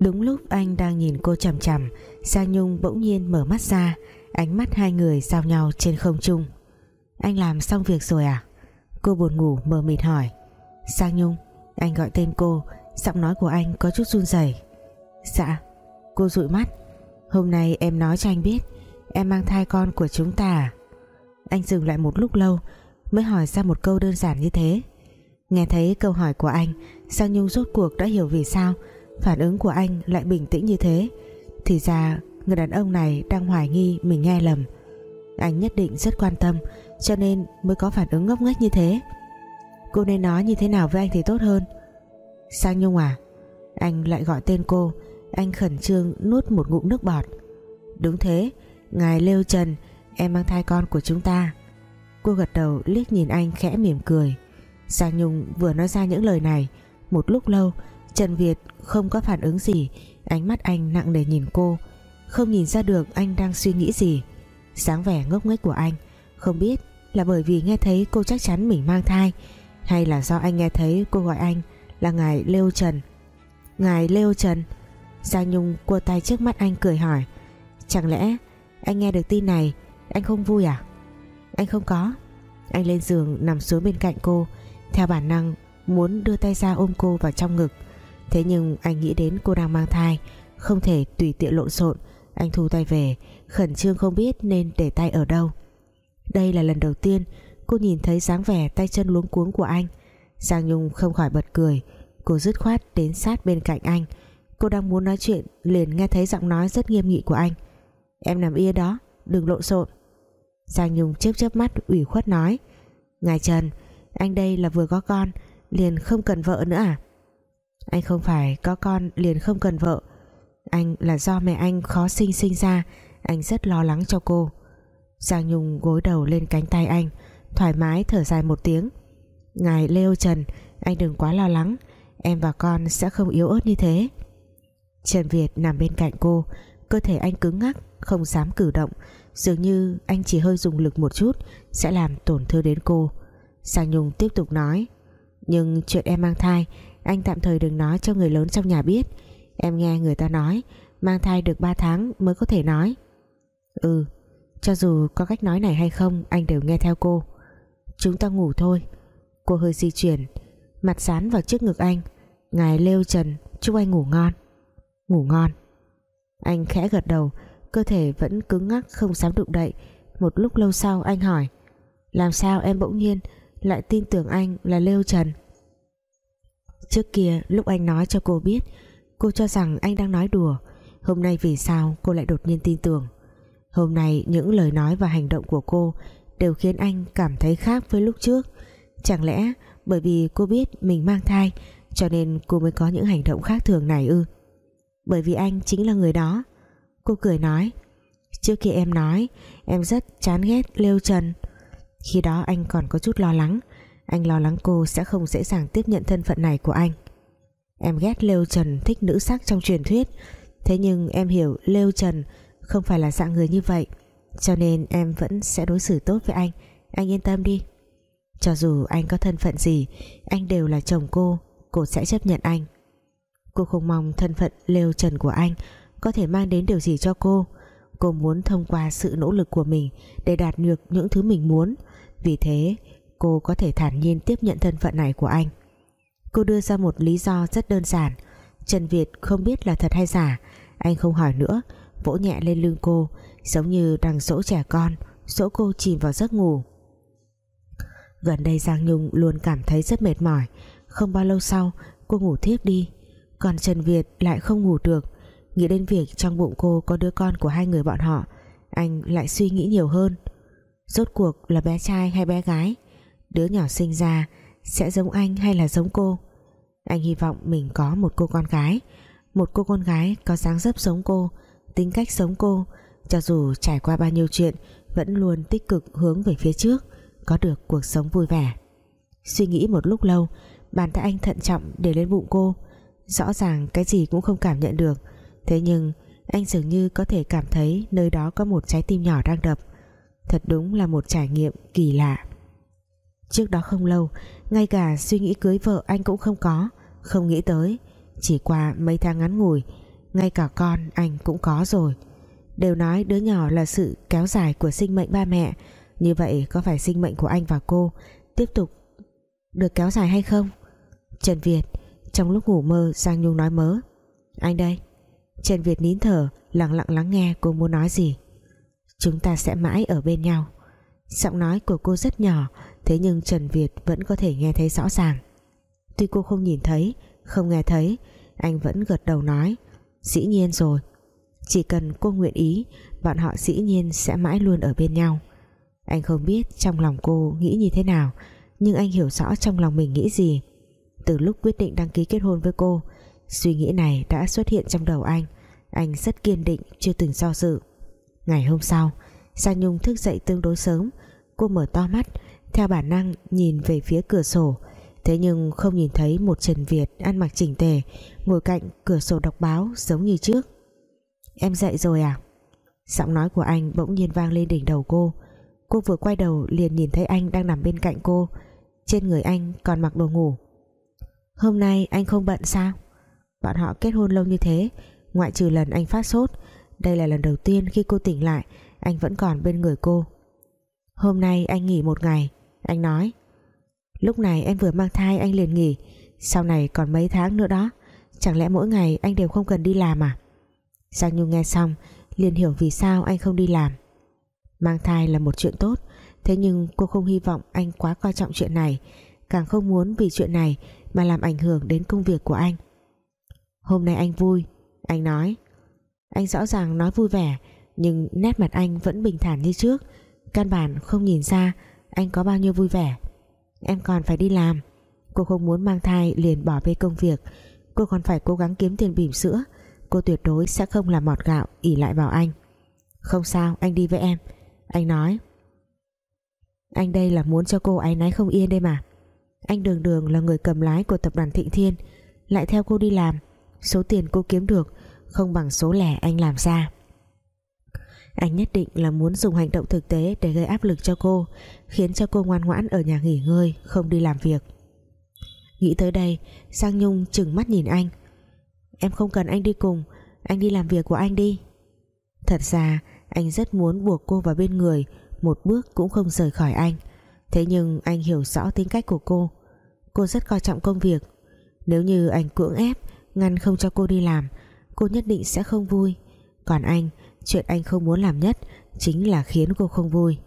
Đúng lúc anh đang nhìn cô chằm chằm, Giang Nhung bỗng nhiên mở mắt ra, Ánh mắt hai người giao nhau trên không trung. Anh làm xong việc rồi à? Cô buồn ngủ mờ mịt hỏi. Giang Nhung, Anh gọi tên cô, Giọng nói của anh có chút run rẩy. Dạ. Cô dụi mắt. Hôm nay em nói cho anh biết, Em mang thai con của chúng ta à? Anh dừng lại một lúc lâu, Mới hỏi ra một câu đơn giản như thế. Nghe thấy câu hỏi của anh, Giang Nhung rốt cuộc đã hiểu vì sao Phản ứng của anh lại bình tĩnh như thế. Thì ra, người đàn ông này đang hoài nghi mình nghe lầm. Anh nhất định rất quan tâm, Cho nên mới có phản ứng ngốc nghếch như thế. Cô nên nói như thế nào với anh thì tốt hơn. Sang Nhung à? Anh lại gọi tên cô. Anh khẩn trương nuốt một ngụm nước bọt. Đúng thế, Ngài Lêu Trần, Em mang thai con của chúng ta. Cô gật đầu liếc nhìn anh khẽ mỉm cười. Sang Nhung vừa nói ra những lời này, Một lúc lâu Trần Việt không có phản ứng gì, Ánh mắt anh nặng nề nhìn cô, Không nhìn ra được anh đang suy nghĩ gì. Sáng vẻ ngốc nghếch của anh, Không biết là bởi vì nghe thấy cô chắc chắn mình mang thai, Hay là do anh nghe thấy cô gọi anh Là ngài Lêu Trần. Ngài Lêu Trần? Giang Nhung cua tay trước mắt anh cười hỏi. Chẳng lẽ anh nghe được tin này, Anh không vui à? Anh không có. Anh lên giường nằm xuống bên cạnh cô, Theo bản năng muốn đưa tay ra ôm cô vào trong ngực. Thế nhưng anh nghĩ đến cô đang mang thai, Không thể tùy tiện lộn xộn. Anh thu tay về, Khẩn trương không biết nên để tay ở đâu. Đây là lần đầu tiên Cô nhìn thấy dáng vẻ tay chân luống cuống của anh. Giang Nhung không khỏi bật cười. Cô dứt khoát đến sát bên cạnh anh. Cô đang muốn nói chuyện, Liền nghe thấy giọng nói rất nghiêm nghị của anh. Em nằm yên đó, Đừng lộn xộn. Giang Nhung chớp chớp mắt, ủy khuất nói. Ngài Trần, Anh đây là vừa có con, Liền không cần vợ nữa à? Anh không phải có con liền không cần vợ. Anh là do mẹ anh khó sinh sinh ra, Anh rất lo lắng cho cô. Giang Nhung gối đầu lên cánh tay anh, Thoải mái thở dài một tiếng. Ngài Leo Trần, Anh đừng quá lo lắng, Em và con sẽ không yếu ớt như thế. Trần Việt nằm bên cạnh cô, Cơ thể anh cứng ngắc, Không dám cử động. Dường như anh chỉ hơi dùng lực một chút, Sẽ làm tổn thương đến cô. Giang Nhung tiếp tục nói, Nhưng chuyện em mang thai anh tạm thời đừng nói cho người lớn trong nhà biết. Em nghe người ta nói, Mang thai được 3 tháng mới có thể nói. Ừ Cho dù có cách nói này hay không, Anh đều nghe theo cô. Chúng ta ngủ thôi. Cô hơi di chuyển, Mặt sán vào trước ngực anh. Ngài lêu trần, chúc anh ngủ ngon. Ngủ ngon. Anh khẽ gật đầu, Cơ thể vẫn cứng ngắc, không dám đụng đậy. Một lúc lâu sau anh hỏi, Làm sao em bỗng nhiên lại tin tưởng anh là Lêu Trần? Trước kia, lúc anh nói cho cô biết, Cô cho rằng anh đang nói đùa. Hôm nay vì sao cô lại đột nhiên tin tưởng? Hôm nay, những lời nói và hành động của cô Đều khiến anh cảm thấy khác với lúc trước. Chẳng lẽ bởi vì cô biết mình mang thai, Cho nên cô mới có những hành động khác thường này ư? Bởi vì anh chính là người đó. Cô cười nói, Trước khi em nói, Em rất chán ghét Lêu Trần. Khi đó anh còn có chút lo lắng anh lo lắng cô sẽ không dễ dàng tiếp nhận thân phận này của anh. Em ghét Lêu Trần thích nữ sắc trong truyền thuyết. Thế nhưng em hiểu Lêu Trần không phải là dạng người như vậy, Cho nên em vẫn sẽ đối xử tốt với anh. Anh yên tâm đi. Cho dù anh có thân phận gì, Anh đều là chồng cô Cô sẽ chấp nhận anh. Cô không mong thân phận Lêu Trần của anh Có thể mang đến điều gì cho cô. Cô muốn thông qua sự nỗ lực của mình Để đạt được những thứ mình muốn. Vì thế cô có thể thản nhiên tiếp nhận thân phận này của anh. Cô đưa ra một lý do rất đơn giản. Trần Việt không biết là thật hay giả. Anh không hỏi nữa, vỗ nhẹ lên lưng cô, giống như đang dỗ trẻ con, dỗ cô chìm vào giấc ngủ. Gần đây Giang Nhung luôn cảm thấy rất mệt mỏi. Không bao lâu sau, cô ngủ thiếp đi. Còn Trần Việt lại không ngủ được. Nghĩ đến việc trong bụng cô có đứa con của hai người bọn họ, anh lại suy nghĩ nhiều hơn. Rốt cuộc là bé trai hay bé gái? Đứa nhỏ sinh ra sẽ giống anh hay là giống cô? Anh hy vọng mình có một cô con gái. Một cô con gái có dáng dấp giống cô, tính cách giống cô. Cho dù trải qua bao nhiêu chuyện, vẫn luôn tích cực hướng về phía trước, có được cuộc sống vui vẻ. Suy nghĩ một lúc lâu, bàn tay anh thận trọng để lên bụng cô. Rõ ràng cái gì cũng không cảm nhận được. Thế nhưng, anh dường như có thể cảm thấy nơi đó có một trái tim nhỏ đang đập. Thật đúng là một trải nghiệm kỳ lạ. Trước đó không lâu, Ngay cả suy nghĩ cưới vợ anh cũng không có. Không nghĩ tới, Chỉ qua mấy tháng ngắn ngủi, ngay cả con anh cũng có rồi. Đều nói đứa nhỏ là sự kéo dài của sinh mệnh ba mẹ. Như vậy có phải sinh mệnh của anh và cô tiếp tục được kéo dài hay không? Trần Việt trong lúc ngủ mơ Giang Nhung nói mớ. Anh đây. Trần Việt nín thở, lặng lặng lắng nghe cô muốn nói gì. Chúng ta sẽ mãi ở bên nhau. Giọng nói của cô rất nhỏ thế nhưng Trần Việt vẫn có thể nghe thấy rõ ràng. Tuy cô không nhìn thấy, không nghe thấy, anh vẫn gật đầu nói, dĩ nhiên rồi. Chỉ cần cô nguyện ý, bọn họ dĩ nhiên sẽ mãi luôn ở bên nhau. Anh không biết trong lòng cô nghĩ như thế nào, nhưng anh hiểu rõ trong lòng mình nghĩ gì. Từ lúc quyết định đăng ký kết hôn với cô, suy nghĩ này đã xuất hiện trong đầu anh. Anh rất kiên định, chưa từng do dự. Ngày hôm sau Sa Nhung thức dậy tương đối sớm. Cô mở to mắt theo bản năng, nhìn về phía cửa sổ. Thế nhưng không nhìn thấy một Trần Việt ăn mặc chỉnh tề, ngồi cạnh cửa sổ đọc báo giống như trước. Em dậy rồi à? Giọng nói của anh bỗng nhiên vang lên đỉnh đầu cô. Cô vừa quay đầu liền nhìn thấy anh đang nằm bên cạnh cô. Trên người anh còn mặc đồ ngủ. Hôm nay anh không bận sao? Bọn họ kết hôn lâu như thế, ngoại trừ lần anh phát sốt, đây là lần đầu tiên khi cô tỉnh lại, anh vẫn còn bên người cô. Hôm nay anh nghỉ một ngày anh nói. Lúc này em vừa mang thai, anh liền nghỉ. Sau này còn mấy tháng nữa đó, chẳng lẽ mỗi ngày anh đều không cần đi làm à? Giang Nhung nghe xong, liền hiểu vì sao anh không đi làm. Mang thai là một chuyện tốt, thế nhưng cô không hy vọng anh quá coi trọng chuyện này, càng không muốn vì chuyện này mà làm ảnh hưởng đến công việc của anh. Hôm nay anh vui, anh nói. Anh rõ ràng nói vui vẻ, nhưng nét mặt anh vẫn bình thản như trước, căn bản không nhìn ra anh có bao nhiêu vui vẻ? Em còn phải đi làm. Cô không muốn mang thai liền bỏ bê công việc. Cô còn phải cố gắng kiếm tiền bỉm sữa. Cô tuyệt đối sẽ không làm mọt gạo, ỉ lại vào anh. Không sao, anh đi với em. Anh nói. Anh đây là muốn cho cô áy náy không yên đây mà. Anh đường đường là người cầm lái của tập đoàn Thịnh Thiên. Lại theo cô đi làm. Số tiền cô kiếm được không bằng số lẻ anh làm ra anh nhất định là muốn dùng hành động thực tế để gây áp lực cho cô, khiến cho cô ngoan ngoãn ở nhà nghỉ ngơi, không đi làm việc. Nghĩ tới đây Giang Nhung chừng mắt nhìn anh. Em không cần anh đi cùng, anh đi làm việc của anh đi. Thật ra, anh rất muốn buộc cô vào bên người, một bước cũng không rời khỏi anh. Thế nhưng anh hiểu rõ tính cách của cô. Cô rất coi trọng công việc. Nếu như anh cưỡng ép, ngăn không cho cô đi làm, cô nhất định sẽ không vui. Còn anh chuyện anh không muốn làm nhất chính là khiến cô không vui.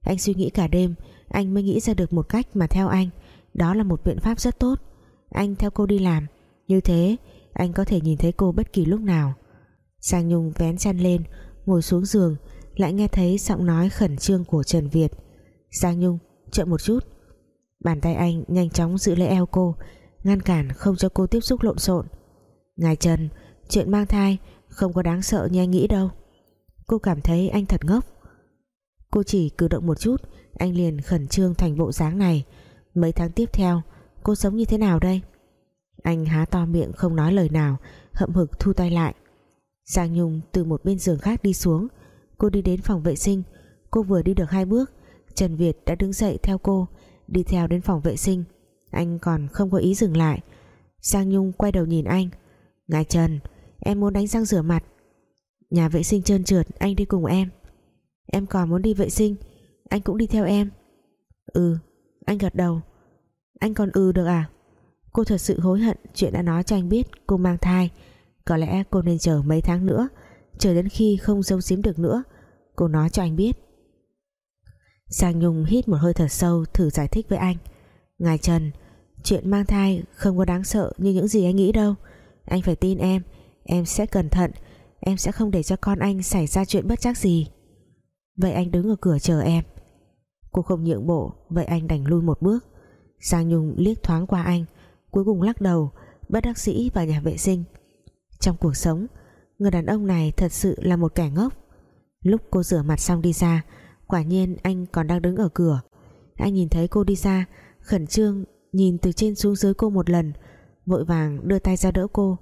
Anh suy nghĩ cả đêm, anh mới nghĩ ra được một cách mà theo anh, đó là một biện pháp rất tốt. Anh theo cô đi làm, như thế, anh có thể nhìn thấy cô bất kỳ lúc nào. Giang Nhung vén chăn lên, ngồi xuống giường, lại nghe thấy giọng nói khẩn trương của Trần Việt. Giang Nhung, chậm một chút. Bàn tay anh nhanh chóng giữ lấy eo cô, ngăn cản không cho cô tiếp xúc lộn xộn. Ngài Trần, chuyện mang thai, không có đáng sợ như anh nghĩ đâu cô cảm thấy anh thật ngốc. Cô chỉ cử động một chút, anh liền khẩn trương thành bộ dáng này. Mấy tháng tiếp theo, cô sống như thế nào đây? Anh há to miệng không nói lời nào, hậm hực thu tay lại. Giang Nhung từ một bên giường khác đi xuống. Cô đi đến phòng vệ sinh. Cô vừa đi được hai bước, Trần Việt đã đứng dậy theo cô. Đi theo đến phòng vệ sinh, anh còn không có ý dừng lại. Giang Nhung quay đầu nhìn anh. Ngài Trần, em muốn đánh răng rửa mặt nhà vệ sinh trơn trượt, anh đi cùng em. Em còn muốn đi vệ sinh, anh cũng đi theo em. Ừ anh gật đầu. Anh còn ừ được à? Cô thật sự hối hận chuyện đã nói cho anh biết cô mang thai. Có lẽ cô nên chờ mấy tháng nữa, chờ đến khi không giấu giếm được nữa, cô nói cho anh biết. Giang Nhung hít một hơi thật sâu, thử giải thích với anh. Ngài Trần, chuyện mang thai không có đáng sợ như những gì anh nghĩ đâu. Anh phải tin em em sẽ cẩn thận em sẽ không để cho con anh xảy ra chuyện bất chắc gì. Vậy anh đứng ở cửa chờ em. Cô không nhượng bộ, vậy anh đành lui một bước. Giang Nhung liếc thoáng qua anh, cuối cùng lắc đầu, bất đắc sĩ vào nhà vệ sinh. Trong cuộc sống, người đàn ông này thật sự là một kẻ ngốc. Lúc cô rửa mặt xong đi ra, quả nhiên anh còn đang đứng ở cửa. Anh nhìn thấy cô đi ra, khẩn trương nhìn từ trên xuống dưới cô một lần, vội vàng đưa tay ra đỡ cô.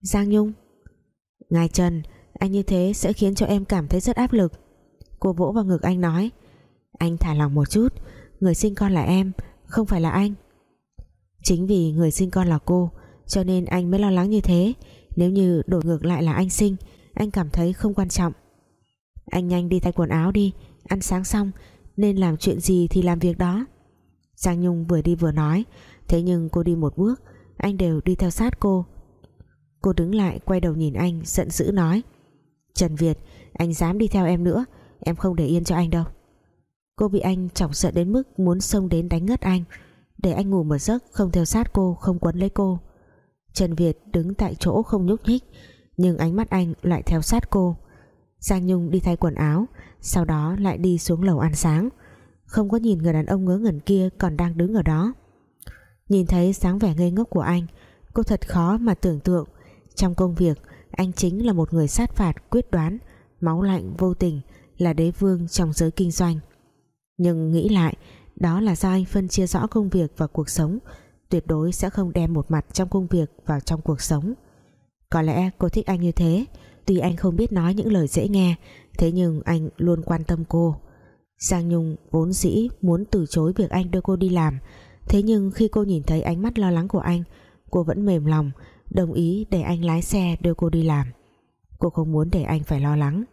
Giang Nhung Ngài Trần, Anh như thế sẽ khiến cho em cảm thấy rất áp lực. Cô vỗ vào ngực anh nói, Anh thả lòng một chút, Người sinh con là em, Không phải là anh. Chính vì người sinh con là cô, Cho nên anh mới lo lắng như thế. Nếu như đổi ngược lại là anh sinh, Anh cảm thấy không quan trọng. Anh nhanh đi thay quần áo đi, Ăn sáng xong, Nên làm chuyện gì thì làm việc đó. Giang Nhung vừa đi vừa nói, Thế nhưng cô đi một bước, Anh đều đi theo sát cô. Cô đứng lại, quay đầu nhìn anh, giận dữ nói. Trần Việt, Anh dám đi theo em nữa, Em không để yên cho anh đâu. Cô bị anh chọc giận đến mức muốn xông đến đánh ngất anh. Để anh ngủ một giấc, Không theo sát cô, Không quấn lấy cô. Trần Việt đứng tại chỗ không nhúc nhích, Nhưng ánh mắt anh lại theo sát cô. Giang Nhung đi thay quần áo, Sau đó lại đi xuống lầu ăn sáng. Không có nhìn người đàn ông ngớ ngẩn kia Còn đang đứng ở đó. Nhìn thấy sáng vẻ ngây ngốc của anh, Cô thật khó mà tưởng tượng trong công việc, anh chính là một người sát phạt, quyết đoán, Máu lạnh vô tình Là đế vương trong giới kinh doanh. Nhưng nghĩ lại, Đó là do anh phân chia rõ công việc và cuộc sống, Tuyệt đối sẽ không đem một mặt trong công việc vào trong cuộc sống. Có lẽ cô thích anh như thế, Tuy anh không biết nói những lời dễ nghe, Thế nhưng anh luôn quan tâm cô. Giang Nhung vốn dĩ muốn từ chối việc anh đưa cô đi làm, Thế nhưng khi cô nhìn thấy ánh mắt lo lắng của anh, Cô vẫn mềm lòng Đồng ý để anh lái xe đưa cô đi làm. Cô không muốn để anh phải lo lắng.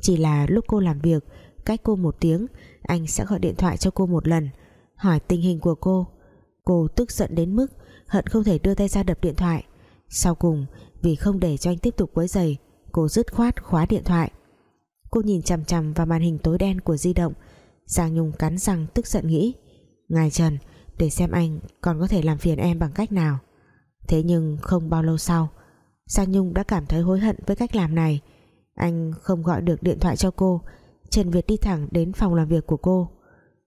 Chỉ là lúc cô làm việc, Cách cô một tiếng, Anh sẽ gọi điện thoại cho cô một lần, Hỏi tình hình của cô. Cô tức giận đến mức Hận không thể đưa tay ra đập điện thoại. Sau cùng, vì không để cho anh tiếp tục quấy giày, Cô dứt khoát khóa điện thoại. Cô nhìn chằm chằm vào màn hình tối đen của di động. Giang Nhung cắn răng tức giận nghĩ, Ngài Trần, Để xem anh còn có thể làm phiền em bằng cách nào. Thế nhưng không bao lâu sau, Giang Nhung đã cảm thấy hối hận với cách làm này. Anh không gọi được điện thoại cho cô. Trần Việt đi thẳng đến phòng làm việc của cô.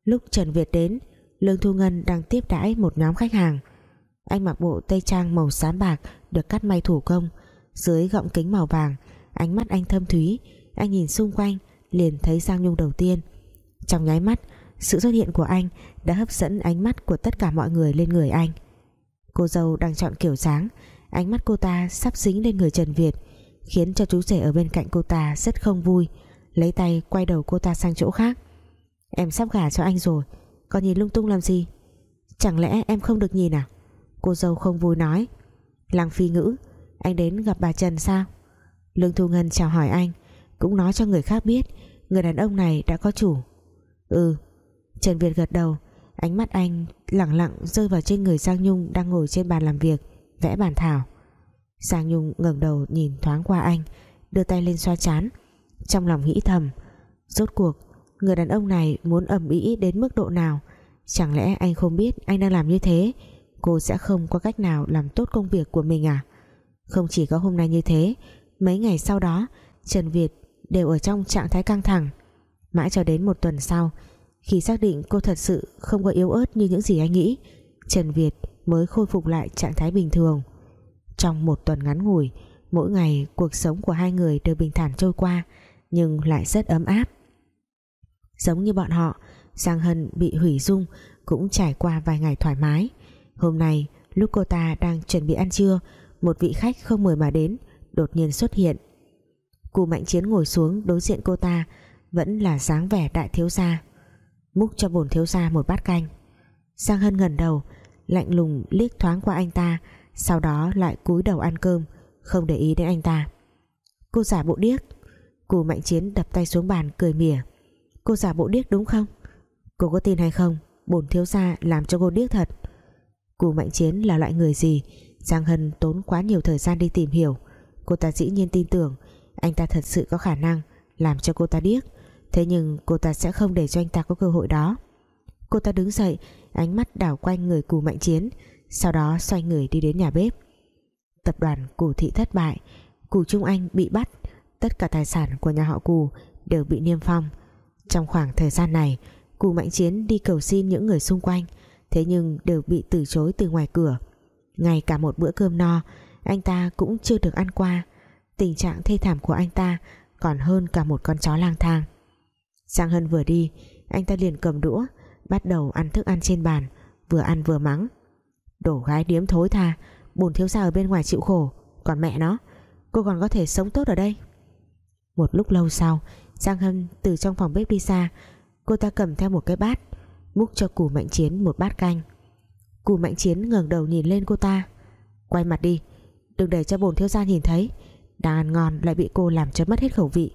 Lúc Trần Việt đến, Lương Thu Ngân đang tiếp đãi một nhóm khách hàng. Anh mặc bộ tây trang màu xám bạc Được cắt may thủ công. Dưới gọng kính màu vàng, Ánh mắt anh thâm thúy. Anh nhìn xung quanh, liền thấy Giang Nhung đầu tiên. Trong nháy mắt, Sự xuất hiện của anh đã hấp dẫn ánh mắt của tất cả mọi người lên người anh. Cô dâu đang chọn kiểu dáng. Ánh mắt cô ta sắp dính lên người Trần Việt, Khiến cho chú rể ở bên cạnh cô ta rất không vui. Lấy tay quay đầu cô ta sang chỗ khác. Em sắp gả cho anh rồi Còn nhìn lung tung làm gì? Chẳng lẽ em không được nhìn à? Cô dâu không vui nói. Lăng phi ngữ, Anh đến gặp bà Trần sao? Lương Thu Ngân chào hỏi anh, Cũng nói cho người khác biết Người đàn ông này đã có chủ. Ừ. Trần Việt gật đầu Ánh mắt anh lặng lặng rơi vào trên người Giang Nhung đang ngồi trên bàn làm việc, vẽ bản thảo. Giang Nhung ngẩng đầu nhìn thoáng qua anh, đưa tay lên xoa chán. Trong lòng nghĩ thầm, rốt cuộc, người đàn ông này muốn ẩm ý đến mức độ nào? Chẳng lẽ anh không biết anh đang làm như thế? Cô sẽ không có cách nào làm tốt công việc của mình à? Không chỉ có hôm nay như thế, mấy ngày sau đó, Trần Việt đều ở trong trạng thái căng thẳng. Mãi cho đến một tuần sau khi xác định cô thật sự không có yếu ớt như những gì anh nghĩ, Trần Việt mới khôi phục lại trạng thái bình thường. Trong một tuần ngắn ngủi, mỗi ngày cuộc sống của hai người đều bình thản trôi qua, nhưng lại rất ấm áp. Giống như bọn họ, Giang Hân bị hủy dung cũng trải qua vài ngày thoải mái. Hôm nay, lúc cô ta đang chuẩn bị ăn trưa, một vị khách không mời mà đến đột nhiên xuất hiện. Cù Mạnh Chiến ngồi xuống đối diện cô ta, vẫn là dáng vẻ đại thiếu gia múc cho bổn thiếu gia một bát canh. Giang Hân ngẩn đầu, lạnh lùng liếc thoáng qua anh ta, sau đó lại cúi đầu ăn cơm, không để ý đến anh ta. Cô giả bộ điếc. Cù mạnh chiến đập tay xuống bàn cười mỉa. Cô giả bộ điếc đúng không? Cô có tin hay không? Bổn thiếu gia làm cho cô điếc thật. Cù mạnh chiến là loại người gì? Giang Hân tốn quá nhiều thời gian đi tìm hiểu. Cô ta dĩ nhiên tin tưởng. Anh ta thật sự có khả năng làm cho cô ta điếc. Thế nhưng cô ta sẽ không để cho anh ta có cơ hội đó. Cô ta đứng dậy, Ánh mắt đảo quanh người cù mạnh chiến, Sau đó xoay người đi đến nhà bếp. Tập đoàn cù thị thất bại, Cù Trung Anh bị bắt, Tất cả tài sản của nhà họ cù Đều bị niêm phong. Trong khoảng thời gian này, Cù mạnh chiến đi cầu xin những người xung quanh, Thế nhưng đều bị từ chối từ ngoài cửa. Ngay cả một bữa cơm no, Anh ta cũng chưa được ăn qua. Tình trạng thê thảm của anh ta Còn hơn cả một con chó lang thang. Giang Hân vừa đi, Anh ta liền cầm đũa, Bắt đầu ăn thức ăn trên bàn, Vừa ăn vừa mắng. Đổ gái điếm thối tha Bồn thiếu gia ở bên ngoài chịu khổ, Còn mẹ nó, Cô còn có thể sống tốt ở đây. Một lúc lâu sau, Giang Hân từ trong phòng bếp đi ra, Cô ta cầm theo một cái bát, Múc cho củ mạnh chiến một bát canh. Củ mạnh chiến ngẩng đầu nhìn lên cô ta, Quay mặt đi, Đừng để cho bồn thiếu gia nhìn thấy Đang ăn ngon lại bị cô làm cho mất hết khẩu vị.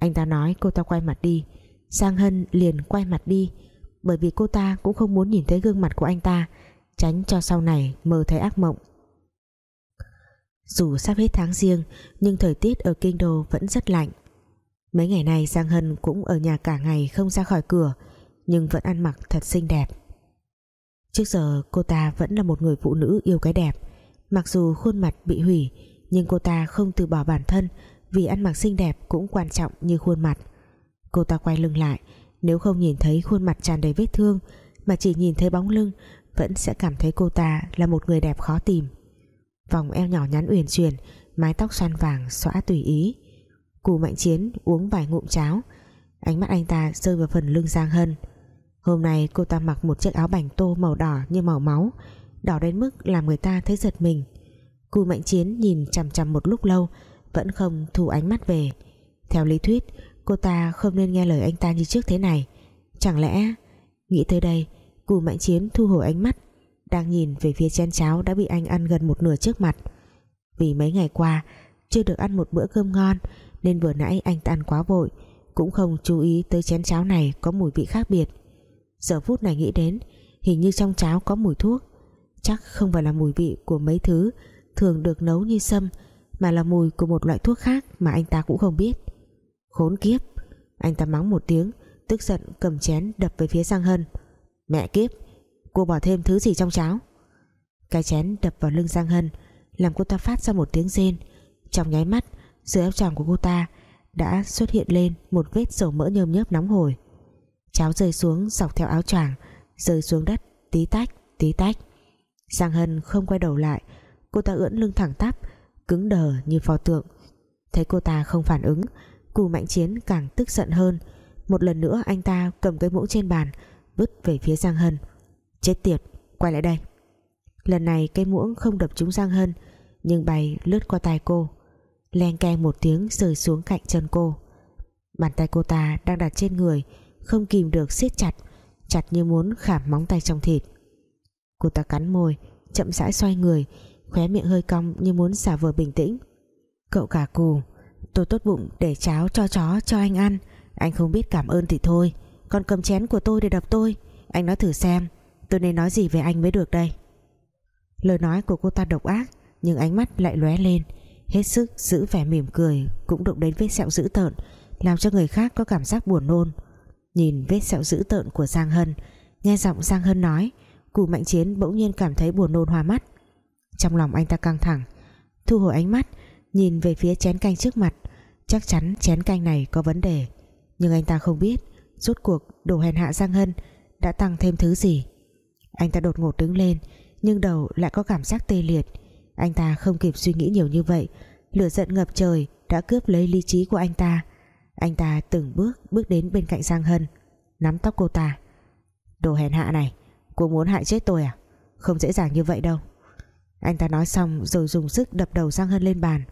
Anh ta nói cô ta quay mặt đi. Giang Hân liền quay mặt đi, Bởi vì cô ta cũng không muốn nhìn thấy gương mặt của anh ta, Tránh cho sau này mơ thấy ác mộng. Dù sắp hết tháng riêng, Nhưng thời tiết ở Kinh Đô vẫn rất lạnh. Mấy ngày này Giang Hân cũng ở nhà cả ngày không ra khỏi cửa, Nhưng vẫn ăn mặc thật xinh đẹp. Trước giờ cô ta vẫn là một người phụ nữ yêu cái đẹp. Mặc dù khuôn mặt bị hủy, Nhưng cô ta không từ bỏ bản thân vì ăn mặc xinh đẹp cũng quan trọng như khuôn mặt. Cô ta quay lưng lại, Nếu không nhìn thấy khuôn mặt tràn đầy vết thương, Mà chỉ nhìn thấy bóng lưng, Vẫn sẽ cảm thấy cô ta là một người đẹp khó tìm. Vòng eo nhỏ nhắn uyển chuyển, Mái tóc xoăn vàng xõa tùy ý. Cù mạnh chiến uống vài ngụm cháo, Ánh mắt anh ta rơi vào phần lưng Giang Hân. Hôm nay cô ta mặc một chiếc áo bảnh tô màu đỏ như màu máu, Đỏ đến mức làm người ta thấy giật mình. Cù mạnh chiến nhìn chằm chằm một lúc lâu vẫn không thu ánh mắt về. Theo lý thuyết, Cô ta không nên nghe lời anh ta như trước thế này. Chẳng lẽ, Nghĩ tới đây, Cù mạnh chiến thu hồi ánh mắt, Đang nhìn về phía chén cháo đã bị anh ăn gần một nửa trước mặt. Vì mấy ngày qua, Chưa được ăn một bữa cơm ngon, Nên vừa nãy anh ta ăn quá vội, Cũng không chú ý tới chén cháo này có mùi vị khác biệt. Giờ phút này nghĩ đến, Hình như trong cháo có mùi thuốc, Chắc không phải là mùi vị của mấy thứ Thường được nấu như sâm mà là mùi của một loại thuốc khác Mà anh ta cũng không biết. Khốn kiếp. Anh ta mắng một tiếng, Tức giận cầm chén đập về phía Giang Hân. Mẹ kiếp, Cô bỏ thêm thứ gì trong cháo? Cái chén đập vào lưng Giang Hân, Làm cô ta phát ra một tiếng rên. Trong nháy mắt, Dưới áo choàng của cô ta Đã xuất hiện lên một vết dầu mỡ nhơm nhớp nóng hổi. Cháo rơi xuống dọc theo áo choàng, Rơi xuống đất, tí tách tí tách. Giang Hân không quay đầu lại, Cô ta ưỡn lưng thẳng tắp Cứng đờ như pho tượng. Thấy cô ta không phản ứng Cù Mạnh Chiến càng tức giận hơn. Một lần nữa anh ta cầm cái mũ trên bàn Vứt về phía Giang Hân. Chết tiệt, quay lại đây. Lần này cây muỗng không đập trúng Giang Hân Nhưng bay lướt qua tay cô. Len keng một tiếng rơi xuống cạnh chân cô. Bàn tay cô ta đang đặt trên người Không kìm được siết chặt Chặt như muốn khảm móng tay trong thịt. Cô ta cắn môi Chậm rãi xoay người Khóe miệng hơi cong như muốn xả vờ bình tĩnh. Cậu cả cù, Tôi tốt bụng để cháo cho chó, cho anh ăn. Anh không biết cảm ơn thì thôi, Còn cầm chén của tôi để đập tôi. Anh nói thử xem, Tôi nên nói gì về anh mới được đây? Lời nói của cô ta độc ác, Nhưng ánh mắt lại lóe lên. Hết sức giữ vẻ mỉm cười, Cũng đụng đến vết sẹo dữ tợn, Làm cho người khác có cảm giác buồn nôn. Nhìn vết sẹo dữ tợn của Giang Hân, Nghe giọng Giang Hân nói, Cù Mạnh Chiến bỗng nhiên cảm thấy buồn nôn hoa mắt. Trong lòng anh ta căng thẳng. Thu hồi ánh mắt, Nhìn về phía chén canh trước mặt. Chắc chắn chén canh này có vấn đề. Nhưng anh ta không biết, Rốt cuộc đồ hèn hạ Giang Hân Đã tăng thêm thứ gì. Anh ta đột ngột đứng lên, Nhưng đầu lại có cảm giác tê liệt. Anh ta không kịp suy nghĩ nhiều như vậy, Lửa giận ngập trời đã cướp lấy lý trí của anh ta. Anh ta từng bước bước đến bên cạnh Giang Hân, Nắm tóc cô ta. Đồ hèn hạ này, Cô muốn hại chết tôi à? Không dễ dàng như vậy đâu. Anh ta nói xong rồi dùng sức đập đầu Giang Hân lên bàn.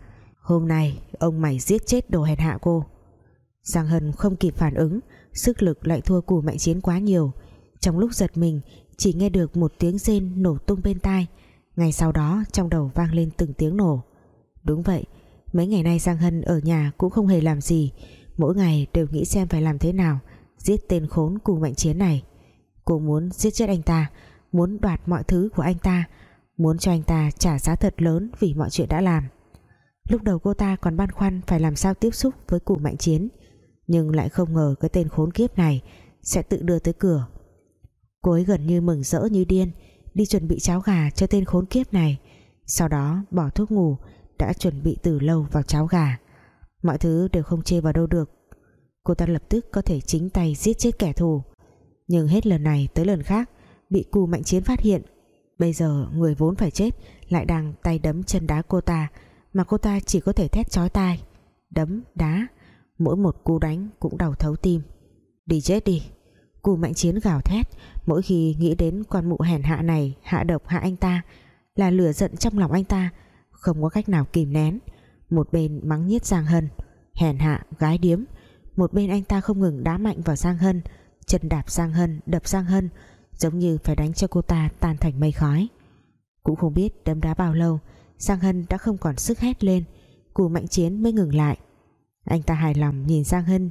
Hôm nay, ông mày giết chết đồ hèn hạ cô. Giang Hân không kịp phản ứng, Sức lực lại thua củ mạnh chiến quá nhiều. Trong lúc giật mình, Chỉ nghe được một tiếng rên nổ tung bên tai. Ngay sau đó, trong đầu vang lên từng tiếng nổ. Đúng vậy, Mấy ngày nay Giang Hân ở nhà cũng không hề làm gì. Mỗi ngày đều nghĩ xem phải làm thế nào, Giết tên khốn cù mạnh chiến này. Cô muốn giết chết anh ta, Muốn đoạt mọi thứ của anh ta Muốn cho anh ta trả giá thật lớn Vì mọi chuyện đã làm. Lúc đầu cô ta còn băn khoăn phải làm sao tiếp xúc với củ mạnh chiến, Nhưng lại không ngờ cái tên khốn kiếp này Sẽ tự đưa tới cửa. Cô ấy gần như mừng rỡ như điên, Đi chuẩn bị cháo gà cho tên khốn kiếp này. Sau đó, bỏ thuốc ngủ, Đã chuẩn bị từ lâu vào cháo gà. Mọi thứ đều không chê vào đâu được. Cô ta lập tức có thể chính tay giết chết kẻ thù. Nhưng hết lần này tới lần khác, Bị cù mạnh chiến phát hiện Bây giờ người vốn phải chết Lại đang tay đấm chân đá cô ta, mà cô ta chỉ có thể thét chói tai, đấm đá. Mỗi một cú đánh cũng đau thấu tim. Đi chết đi. Cù mạnh chiến gào thét, mỗi khi nghĩ đến con mụ hèn hạ này, hạ độc hạ anh ta, là lửa giận trong lòng anh ta, không có cách nào kìm nén. Một bên mắng nhiết Giang Hân, hèn hạ, gái điếm. Một bên anh ta không ngừng đá mạnh vào Giang Hân, chân đạp Giang Hân, đập Giang Hân giống như phải đánh cho cô ta tan thành mây khói. Cũng không biết đấm đá bao lâu, Giang Hân đã không còn sức hét lên, Cù Mạnh Chiến mới ngừng lại. Anh ta hài lòng nhìn Giang Hân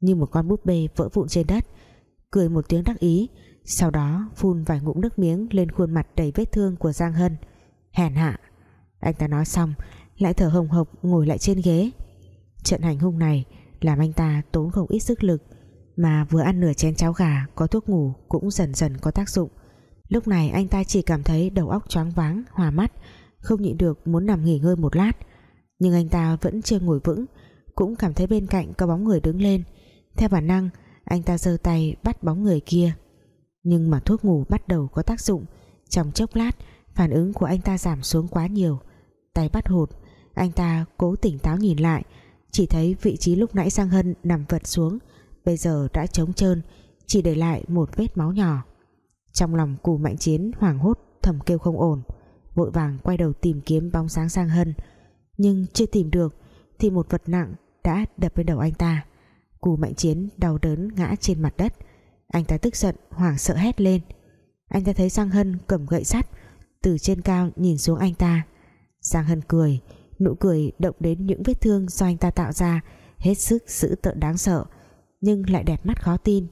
Như một con búp bê vỡ vụn trên đất, Cười một tiếng đắc ý, Sau đó phun vài ngụm nước miếng Lên khuôn mặt đầy vết thương của Giang Hân. Hèn hạ. Anh ta nói xong, lại thở hồng hộc ngồi lại trên ghế. Trận hành hung này Làm anh ta tốn không ít sức lực mà vừa ăn nửa chén cháo gà, Có thuốc ngủ cũng dần dần có tác dụng. Lúc này anh ta chỉ cảm thấy đầu óc choáng váng, Hòa mắt, Không nhịn được muốn nằm nghỉ ngơi một lát. Nhưng anh ta vẫn chưa ngồi vững, Cũng cảm thấy bên cạnh có bóng người đứng lên. Theo bản năng, Anh ta giơ tay bắt bóng người kia. Nhưng mà thuốc ngủ bắt đầu có tác dụng. Trong chốc lát, Phản ứng của anh ta giảm xuống quá nhiều. Tay bắt hụt, Anh ta cố tỉnh táo nhìn lại. Chỉ thấy vị trí lúc nãy Giang Hân nằm vật xuống. Bây giờ đã trống trơn, Chỉ để lại một vết máu nhỏ. Trong lòng cù mạnh chiến hoảng hốt, Thầm kêu không ổn, Vội vàng quay đầu tìm kiếm bóng sáng sang Hân. Nhưng chưa tìm được Thì một vật nặng đã đập lên đầu anh ta. Cù mạnh chiến đau đớn ngã trên mặt đất. Anh ta tức giận, hoảng sợ hét lên. Anh ta thấy sang Hân cầm gậy sắt, Từ trên cao nhìn xuống anh ta. Sang Hân cười, Nụ cười động đến những vết thương do anh ta tạo ra, Hết sức dữ tợn đáng sợ. Nhưng lại đẹp mắt khó tin.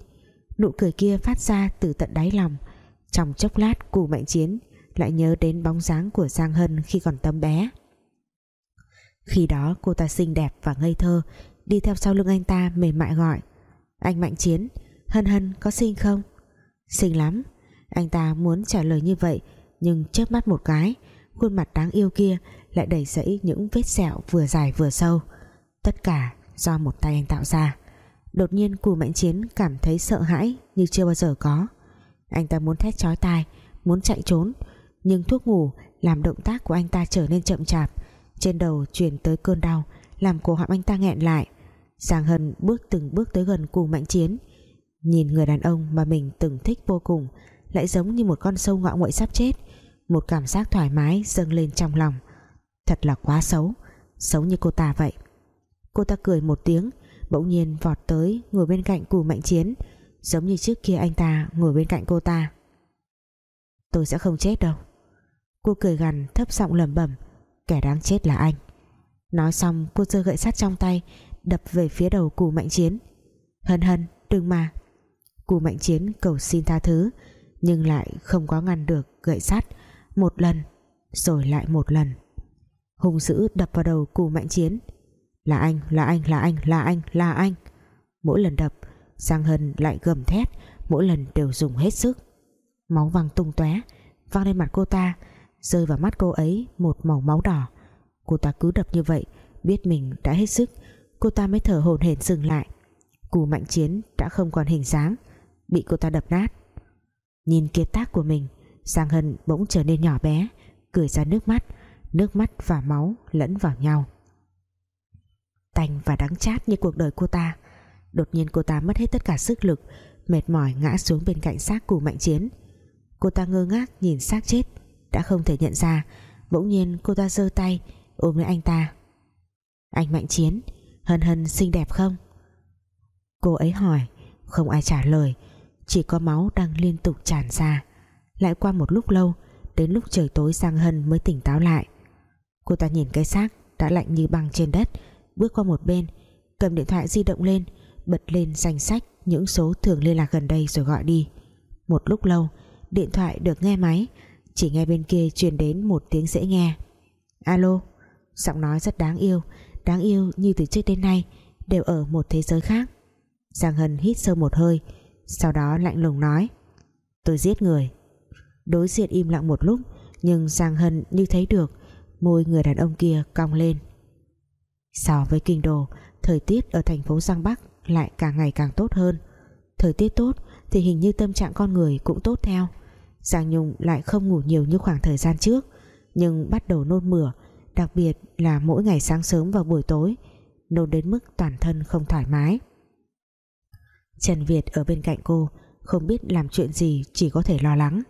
Nụ cười kia phát ra từ tận đáy lòng. Trong chốc lát cù mạnh chiến Lại nhớ đến bóng dáng của Giang Hân Khi còn tấm bé. Khi đó, cô ta xinh đẹp và ngây thơ, Đi theo sau lưng anh ta mềm mại gọi, Anh mạnh chiến, Hân Hân có xinh không? Xinh lắm. Anh ta muốn trả lời như vậy, Nhưng chớp mắt một cái, khuôn mặt đáng yêu kia lại đầy rẫy những vết sẹo vừa dài vừa sâu. Tất cả do một tay anh tạo ra đột nhiên cù mạnh chiến cảm thấy sợ hãi như chưa bao giờ có. Anh ta muốn thét chói tai, muốn chạy trốn, nhưng thuốc ngủ làm động tác của anh ta trở nên chậm chạp. Trên đầu truyền tới cơn đau, làm cổ họng anh ta nghẹn lại. Giang Hân bước từng bước tới gần cù mạnh chiến. Nhìn người đàn ông mà mình từng thích vô cùng, lại giống như một con sâu ngọ nguậy sắp chết. Một cảm giác thoải mái dâng lên trong lòng. Thật là quá xấu xấu như cô ta vậy. Cô ta cười một tiếng bỗng nhiên vọt tới, ngồi bên cạnh cù mạnh chiến. Giống như trước kia anh ta ngồi bên cạnh cô ta. Tôi sẽ không chết đâu. Cô cười gằn, thấp giọng lẩm bẩm, kẻ đáng chết là anh. Nói xong, cô giơ gậy sắt trong tay, đập về phía đầu cù mạnh chiến. Hân hân, đừng mà. Cù mạnh chiến cầu xin tha thứ, nhưng lại không có ngăn được gậy sắt. Một lần, rồi lại một lần. Hung dữ đập vào đầu cù mạnh chiến là anh là anh là anh là anh là anh. Mỗi lần đập, Giang Hân lại gầm thét, mỗi lần đều dùng hết sức. Máu văng tung tóe, văng lên mặt cô ta, rơi vào mắt cô ấy một màu máu đỏ. Cô ta cứ đập như vậy, biết mình đã hết sức, cô ta mới thở hổn hển dừng lại. Cù mạnh chiến đã không còn hình dáng, bị cô ta đập nát. Nhìn kiệt tác của mình, Giang Hân bỗng trở nên nhỏ bé, cười ra nước mắt nước mắt và máu lẫn vào nhau tanh và đắng chát như cuộc đời cô ta. Đột nhiên cô ta mất hết tất cả sức lực, mệt mỏi ngã xuống bên cạnh xác cù mạnh chiến. Cô ta ngơ ngác nhìn xác chết, đã không thể nhận ra. Bỗng nhiên cô ta giơ tay, ôm lấy anh ta. Anh mạnh chiến, hân hân xinh đẹp không? Cô ấy hỏi, không ai trả lời, chỉ có máu đang liên tục tràn ra. Lại qua một lúc lâu, Đến lúc trời tối sang Hân mới tỉnh táo lại. Cô ta nhìn cái xác Đã lạnh như băng trên đất Bước qua một bên, Cầm điện thoại di động lên, Bật lên danh sách những số thường liên lạc gần đây rồi gọi đi. Một lúc lâu, Điện thoại được nghe máy, Chỉ nghe bên kia truyền đến một tiếng dễ nghe. Alo, Giọng nói rất đáng yêu Đáng yêu như từ trước đến nay, Đều ở một thế giới khác. Giang Hân hít sâu một hơi, Sau đó lạnh lùng nói, Tôi giết người. Đối diện im lặng một lúc, Nhưng Giang Hân như thấy được, Môi người đàn ông kia cong lên. So với kinh đô, Thời tiết ở thành phố Giang Bắc Lại càng ngày càng tốt hơn. Thời tiết tốt thì hình như tâm trạng con người cũng tốt theo. Giang Nhung lại không ngủ nhiều như khoảng thời gian trước, Nhưng bắt đầu nôn mửa, Đặc biệt là mỗi ngày sáng sớm và buổi tối, Nôn đến mức toàn thân không thoải mái. Trần Việt ở bên cạnh cô Không biết làm chuyện gì Chỉ có thể lo lắng.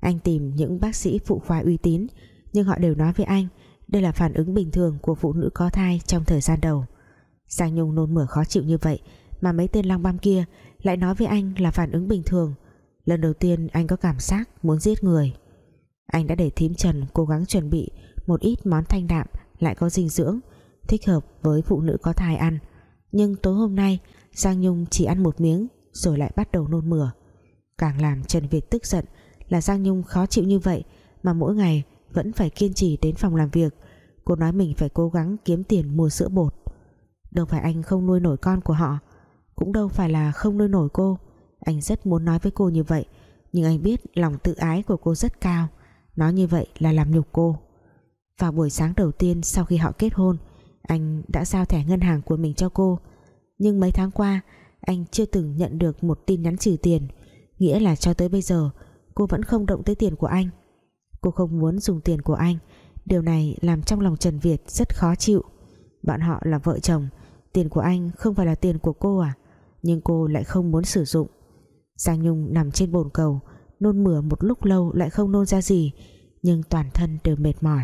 Anh tìm những bác sĩ phụ khoa uy tín, nhưng họ đều nói với anh đây là phản ứng bình thường của phụ nữ có thai trong thời gian đầu. Giang Nhung nôn mửa khó chịu như vậy mà mấy tên long băm kia lại nói với anh là phản ứng bình thường. Lần đầu tiên anh có cảm giác muốn giết người. Anh đã để thím Trần cố gắng chuẩn bị một ít món thanh đạm lại có dinh dưỡng, thích hợp với phụ nữ có thai ăn. Nhưng tối hôm nay, Giang Nhung chỉ ăn một miếng rồi lại bắt đầu nôn mửa. Càng làm Trần Việt tức giận là Giang Nhung khó chịu như vậy mà mỗi ngày vẫn phải kiên trì đến phòng làm việc cô nói mình phải cố gắng kiếm tiền mua sữa bột. Đâu phải anh không nuôi nổi con của họ, cũng đâu phải là không nuôi nổi cô. Anh rất muốn nói với cô như vậy, nhưng anh biết lòng tự ái của cô rất cao. Nói như vậy là làm nhục cô. Vào buổi sáng đầu tiên sau khi họ kết hôn, anh đã giao thẻ ngân hàng của mình cho cô. Nhưng mấy tháng qua, anh chưa từng nhận được một tin nhắn trừ tiền, nghĩa là cho tới bây giờ, cô vẫn không động tới tiền của anh. Cô không muốn dùng tiền của anh điều này làm trong lòng Trần Việt rất khó chịu. Bọn họ là vợ chồng, tiền của anh không phải là tiền của cô à? Nhưng cô lại không muốn sử dụng. Giang Nhung nằm trên bồn cầu, nôn mửa một lúc lâu lại không nôn ra gì, nhưng toàn thân đều mệt mỏi.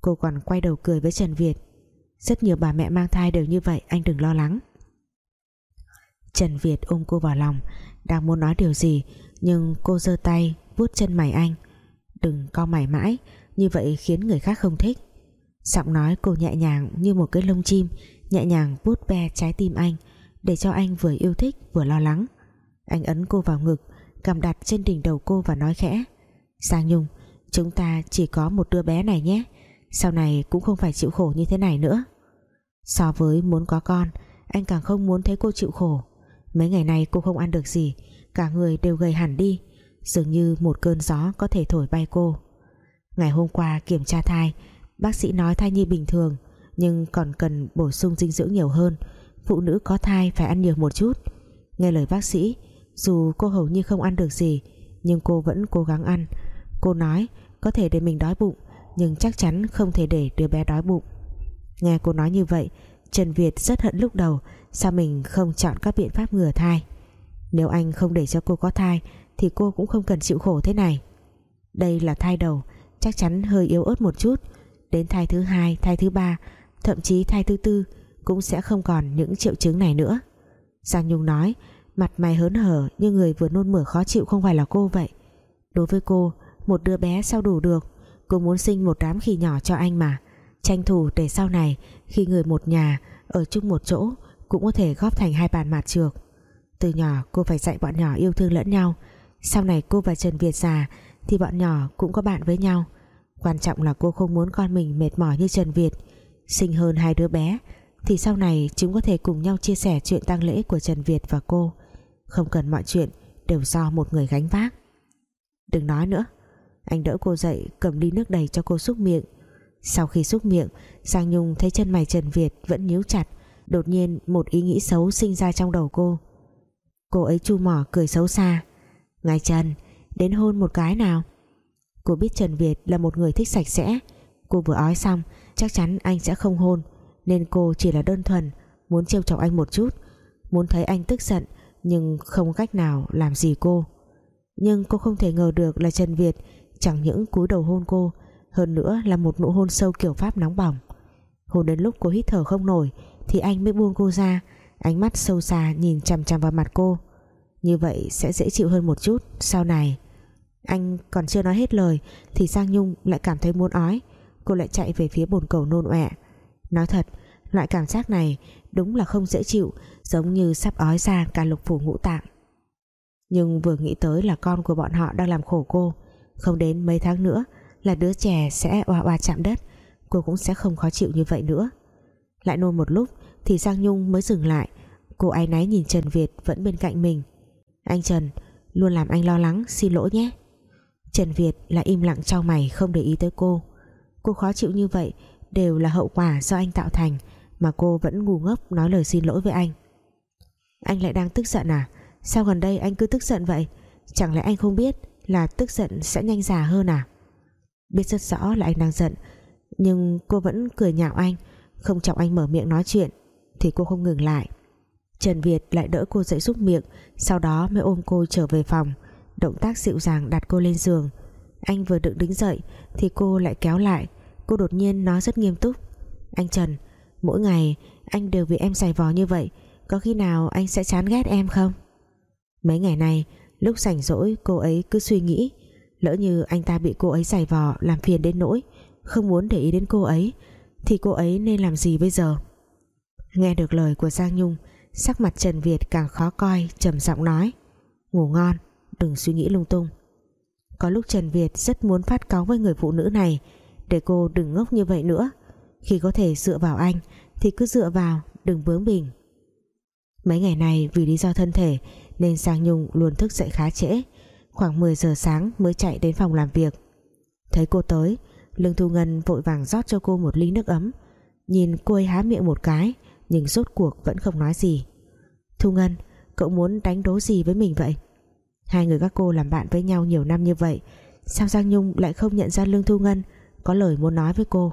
Cô còn quay đầu cười với Trần Việt. Rất nhiều bà mẹ mang thai đều như vậy, anh đừng lo lắng. Trần Việt ôm cô vào lòng, đang muốn nói điều gì, nhưng cô giơ tay vuốt chân mày anh. Đừng co mày mãi như vậy khiến người khác không thích. Giọng nói cô nhẹ nhàng như một cái lông chim, nhẹ nhàng vuốt ve trái tim anh, để cho anh vừa yêu thích vừa lo lắng. Anh ấn cô vào ngực cầm đặt trên đỉnh đầu cô và nói khẽ, Giang Nhung, chúng ta chỉ có một đứa bé này nhé, sau này cũng không phải chịu khổ như thế này nữa. So với muốn có con, anh càng không muốn thấy cô chịu khổ. Mấy ngày nay cô không ăn được gì, cả người đều gầy hẳn đi, dường như một cơn gió có thể thổi bay cô ngày hôm qua kiểm tra thai, bác sĩ nói thai nhi bình thường, nhưng còn cần bổ sung dinh dưỡng nhiều hơn. Phụ nữ có thai phải ăn nhiều một chút. Nghe lời bác sĩ, dù cô hầu như không ăn được gì, nhưng cô vẫn cố gắng ăn. Cô nói, có thể để mình đói bụng, nhưng chắc chắn không thể để đứa bé đói bụng. Nghe cô nói như vậy, Trần Việt rất hận lúc đầu, sao mình không chọn các biện pháp ngừa thai. Nếu anh không để cho cô có thai, thì cô cũng không cần chịu khổ thế này. Đây là thai đầu chắc chắn hơi yếu ớt một chút. Đến thai thứ hai, thai thứ ba, thậm chí thai thứ tư cũng sẽ không còn những triệu chứng này nữa. Giang Nhung nói, mặt mày hớn hở như người vừa nôn mửa khó chịu không phải là cô vậy. Đối với cô, một đứa bé sao đủ được? Cô muốn sinh một đám khỉ nhỏ cho anh mà. Tranh thủ để sau này, khi người một nhà ở chung một chỗ, cũng có thể góp thành hai bàn mạt trược. Từ nhỏ, cô phải dạy bọn nhỏ yêu thương lẫn nhau. Sau này cô và Trần Việt già thì bọn nhỏ cũng có bạn với nhau. Quan trọng là cô không muốn con mình mệt mỏi như Trần Việt. Sinh hơn hai đứa bé, thì sau này chúng có thể cùng nhau chia sẻ chuyện tang lễ của Trần Việt và cô. Không cần mọi chuyện đều do một người gánh vác. Đừng nói nữa, anh đỡ cô dậy cầm ly nước đầy cho cô xúc miệng. Sau khi xúc miệng, Giang Nhung thấy chân mày Trần Việt vẫn nhíu chặt, đột nhiên một ý nghĩ xấu sinh ra trong đầu cô. Cô ấy chu mỏ cười xấu xa. Ngài Trần đến hôn một cái nào. Cô biết Trần Việt là một người thích sạch sẽ. Cô vừa ói xong, chắc chắn anh sẽ không hôn, nên cô chỉ là đơn thuần, muốn trêu chọc anh một chút, muốn thấy anh tức giận, nhưng không cách nào làm gì cô. Nhưng cô không thể ngờ được là Trần Việt chẳng những cúi đầu hôn cô, hơn nữa là một nụ hôn sâu kiểu pháp nóng bỏng. Hôn đến lúc cô hít thở không nổi, thì anh mới buông cô ra, ánh mắt sâu xa nhìn chằm chằm vào mặt cô. Như vậy sẽ dễ chịu hơn một chút, sau này anh còn chưa nói hết lời, thì Giang Nhung lại cảm thấy muốn ói. Cô lại chạy về phía bồn cầu nôn ọe. Nói thật, loại cảm giác này đúng là không dễ chịu, giống như sắp ói ra cả lục phủ ngũ tạng. Nhưng vừa nghĩ tới là con của bọn họ đang làm khổ cô, không đến mấy tháng nữa là đứa trẻ sẽ oa oa chạm đất, cô cũng sẽ không khó chịu như vậy nữa. Lại nôn một lúc thì Giang Nhung mới dừng lại. Cô áy náy nhìn Trần Việt vẫn bên cạnh mình. Anh Trần, luôn làm anh lo lắng, xin lỗi nhé. Trần Việt là im lặng trao mày, không để ý tới cô. Cô khó chịu như vậy đều là hậu quả do anh tạo thành, mà cô vẫn ngu ngốc nói lời xin lỗi với anh. Anh lại đang tức giận à? Sao gần đây anh cứ tức giận vậy? Chẳng lẽ anh không biết là tức giận sẽ nhanh già hơn à? Biết rất rõ là anh đang giận, nhưng cô vẫn cười nhạo anh, không chọc anh mở miệng nói chuyện, thì cô không ngừng lại. Trần Việt lại đỡ cô dậy giúp miệng, sau đó mới ôm cô trở về phòng động tác dịu dàng đặt cô lên giường. Anh vừa định đứng dậy thì cô lại kéo lại. Cô đột nhiên nói rất nghiêm túc. Anh Trần, mỗi ngày anh đều vì em giày vò như vậy, có khi nào anh sẽ chán ghét em không? Mấy ngày này lúc rảnh rỗi cô ấy cứ suy nghĩ. Lỡ như anh ta bị cô ấy giày vò làm phiền đến nỗi không muốn để ý đến cô ấy, thì cô ấy nên làm gì bây giờ? Nghe được lời của Giang Nhung, sắc mặt Trần Việt càng khó coi, trầm giọng nói, ngủ ngon đừng suy nghĩ lung tung. Có lúc Trần Việt rất muốn phát cáu với người phụ nữ này, để cô đừng ngốc như vậy nữa. Khi có thể dựa vào anh, thì cứ dựa vào, đừng bướng bỉnh mấy ngày này vì lý do thân thể, nên Sang Nhung luôn thức dậy khá trễ. Khoảng 10 giờ sáng mới chạy đến phòng làm việc. Thấy cô tới, Lương Thu Ngân vội vàng rót cho cô một ly nước ấm. Nhìn cô ấy há miệng một cái, nhưng rốt cuộc vẫn không nói gì. Thu Ngân, cậu muốn đánh đố gì với mình vậy? Hai người các cô làm bạn với nhau nhiều năm như vậy, sao Giang Nhung lại không nhận ra Lương Thu Ngân có lời muốn nói với cô?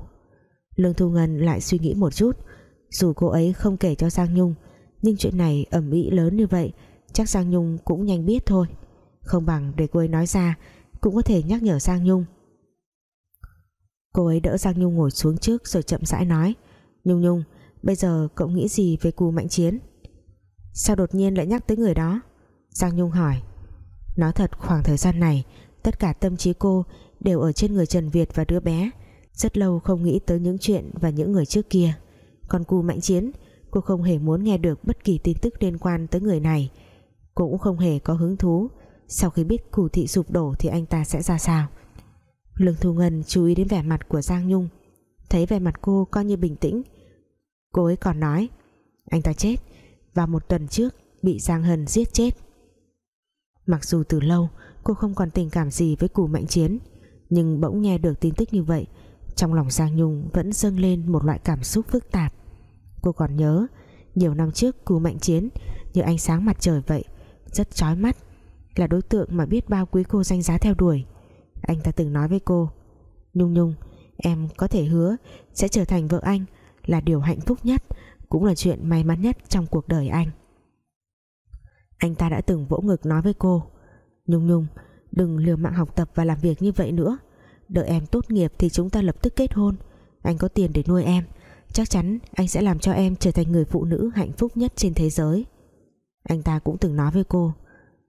Lương Thu Ngân lại suy nghĩ một chút. Dù cô ấy không kể cho Giang Nhung, nhưng chuyện này ẩm ĩ lớn như vậy, chắc Giang Nhung cũng nhanh biết thôi. Không bằng để cô ấy nói ra, cũng có thể nhắc nhở Giang Nhung. Cô ấy đỡ Giang Nhung ngồi xuống trước rồi chậm rãi nói, Nhung Nhung, bây giờ cậu nghĩ gì về cù mạnh chiến? Sao đột nhiên lại nhắc tới người đó? Giang Nhung hỏi nói thật, khoảng thời gian này, tất cả tâm trí cô đều ở trên người Trần Việt và đứa bé. Rất lâu không nghĩ tới những chuyện và những người trước kia. Còn cô mạnh chiến, cô không hề muốn nghe được bất kỳ tin tức liên quan tới người này. Cô cũng không hề có hứng thú. Sau khi biết cù thị sụp đổ thì anh ta sẽ ra sao? Lương Thu Ngân chú ý đến vẻ mặt của Giang Nhung. Thấy vẻ mặt cô coi như bình tĩnh. Cô ấy còn nói, anh ta chết. Và một tuần trước, bị Giang Hân giết chết mặc dù từ lâu, cô không còn tình cảm gì với cù mạnh chiến, nhưng bỗng nghe được tin tức như vậy, trong lòng Giang Nhung vẫn dâng lên một loại cảm xúc phức tạp. Cô còn nhớ, nhiều năm trước cù mạnh chiến như ánh sáng mặt trời vậy, rất chói mắt, là đối tượng mà biết bao quý cô danh giá theo đuổi. Anh ta từng nói với cô, Nhung Nhung, em có thể hứa sẽ trở thành vợ anh là điều hạnh phúc nhất, cũng là chuyện may mắn nhất trong cuộc đời anh anh ta đã từng vỗ ngực nói với cô. Nhung Nhung, đừng liều mạng học tập và làm việc như vậy nữa. Đợi em tốt nghiệp thì chúng ta lập tức kết hôn. Anh có tiền để nuôi em. Chắc chắn anh sẽ làm cho em trở thành người phụ nữ hạnh phúc nhất trên thế giới. Anh ta cũng từng nói với cô.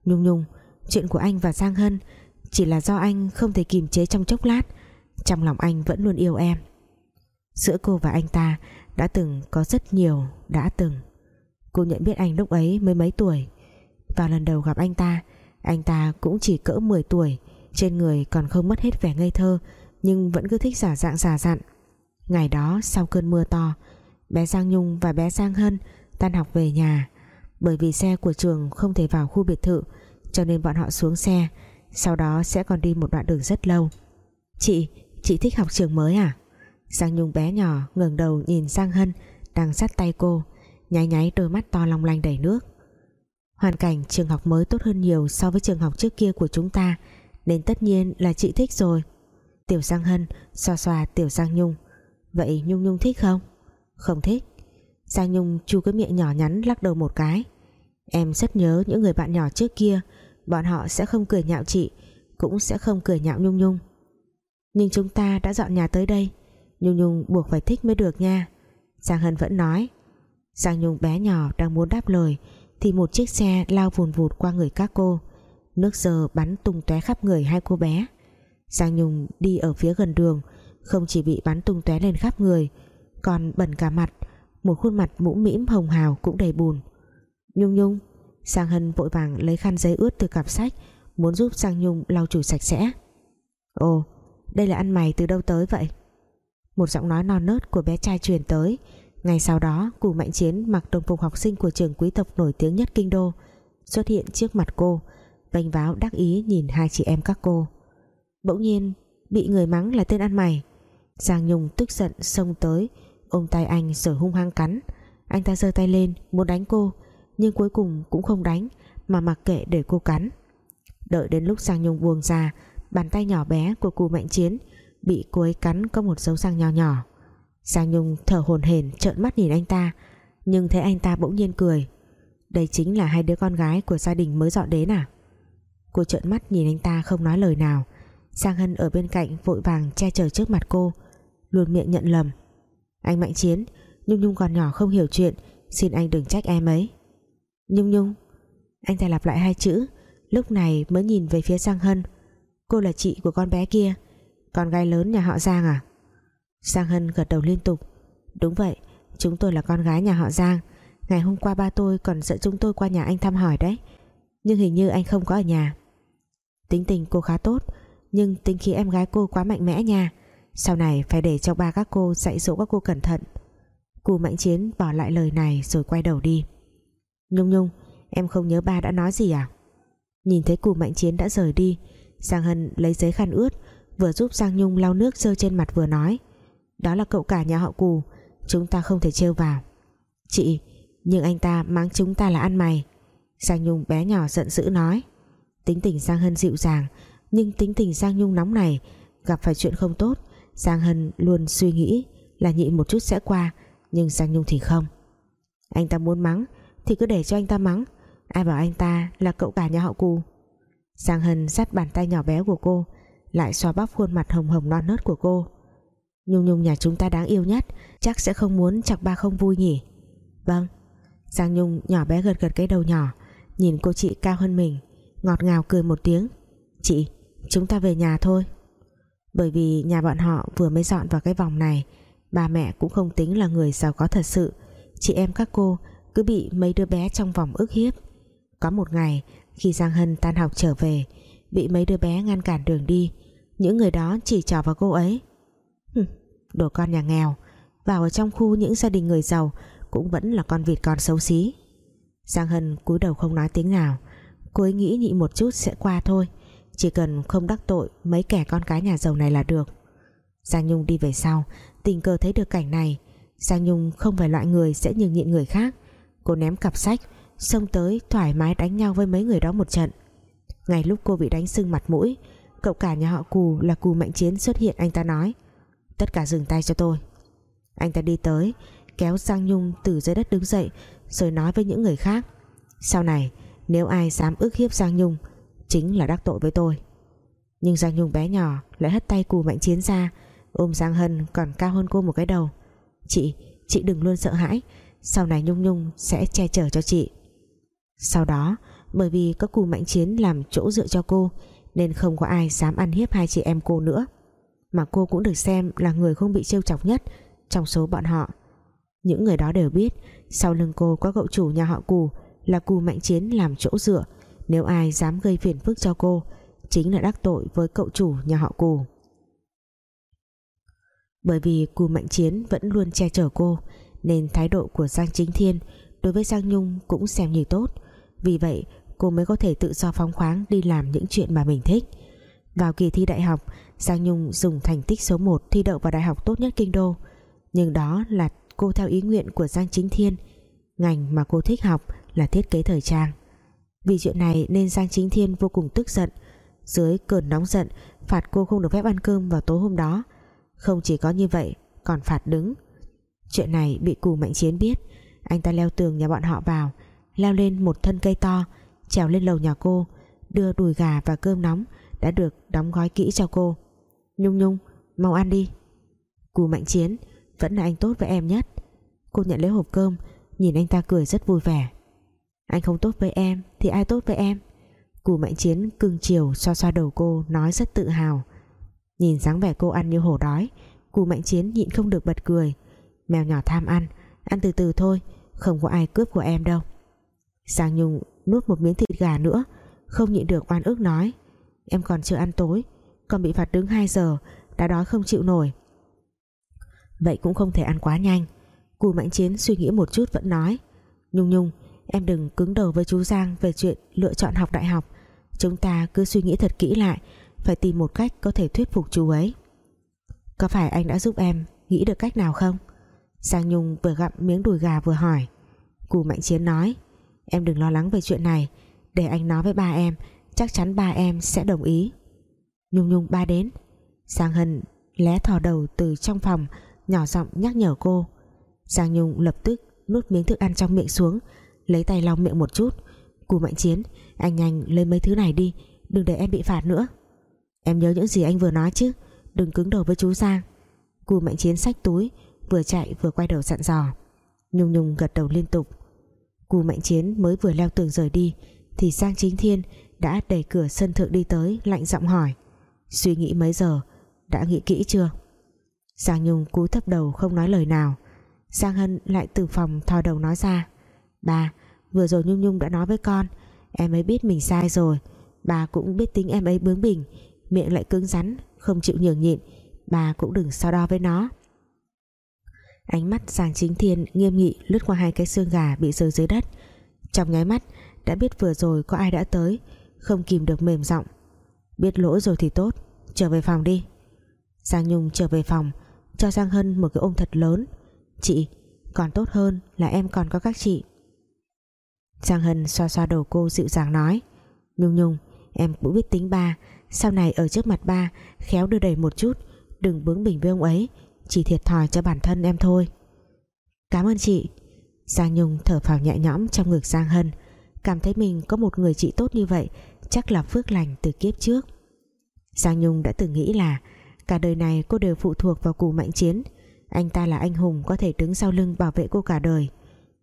Nhung Nhung, chuyện của anh và Giang Hân chỉ là do anh không thể kìm chế trong chốc lát. Trong lòng anh vẫn luôn yêu em. Giữa cô và anh ta đã từng có rất nhiều, đã từng. Cô nhận biết anh lúc ấy mới mấy tuổi vào lần đầu gặp anh ta anh ta cũng chỉ cỡ 10 tuổi trên người còn không mất hết vẻ ngây thơ nhưng vẫn cứ thích giả dạng giả dặn. Ngày đó sau cơn mưa to bé Giang Nhung và bé Giang Hân tan học về nhà. Bởi vì xe của trường không thể vào khu biệt thự cho nên bọn họ xuống xe sau đó sẽ còn đi một đoạn đường rất lâu. Chị, chị thích học trường mới à? Giang Nhung bé nhỏ ngẩng đầu nhìn Giang Hân đang sát tay cô nháy nháy đôi mắt to long lanh đầy nước hoàn cảnh trường học mới tốt hơn nhiều so với trường học trước kia của chúng ta, nên tất nhiên là chị thích rồi. Tiểu Giang Hân xoa xoa Tiểu Giang Nhung. Vậy Nhung Nhung thích không? Không thích. Giang Nhung chu cái miệng nhỏ nhắn lắc đầu một cái. Em rất nhớ những người bạn nhỏ trước kia, bọn họ sẽ không cười nhạo chị, cũng sẽ không cười nhạo Nhung Nhung. Nhưng chúng ta đã dọn nhà tới đây, Nhung Nhung buộc phải thích mới được nha. Giang Hân vẫn nói. Giang Nhung bé nhỏ đang muốn đáp lời thì một chiếc xe lao vùn vụt qua người các cô. Nước dơ bắn tung tóe khắp người hai cô bé. Giang Nhung đi ở phía gần đường, không chỉ bị bắn tung tóe lên khắp người, còn bẩn cả mặt, một khuôn mặt mũm mĩm hồng hào cũng đầy bùn. Nhung Nhung. Giang Hân vội vàng lấy khăn giấy ướt từ cặp sách, muốn giúp Giang Nhung lau chùi sạch sẽ. Ồ, đây là ăn mày từ đâu tới vậy? Một giọng nói non nớt của bé trai truyền tới ngay sau đó cù mạnh chiến mặc đồng phục học sinh của trường quý tộc nổi tiếng nhất kinh đô, xuất hiện trước mặt cô, vênh váo đắc ý nhìn hai chị em các cô. Bỗng nhiên, bị người mắng là tên ăn mày. Giang Nhung tức giận xông tới, ôm tay anh rồi hung hăng cắn. Anh ta giơ tay lên, muốn đánh cô, nhưng cuối cùng cũng không đánh, mà mặc kệ để cô cắn. Đợi đến lúc Giang Nhung buông ra, bàn tay nhỏ bé của cù mạnh chiến bị cô ấy cắn có một dấu răng nhỏ nhỏ. Giang Nhung thở hồn hển, trợn mắt nhìn anh ta. Nhưng thấy anh ta bỗng nhiên cười. Đây chính là hai đứa con gái của gia đình mới dọn đến à? Cô trợn mắt nhìn anh ta không nói lời nào. Giang Hân ở bên cạnh vội vàng che chở trước mặt cô, luôn miệng nhận lầm. Anh Mạnh Chiến, Nhung Nhung còn nhỏ không hiểu chuyện, xin anh đừng trách em ấy. Nhung Nhung, anh ta lặp lại hai chữ, lúc này mới nhìn về phía Giang Hân. Cô là chị của con bé kia, con gái lớn nhà họ Giang à? Giang Hân gật đầu liên tục. Đúng vậy, chúng tôi là con gái nhà họ Giang. Ngày hôm qua ba tôi còn dẫn chúng tôi qua nhà anh thăm hỏi đấy. Nhưng hình như anh không có ở nhà. Tính tình cô khá tốt, Nhưng tính khí em gái cô quá mạnh mẽ nha. Sau này phải để cho ba các cô dạy dỗ các cô cẩn thận. Cù Mạnh Chiến bỏ lại lời này rồi quay đầu đi. Nhung Nhung, Em không nhớ ba đã nói gì à? Nhìn thấy Cù Mạnh Chiến đã rời đi, Giang Hân lấy giấy khăn ướt, Vừa giúp Giang Nhung lau nước rơi trên mặt vừa nói. Đó là cậu cả nhà họ Cù. Chúng ta không thể trêu vào. Chị, Nhưng anh ta mắng chúng ta là ăn mày. Giang Nhung bé nhỏ giận dữ nói. Tính tình Giang Hân dịu dàng, Nhưng tính tình Giang Nhung nóng này, Gặp phải chuyện không tốt, Giang Hân luôn suy nghĩ là nhịn một chút sẽ qua, Nhưng Giang Nhung thì không. Anh ta muốn mắng, Thì cứ để cho anh ta mắng. Ai bảo anh ta là cậu cả nhà họ cù? Giang Hân dắt bàn tay nhỏ bé của cô, Lại xoa bóp khuôn mặt hồng hồng non nớt của cô. Nhung Nhung nhà chúng ta đáng yêu nhất, Chắc sẽ không muốn chọc ba không vui nhỉ? Vâng. Giang Nhung nhỏ bé gật gật cái đầu nhỏ, Nhìn cô chị cao hơn mình, Ngọt ngào cười một tiếng. Chị, chúng ta về nhà thôi. Bởi vì nhà bọn họ vừa mới dọn vào cái vòng này Bà mẹ cũng không tính là người giàu có thật sự. Chị em các cô cứ bị mấy đứa bé trong vòng ức hiếp. Có một ngày, khi Giang Hân tan học trở về, Bị mấy đứa bé ngăn cản đường đi, Những người đó chỉ trò vào cô ấy. Đồ con nhà nghèo. Vào ở trong khu những gia đình người giàu Cũng vẫn là con vịt con xấu xí. Giang Hân cúi đầu không nói tiếng nào. Cô ấy nghĩ nhị một chút sẽ qua thôi. Chỉ cần không đắc tội Mấy kẻ con cái nhà giàu này là được. Giang Nhung đi về sau, Tình cờ thấy được cảnh này. Giang Nhung không phải loại người sẽ nhường nhịn người khác. Cô ném cặp sách, Xông tới thoải mái đánh nhau với mấy người đó một trận. Ngay lúc cô bị đánh sưng mặt mũi, Cậu cả nhà họ Cù là Cù Mạnh Chiến xuất hiện anh ta nói. Tất cả dừng tay cho tôi. Anh ta đi tới Kéo Giang Nhung từ dưới đất đứng dậy Rồi nói với những người khác. Sau này nếu ai dám ức hiếp Giang Nhung Chính là đắc tội với tôi. Nhưng Giang Nhung bé nhỏ Lại hất tay Cù Mạnh Chiến ra Ôm Giang Hân còn cao hơn cô một cái đầu. Chị, chị đừng luôn sợ hãi Sau này Nhung Nhung sẽ che chở cho chị. Sau đó Bởi vì có Cù Mạnh Chiến làm chỗ dựa cho cô Nên không có ai dám ăn hiếp hai chị em cô nữa. Mà cô cũng được xem là người không bị trêu chọc nhất Trong số bọn họ. Những người đó đều biết, Sau lưng cô có cậu chủ nhà họ Cù, Là Cù Mạnh Chiến làm chỗ dựa. Nếu ai dám gây phiền phức cho cô, Chính là đắc tội với cậu chủ nhà họ Cù. Bởi vì Cù Mạnh Chiến vẫn luôn che chở cô, nên thái độ của Giang Chính Thiên đối với Giang Nhung cũng xem như tốt. Vì vậy, cô mới có thể tự do phóng khoáng đi làm những chuyện mà mình thích. Vào kỳ thi đại học Giang Nhung dùng thành tích số 1 thi đậu vào đại học tốt nhất kinh đô. Nhưng đó là cô theo ý nguyện của Giang Chính Thiên. Ngành mà cô thích học là thiết kế thời trang. Vì chuyện này nên Giang Chính Thiên vô cùng tức giận. Dưới cơn nóng giận, phạt cô không được phép ăn cơm vào tối hôm đó. Không chỉ có như vậy, còn phạt đứng. Chuyện này bị cù mạnh chiến biết. Anh ta leo tường nhà bọn họ vào, leo lên một thân cây to, trèo lên lầu nhà cô, đưa đùi gà và cơm nóng đã được đóng gói kỹ cho cô nhung nhung, mau ăn đi. Cù mạnh chiến, vẫn là anh tốt với em nhất. Cô nhận lấy hộp cơm, nhìn anh ta cười rất vui vẻ. Anh không tốt với em thì ai tốt với em? Cù mạnh chiến cưng chiều xoa xoa đầu cô, nói rất tự hào. Nhìn dáng vẻ cô ăn như hổ đói, Cù mạnh chiến nhịn không được bật cười. Mèo nhỏ tham ăn Ăn từ từ thôi, Không có ai cướp của em đâu. Giang Nhung nuốt một miếng thịt gà nữa, Không nhịn được oan ức nói, Em còn chưa ăn tối còn bị phạt đứng 2 giờ, Đã đói không chịu nổi. Vậy cũng không thể ăn quá nhanh. Cù Mạnh Chiến suy nghĩ một chút vẫn nói, Nhung Nhung, em đừng cứng đầu với chú Giang Về chuyện lựa chọn học đại học. Chúng ta cứ suy nghĩ thật kỹ lại, phải tìm một cách có thể thuyết phục chú ấy. Có phải anh đã giúp em Nghĩ được cách nào không? Giang Nhung vừa gặm miếng đùi gà vừa hỏi. Cù Mạnh Chiến nói, Em đừng lo lắng về chuyện này. Để anh nói với ba em, Chắc chắn ba em sẽ đồng ý. Nhung Nhung ba đến. Giang Hân lé thò đầu từ trong phòng, Nhỏ giọng nhắc nhở cô. Giang Nhung lập tức nuốt miếng thức ăn trong miệng xuống, Lấy tay lau miệng một chút. Cù Mạnh Chiến, Anh nhanh lấy mấy thứ này đi, Đừng để em bị phạt nữa. Em nhớ những gì anh vừa nói chứ, Đừng cứng đầu với chú Giang. Cù mạnh chiến xách túi, Vừa chạy vừa quay đầu dặn dò. Nhung nhung gật đầu liên tục. Cù mạnh chiến mới vừa leo tường rời đi, Thì Giang Chính Thiên đã đẩy cửa sân thượng đi tới, Lạnh giọng hỏi. Suy nghĩ mấy giờ, Đã nghĩ kỹ chưa? Giang Nhung cúi thấp đầu không nói lời nào. Giang Hân lại từ phòng thò đầu nói ra. Bà vừa rồi Nhung Nhung đã nói với con, Em ấy biết mình sai rồi. Bà cũng biết tính em ấy bướng bỉnh, Miệng lại cứng rắn, Không chịu nhường nhịn. Bà cũng đừng so đo với nó. Ánh mắt Giang Chính Thiên nghiêm nghị lướt qua hai cái xương gà bị rơi dưới đất. Trong nháy mắt, đã biết vừa rồi có ai đã tới, Không kìm được mềm giọng. Biết lỗi rồi thì tốt Trở về phòng đi. Giang Nhung trở về phòng, Cho Giang Hân một cái ôm thật lớn. Chị, còn tốt hơn là em còn có các chị. Giang Hân xoa xoa đầu cô dịu dàng nói, Nhung Nhung, em cũng biết tính ba. Sau này ở trước mặt ba, Khéo đưa đẩy một chút, Đừng bướng bỉnh với ông ấy. Chỉ thiệt thòi cho bản thân em thôi. Cảm ơn chị. Giang Nhung thở phào nhẹ nhõm trong ngực Giang Hân. Cảm thấy mình có một người chị tốt như vậy, Chắc là phước lành từ kiếp trước. Giang Nhung đã từng nghĩ là Cả đời này cô đều phụ thuộc vào cù mạnh chiến. Anh ta là anh hùng có thể đứng sau lưng bảo vệ cô cả đời.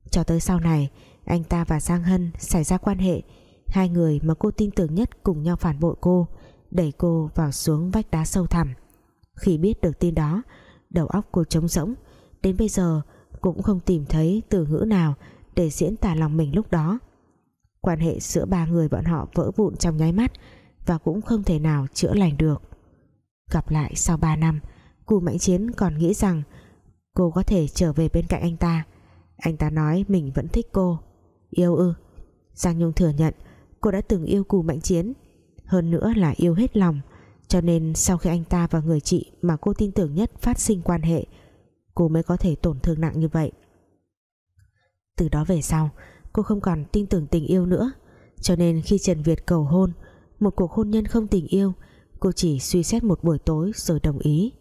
Cho tới sau này, Anh ta và Giang Hân xảy ra quan hệ. Hai người mà cô tin tưởng nhất cùng nhau phản bội cô, Đẩy cô vào xuống vách đá sâu thẳm. Khi biết được tin đó, Đầu óc cô trống rỗng. Đến bây giờ, cũng không tìm thấy từ ngữ nào Để diễn tả lòng mình lúc đó. Quan hệ giữa ba người bọn họ vỡ vụn trong nháy mắt. Và cũng không thể nào chữa lành được. Gặp lại sau 3 năm Cù Mạnh Chiến còn nghĩ rằng Cô có thể trở về bên cạnh anh ta. Anh ta nói mình vẫn thích cô. Yêu ư? Giang Nhung thừa nhận cô đã từng yêu Cù Mạnh Chiến, Hơn nữa là yêu hết lòng. Cho nên sau khi anh ta và người chị Mà cô tin tưởng nhất phát sinh quan hệ, Cô mới có thể tổn thương nặng như vậy. Từ đó về sau, Cô không còn tin tưởng tình yêu nữa. Cho nên khi Trần Việt cầu hôn một cuộc hôn nhân không tình yêu, Cô chỉ suy xét một buổi tối rồi đồng ý.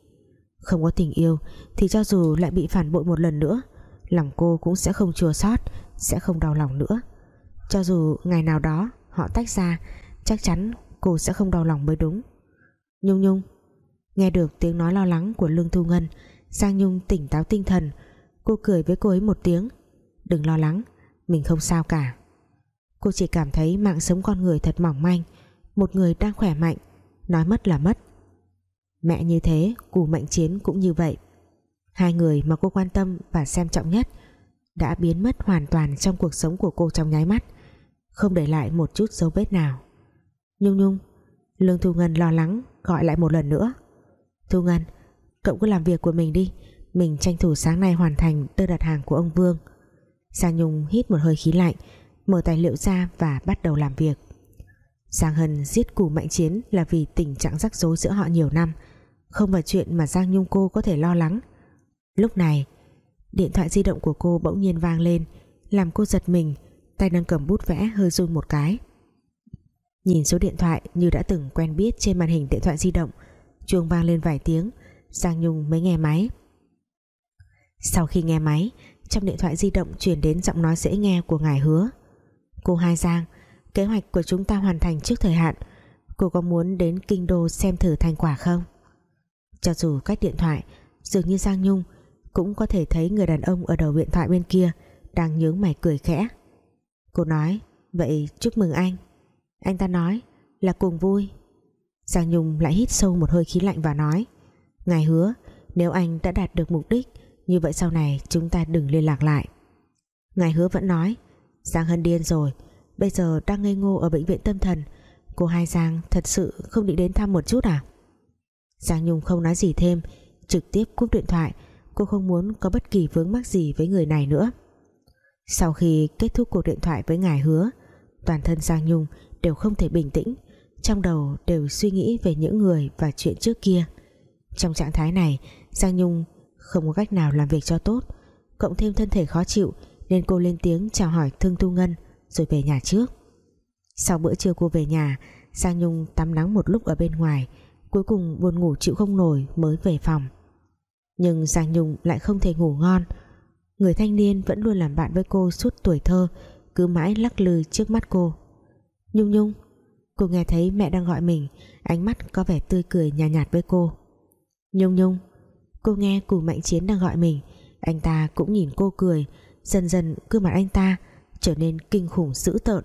Không có tình yêu Thì cho dù lại bị phản bội một lần nữa, Lòng cô cũng sẽ không chua xót, Sẽ không đau lòng nữa. Cho dù ngày nào đó họ tách ra, Chắc chắn cô sẽ không đau lòng mới đúng. Nhung Nhung, Nghe được tiếng nói lo lắng của Lương Thu Ngân Giang Nhung tỉnh táo tinh thần. Cô cười với cô ấy một tiếng. Đừng lo lắng, Mình không sao cả. Cô chỉ cảm thấy mạng sống con người thật mỏng manh một người đang khỏe mạnh. Nói mất là mất. Mẹ như thế cù mạnh chiến cũng như vậy. Hai người mà cô quan tâm và xem trọng nhất đã biến mất hoàn toàn trong cuộc sống của cô trong nháy mắt. Không để lại một chút dấu vết nào. Nhung nhung, lương thu ngân lo lắng gọi lại một lần nữa. Thu ngân, cậu cứ làm việc của mình đi. Mình tranh thủ sáng nay hoàn thành đơn đặt hàng của ông vương. Giang Nhung hít một hơi khí lạnh, mở tài liệu ra và bắt đầu làm việc. Giang Hân giết cù mạnh chiến là vì tình trạng rắc rối giữa họ nhiều năm. Không phải chuyện mà Giang Nhung cô có thể lo lắng. Lúc này, điện thoại di động của cô bỗng nhiên vang lên, làm cô giật mình, tay đang cầm bút vẽ hơi run một cái. Nhìn số điện thoại như đã từng quen biết trên màn hình điện thoại di động, chuông vang lên vài tiếng, Giang Nhung mới nghe máy. Sau khi nghe máy, trong điện thoại di động truyền đến giọng nói dễ nghe của ngài hứa. Cô hai Giang Kế hoạch của chúng ta hoàn thành trước thời hạn. Cô có muốn đến kinh đô xem thử thành quả không? Cho dù cách điện thoại, Dường như Giang Nhung Cũng có thể thấy người đàn ông ở đầu điện thoại bên kia Đang nhướng mày cười khẽ. Cô nói, Vậy chúc mừng anh. Anh ta nói, là cùng vui. Giang Nhung lại hít sâu một hơi khí lạnh và nói, Ngài hứa, Nếu anh đã đạt được mục đích, Như vậy sau này chúng ta đừng liên lạc lại. Ngài hứa vẫn nói, Giang Hân điên rồi Bây giờ đang ngây ngô ở bệnh viện tâm thần. Cô Hai Giang thật sự không định đến thăm một chút à? Giang Nhung không nói gì thêm, Trực tiếp cúp điện thoại. Cô không muốn có bất kỳ vướng mắc gì với người này nữa. Sau khi kết thúc cuộc điện thoại với ngài hứa, Toàn thân Giang Nhung đều không thể bình tĩnh. Trong đầu đều suy nghĩ về những người và chuyện trước kia. Trong trạng thái này, Giang Nhung không có cách nào làm việc cho tốt. Cộng thêm thân thể khó chịu, Nên cô lên tiếng chào hỏi Thương Tu Ngân rồi về nhà trước. Sau bữa trưa cô về nhà Giang Nhung tắm nắng một lúc ở bên ngoài cuối cùng buồn ngủ chịu không nổi mới về phòng. Nhưng Giang Nhung lại không thể ngủ ngon. Người thanh niên vẫn luôn làm bạn với cô suốt tuổi thơ cứ mãi lắc lư trước mắt cô. Nhung Nhung cô nghe thấy mẹ đang gọi mình ánh mắt có vẻ tươi cười nhạt, nhạt với cô. Nhung Nhung cô nghe cù mạnh chiến đang gọi mình anh ta cũng nhìn cô cười dần dần gương mặt anh ta trở nên kinh khủng dữ tợn.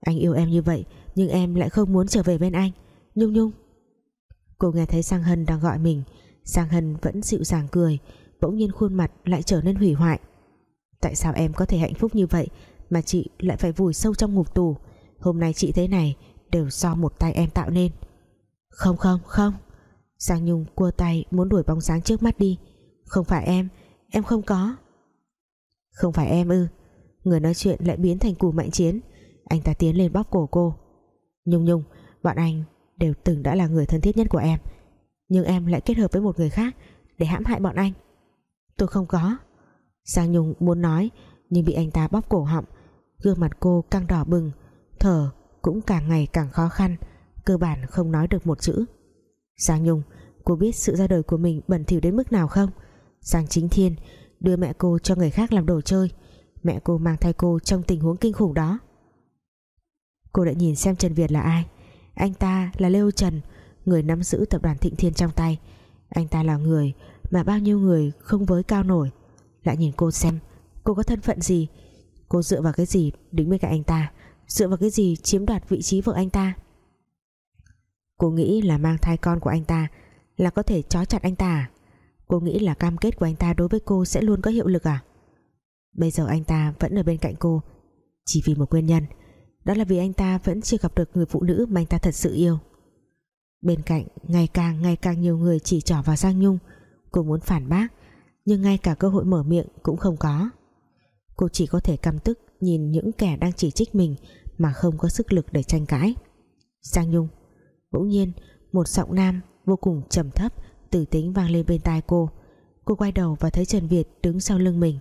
Anh yêu em như vậy, nhưng em lại không muốn trở về bên anh. Nhung Nhung. Cô nghe thấy Sang Hân đang gọi mình, sang Hân vẫn dịu dàng cười, Bỗng nhiên khuôn mặt lại trở nên hủy hoại. Tại sao em có thể hạnh phúc như vậy Mà chị lại phải vùi sâu trong ngục tù? Hôm nay chị thế này Đều do một tay em tạo nên. Không không không. Giang Nhung cua tay muốn đuổi bóng dáng trước mắt đi. Không phải em Em không có. Không phải em ư. Người nói chuyện lại biến thành cù mạnh chiến. Anh ta tiến lên bóp cổ cô. Nhung Nhung, Bọn anh đều từng đã là người thân thiết nhất của em, Nhưng em lại kết hợp với một người khác Để hãm hại bọn anh. Tôi không có. Giang Nhung muốn nói, Nhưng bị anh ta bóp cổ họng, Gương mặt cô căng đỏ bừng, Thở cũng càng ngày càng khó khăn, Cơ bản không nói được một chữ. Giang Nhung, Cô biết sự ra đời của mình bẩn thỉu đến mức nào không? Giang Chính Thiên Đưa mẹ cô cho người khác làm đồ chơi Mẹ cô mang thai cô trong tình huống kinh khủng đó. Cô đã nhìn xem Trần Việt là ai. Anh ta là Lêu Trần, Người nắm giữ tập đoàn Thịnh Thiên trong tay. Anh ta là người mà bao nhiêu người không với cao nổi. Lại nhìn cô xem, Cô có thân phận gì? Cô dựa vào cái gì đứng bên cạnh anh ta? Dựa vào cái gì chiếm đoạt vị trí vợ anh ta? Cô nghĩ là mang thai con của anh ta Là có thể trói chặt anh ta à? Cô nghĩ là cam kết của anh ta đối với cô Sẽ luôn có hiệu lực à? Bây giờ anh ta vẫn ở bên cạnh cô. Chỉ vì một nguyên nhân, Đó là vì anh ta vẫn chưa gặp được người phụ nữ Mà anh ta thật sự yêu. Bên cạnh, ngày càng ngày càng nhiều người chỉ trỏ vào Giang Nhung. Cô muốn phản bác, Nhưng ngay cả cơ hội mở miệng cũng không có. Cô chỉ có thể căm tức Nhìn những kẻ đang chỉ trích mình Mà không có sức lực để tranh cãi. Giang Nhung, Bỗng nhiên, một giọng nam vô cùng trầm thấp Tử tính vang lên bên tai cô. Cô quay đầu và thấy Trần Việt đứng sau lưng mình.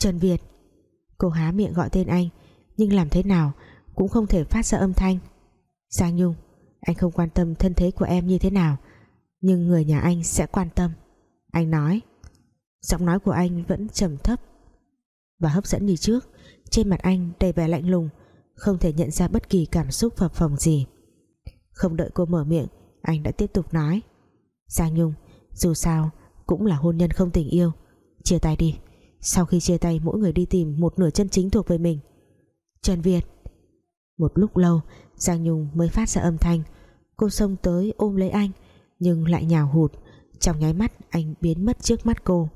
Trần Việt. Cô há miệng gọi tên anh, Nhưng làm thế nào cũng không thể phát ra âm thanh. Giang Nhung, Anh không quan tâm thân thế của em như thế nào, Nhưng người nhà anh sẽ quan tâm. Anh nói, Giọng nói của anh vẫn trầm thấp Và hấp dẫn như trước. Trên mặt anh đầy vẻ lạnh lùng, Không thể nhận ra bất kỳ cảm xúc phập phồng gì. Không đợi cô mở miệng, Anh đã tiếp tục nói, Giang Nhung, Dù sao cũng là hôn nhân không tình yêu, Chia tay đi. Sau khi chia tay, mỗi người đi tìm một nửa chân chính thuộc về mình. Trần Việt. Một lúc lâu, Giang Nhung mới phát ra âm thanh. Cô xông tới ôm lấy anh, Nhưng lại nhào hụt. Trong nháy mắt, anh biến mất trước mắt cô.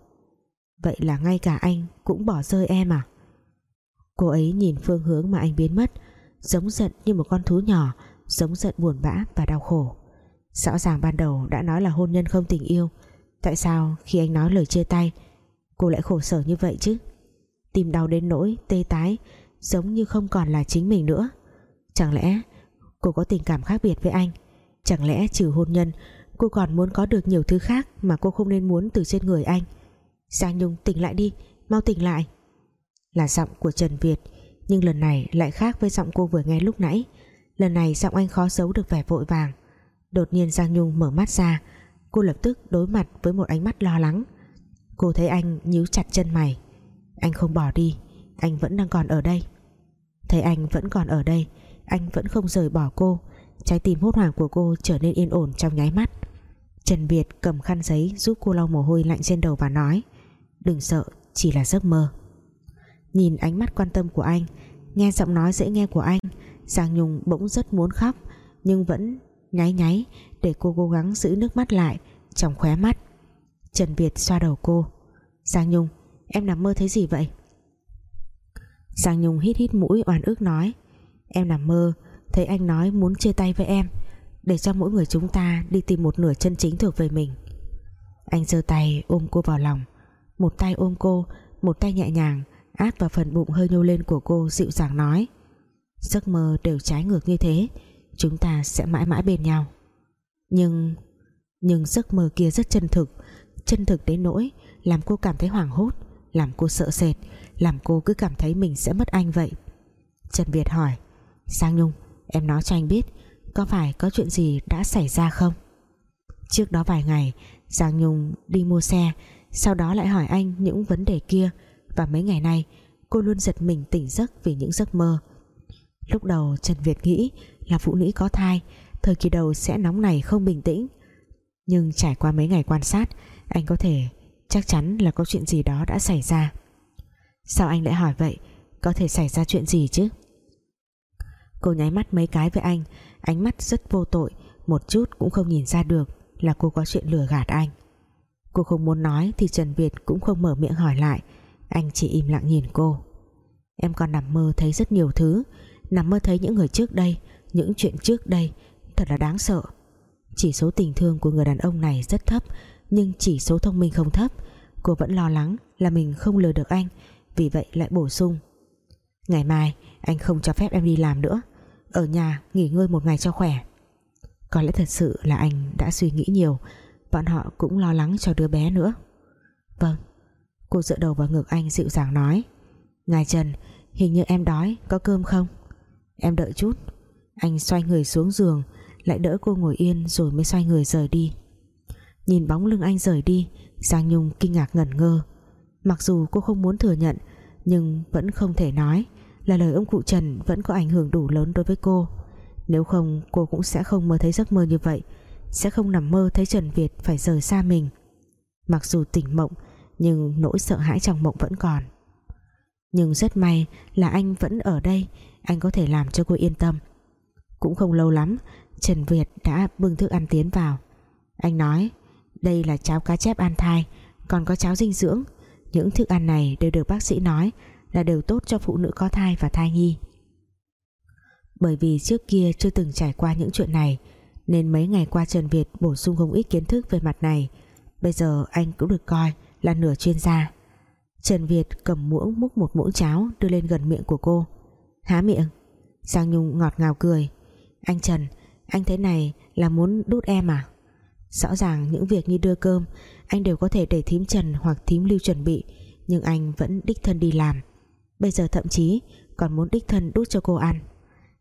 Vậy là ngay cả anh cũng bỏ rơi em à? Cô ấy nhìn phương hướng mà anh biến mất, Giống giận như một con thú nhỏ, Giống giận buồn bã và đau khổ. Rõ ràng ban đầu đã nói là hôn nhân không tình yêu. Tại sao khi anh nói lời chia tay Cô lại khổ sở như vậy chứ? Tìm đau đến nỗi tê tái, Giống như không còn là chính mình nữa. Chẳng lẽ cô có tình cảm khác biệt với anh? Chẳng lẽ trừ hôn nhân, Cô còn muốn có được nhiều thứ khác Mà cô không nên muốn từ trên người anh? Giang Nhung tỉnh lại đi, Mau tỉnh lại. Là giọng của Trần Việt, Nhưng lần này lại khác với giọng cô vừa nghe lúc nãy. Lần này giọng anh khó giấu được vẻ vội vàng. Đột nhiên Giang Nhung mở mắt ra, Cô lập tức đối mặt với một ánh mắt lo lắng. Cô thấy anh nhíu chặt chân mày. Anh không bỏ đi, Anh vẫn đang còn ở đây. Thấy anh vẫn còn ở đây, Anh vẫn không rời bỏ cô. Trái tim hốt hoảng của cô trở nên yên ổn trong nháy mắt. Trần Việt cầm khăn giấy giúp cô lau mồ hôi lạnh trên đầu và nói, Đừng sợ, chỉ là giấc mơ. Nhìn ánh mắt quan tâm của anh, Nghe giọng nói dễ nghe của anh, Giang Nhung bỗng rất muốn khóc, Nhưng vẫn nháy nháy Để cô cố gắng giữ nước mắt lại Trong khóe mắt. Trần Việt xoa đầu cô. Giang Nhung, em nằm mơ thấy gì vậy? Giang Nhung hít hít mũi oan ức nói. Em nằm mơ Thấy anh nói muốn chia tay với em, Để cho mỗi người chúng ta đi tìm một nửa chân chính thuộc về mình. Anh giơ tay ôm cô vào lòng. Một tay ôm cô, Một tay nhẹ nhàng, áp vào phần bụng hơi nhô lên của cô, dịu dàng nói. Giấc mơ đều trái ngược như thế, Chúng ta sẽ mãi mãi bên nhau. Nhưng Nhưng giấc mơ kia rất chân thực. Chân thực đến nỗi Làm cô cảm thấy hoảng hốt, Làm cô sợ sệt, Làm cô cứ cảm thấy mình sẽ mất anh vậy. Trần Việt hỏi, Sang Nhung, Em nói cho anh biết, Có phải có chuyện gì đã xảy ra không? Trước đó vài ngày, Giang Nhung đi mua xe, Sau đó lại hỏi anh những vấn đề kia Và mấy ngày nay, Cô luôn giật mình tỉnh giấc vì những giấc mơ. Lúc đầu Trần Việt nghĩ Là phụ nữ có thai, Thời kỳ đầu sẽ nóng này không bình tĩnh. Nhưng trải qua mấy ngày quan sát anh có thể, chắc chắn là có chuyện gì đó đã xảy ra. Sao anh lại hỏi vậy? Có thể xảy ra chuyện gì chứ? Cô nháy mắt mấy cái với anh, Ánh mắt rất vô tội, Một chút cũng không nhìn ra được Là cô có chuyện lừa gạt anh. Cô không muốn nói thì Trần Việt cũng không mở miệng hỏi lại. Anh chỉ im lặng nhìn cô. Em còn nằm mơ thấy rất nhiều thứ, Nằm mơ thấy những người trước đây, Những chuyện trước đây, Thật là đáng sợ. Chỉ số tình thương của người đàn ông này rất thấp nhưng chỉ số thông minh không thấp. Cô vẫn lo lắng là mình không lừa được anh, Vì vậy lại bổ sung. Ngày mai, anh không cho phép em đi làm nữa. Ở nhà nghỉ ngơi một ngày cho khỏe. Có lẽ thật sự là anh đã suy nghĩ nhiều. Bọn họ cũng lo lắng cho đứa bé nữa. Vâng. Cô dựa đầu vào ngực anh dịu dàng nói. Ngài Trần, Hình như em đói, có cơm không? Em đợi chút. Anh xoay người xuống giường, Lại đỡ cô ngồi yên rồi mới xoay người rời đi. Nhìn bóng lưng anh rời đi, Giang Nhung kinh ngạc ngẩn ngơ. Mặc dù cô không muốn thừa nhận, Nhưng vẫn không thể nói Là lời ông cụ Trần vẫn có ảnh hưởng đủ lớn đối với cô. Nếu không, cô cũng sẽ không mơ thấy giấc mơ như vậy, Sẽ không nằm mơ thấy Trần Việt phải rời xa mình. Mặc dù tỉnh mộng, Nhưng nỗi sợ hãi trong mộng vẫn còn. Nhưng rất may là anh vẫn ở đây, Anh có thể làm cho cô yên tâm. Cũng không lâu lắm, Trần Việt đã bưng thức ăn tiến vào. Anh nói đây là cháo cá chép an thai, Còn có cháo dinh dưỡng. Những thức ăn này đều được bác sĩ nói Là đều tốt cho phụ nữ có thai và thai nhi. Bởi vì trước kia chưa từng trải qua những chuyện này, Nên mấy ngày qua Trần Việt bổ sung không ít kiến thức về mặt này. Bây giờ anh cũng được coi là nửa chuyên gia. Trần Việt cầm muỗng múc một muỗng cháo đưa lên gần miệng của cô. Há miệng. Giang Nhung ngọt ngào cười. Anh Trần, Anh thế này là muốn đút em à? Rõ ràng những việc như đưa cơm, Anh đều có thể để thím Trần hoặc thím Lưu chuẩn bị, Nhưng anh vẫn đích thân đi làm. Bây giờ thậm chí Còn muốn đích thân đút cho cô ăn.